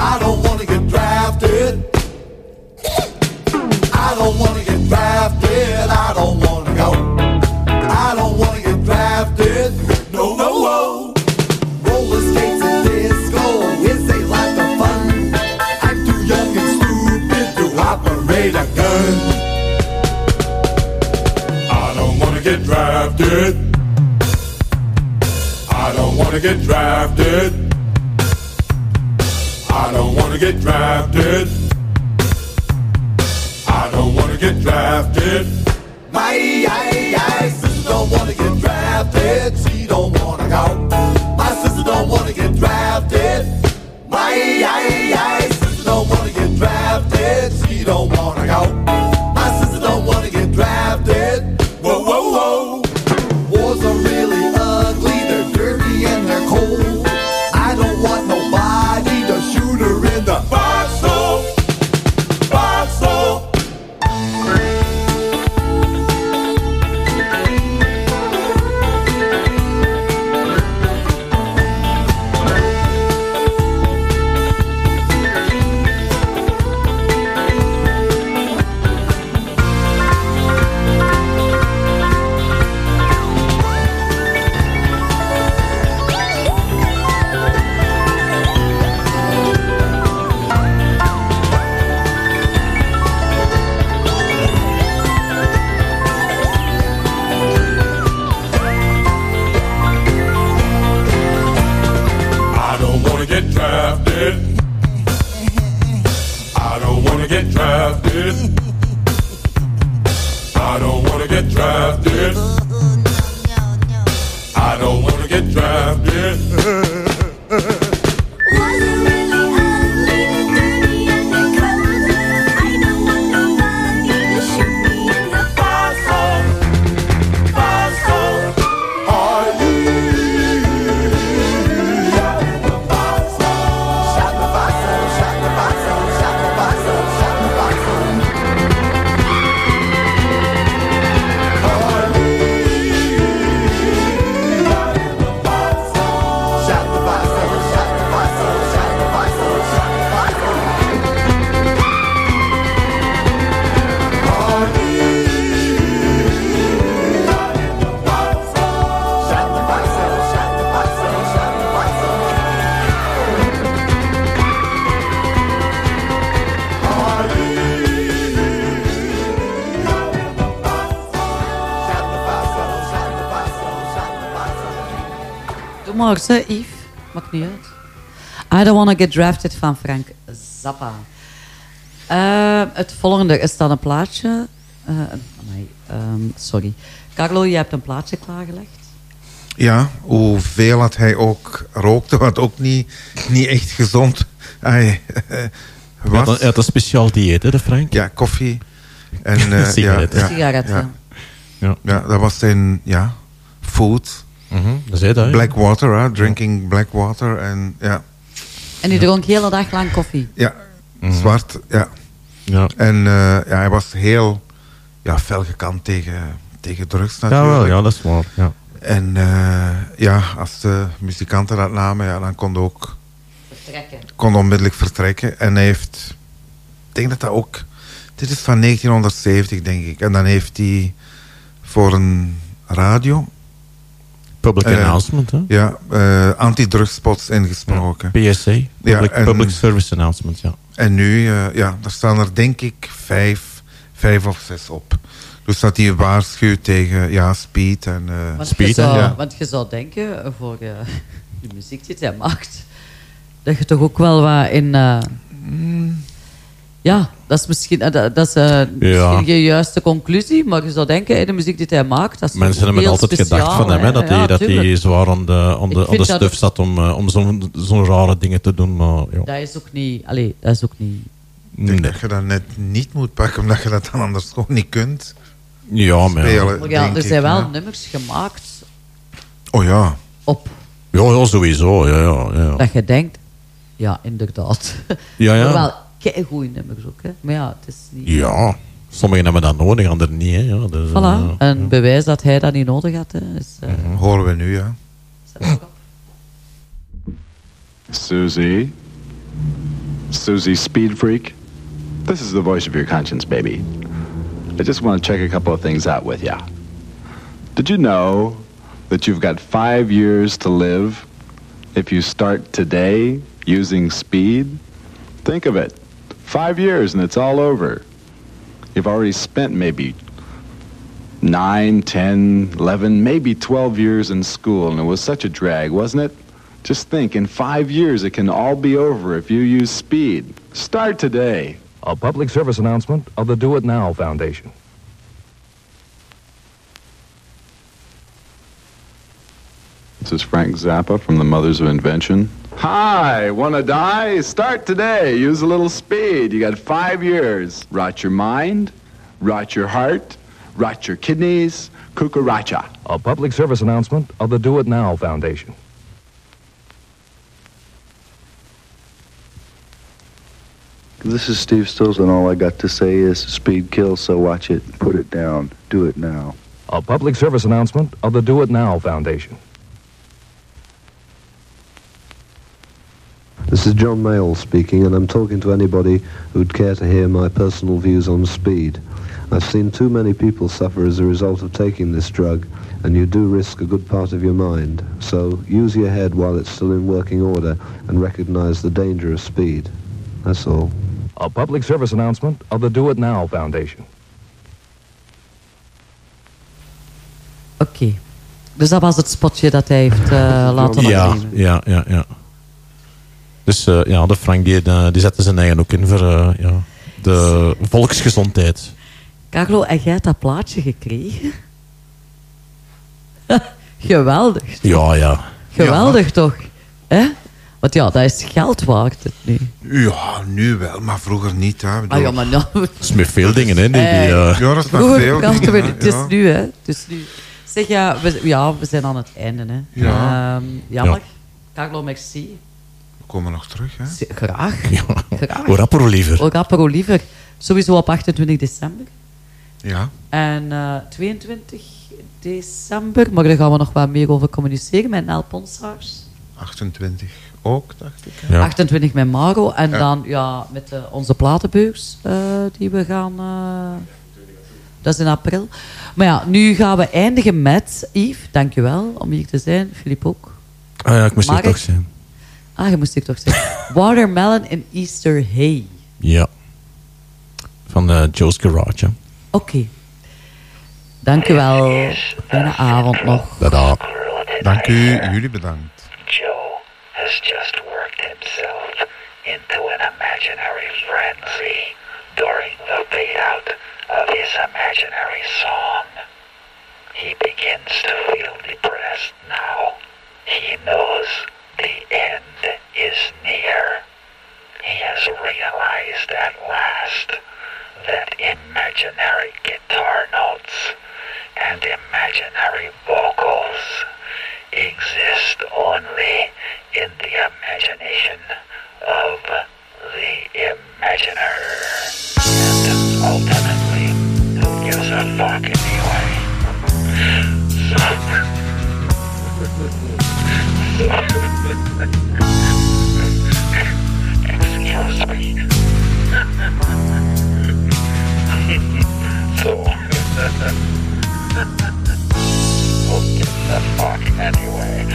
I don't wanna get drafted. I don't wanna get drafted. I don't wanna go. I don't wanna get drafted. No, no, no. Roller skates and disco is a lot of fun. I'm too young and stupid to operate a gun. I don't wanna get drafted. I don't wanna get drafted. I don't wanna get drafted. I don't wanna get drafted. My I, I, sister don't wanna get drafted. She don't wanna go. My sister don't wanna get drafted. My I, sister don't wanna get drafted. She don't wanna go. Maar, ze, Yves. Maakt niet uit. I Don't Wanna Get Drafted van Frank Zappa. Eh, het volgende is dan een plaatje. eh, amai, ehm, sorry. Carlo, je hebt een plaatje klaargelegd. Ja, hoeveel dat hij ook rookte, wat ook niet, niet echt gezond hij, Hij was. had een- hij had een speciaal dieet, hè, de Frank? Ja, koffie. En, eh, Sigaretten. Ja, ja. ja. Ja, dat was zijn ja, food. Mhm, dat hè? Black water, hè, drinking black water. En ja, En die dronk de hele dag lang koffie. ja Mhm. zwart. Ja. Ja. En eh, ja, hij was heel ja, fel gekant tegen, tegen drugs Ja, natuurlijk. wel, ja, dat is waar. Ja. En eh, ja, als de muzikanten dat namen, ja, dan kon hij ook Vertrekken. kon onmiddellijk vertrekken. En hij heeft, ik denk dat dat ook, dit is van 1970 denk ik. En dan heeft hij voor een radio... Public eh, announcement, hè? Ja, eh antidrugspots ingesproken. PSA, Public, en- Public Service Announcement, ja. En nu, eh, ja, daar staan er denk ik vijf, vijf of zes op. Dus dat hij waarschuwt tegen ja, speed en... eh, Want, je zou, ja. want je zou denken, voor de muziek die hij maakt, dat je toch ook wel wat in... eh, ja, dat is misschien, eh, dat, dat is, eh, misschien geen juiste conclusie, maar je zou denken, eh, de muziek die hij maakt, dat is Mensen hebben altijd speciaal, gedacht van hem, hè, dat, Ja, hij, dat hij zwaar aan de, aan de, aan de stuf zat om, eh, om zo'n zo'n rare dingen te doen. Maar, ja. Dat is ook niet... Allee, dat is ook niet... Ik denk dat je dat net niet moet pakken, omdat je dat dan anders gewoon niet kunt. Ja, maar ja. spelen, Maar ja, denk er ik, zijn wel ja. nummers gemaakt Oh ja. op Ja, ja, sowieso. Ja, ja, ja. dat je denkt, ja, inderdaad. Ja, ja. Wel goede nummers ook, hè. Maar ja, het is niet... ja, sommigen hebben dat nodig, anderen niet. Hè. Ja, dus, Voilà, eh, een bewijs dat hij dat niet nodig had. Hè, is, eh, Horen we nu, ja. Susie? Susie Speed Freak? This is the voice of your conscience, baby. I just want to check a couple of things out with you. Did you know that you've got five years to live if you start today using speed? Think of it. Five years and it's all over. You've already spent maybe nine, ten, eleven, maybe 12 years in school, and it was such a drag, wasn't it? Just think, in five years, it can all be over if you use speed. Start today. A public service announcement of the Do It Now Foundation. This is Frank Zappa from the Mothers of Invention. Hi, wanna die? Start today. Use a little speed. You got five years. Rot your mind, rot your heart, rot your kidneys, kukaracha. A public service announcement of the Do It Now Foundation. This is Steve Stills, and all I got to say is speed kills, so watch it, put it down, do it now. A public service announcement of the Do It Now Foundation. This is John Mayall speaking, and I'm talking to anybody who'd care to hear my personal views on speed. I've seen too many people suffer as a result of taking this drug, and you do risk a good part of your mind. So use your head while it's still in working order and recognize the danger of speed. That's all. A public service announcement of the Do It Now Foundation. Oké. Dus dat was het spotje dat hij heeft eh, laten ja, opnemen. ja, ja, ja. Dus eh, ja, de Frank die, eh, die zette zijn eigen ook in voor eh, ja, de volksgezondheid. Carlo, en jij hebt dat plaatje gekregen? Geweldig. Ja, ja. Geweldig toch? Hè? Want ja, dat is geld waard het nu. Ja, nu wel, maar vroeger niet. Hè. Ah ja, maar nou... Dat is met veel dingen, hè. Die, die, Ja, dat is met Vroeger veel we dingen, Het is ja. nu, hè. Het is nu. Zeg, ja we, ja, we zijn aan het einde, hè. Ja. Ehm, jammer. Ja. Carlo, merci. We komen nog terug, hè? Graag. Graag. Hoe rapper, hoe liever. Hoe rapper, hoe liever. Sowieso op 28 december. Ja. En eh 22 december, maar daar gaan we nog wat meer over communiceren met Nel Ponsaars. 28 ook, dacht ik. hè? 28 met Maro. En Ja. dan ja, met eh, onze platenbeurs eh, die we gaan... eh, dat is in april. Maar ja, nu gaan we eindigen met Yves. Dankjewel om hier te zijn. Filip ook. Ah ja, ik moest hier toch zijn. Ah, je moest hier toch zeggen. Watermelon in Easter Hay. Ja. Van eh, Joe's Garage. hè. Oké. Dankjewel. Fijne avond nog. Tada. Dank u, jullie bedankt. Joe has just worked himself into an imaginary frenzy during the fade out of his imaginary song. He begins to feel depressed now. He knows the end is near. He has realized at last that imaginary guitar notes and imaginary vocals exist only in the imagination of the imaginer. And ultimately, who gives a fuck anyway? Excuse fuck anyway?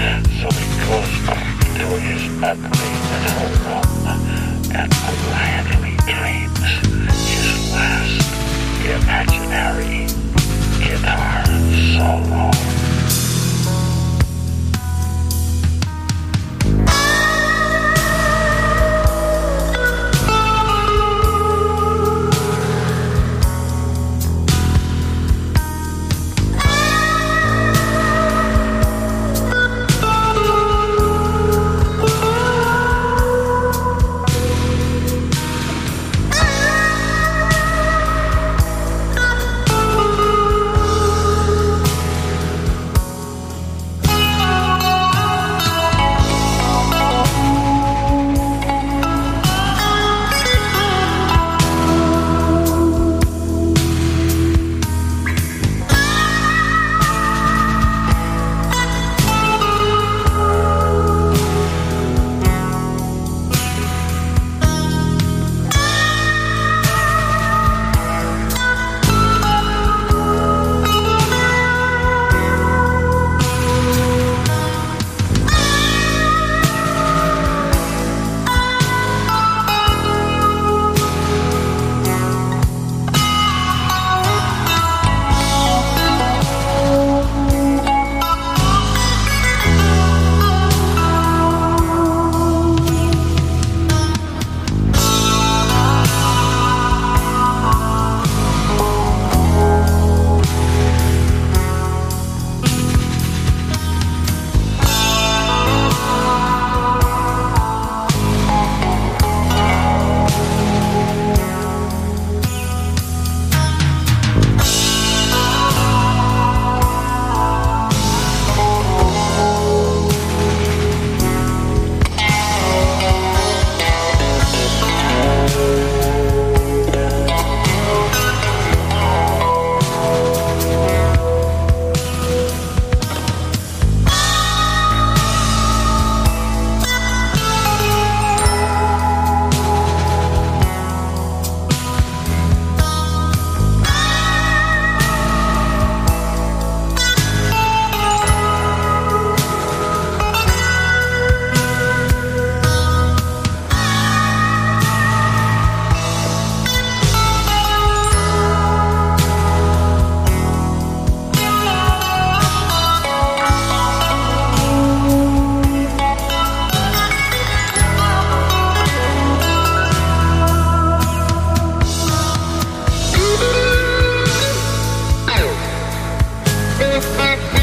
So he goes back to his ugly little room and quietly dreams his last imaginary guitar solo. Thank you.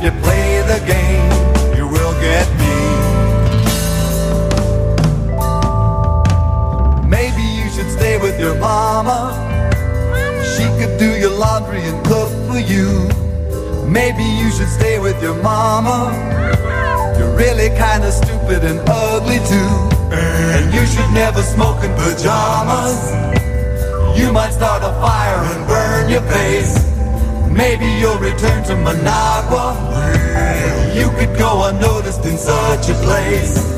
If you play the game, you will get me. Maybe you should stay with your mama. She could do your laundry and cook for you. Maybe you should stay with your mama. You're really kinda stupid and ugly too. And you should never smoke in pajamas. You might start a fire and burn your face. Maybe you'll return to Managua. You could go unnoticed in such a place.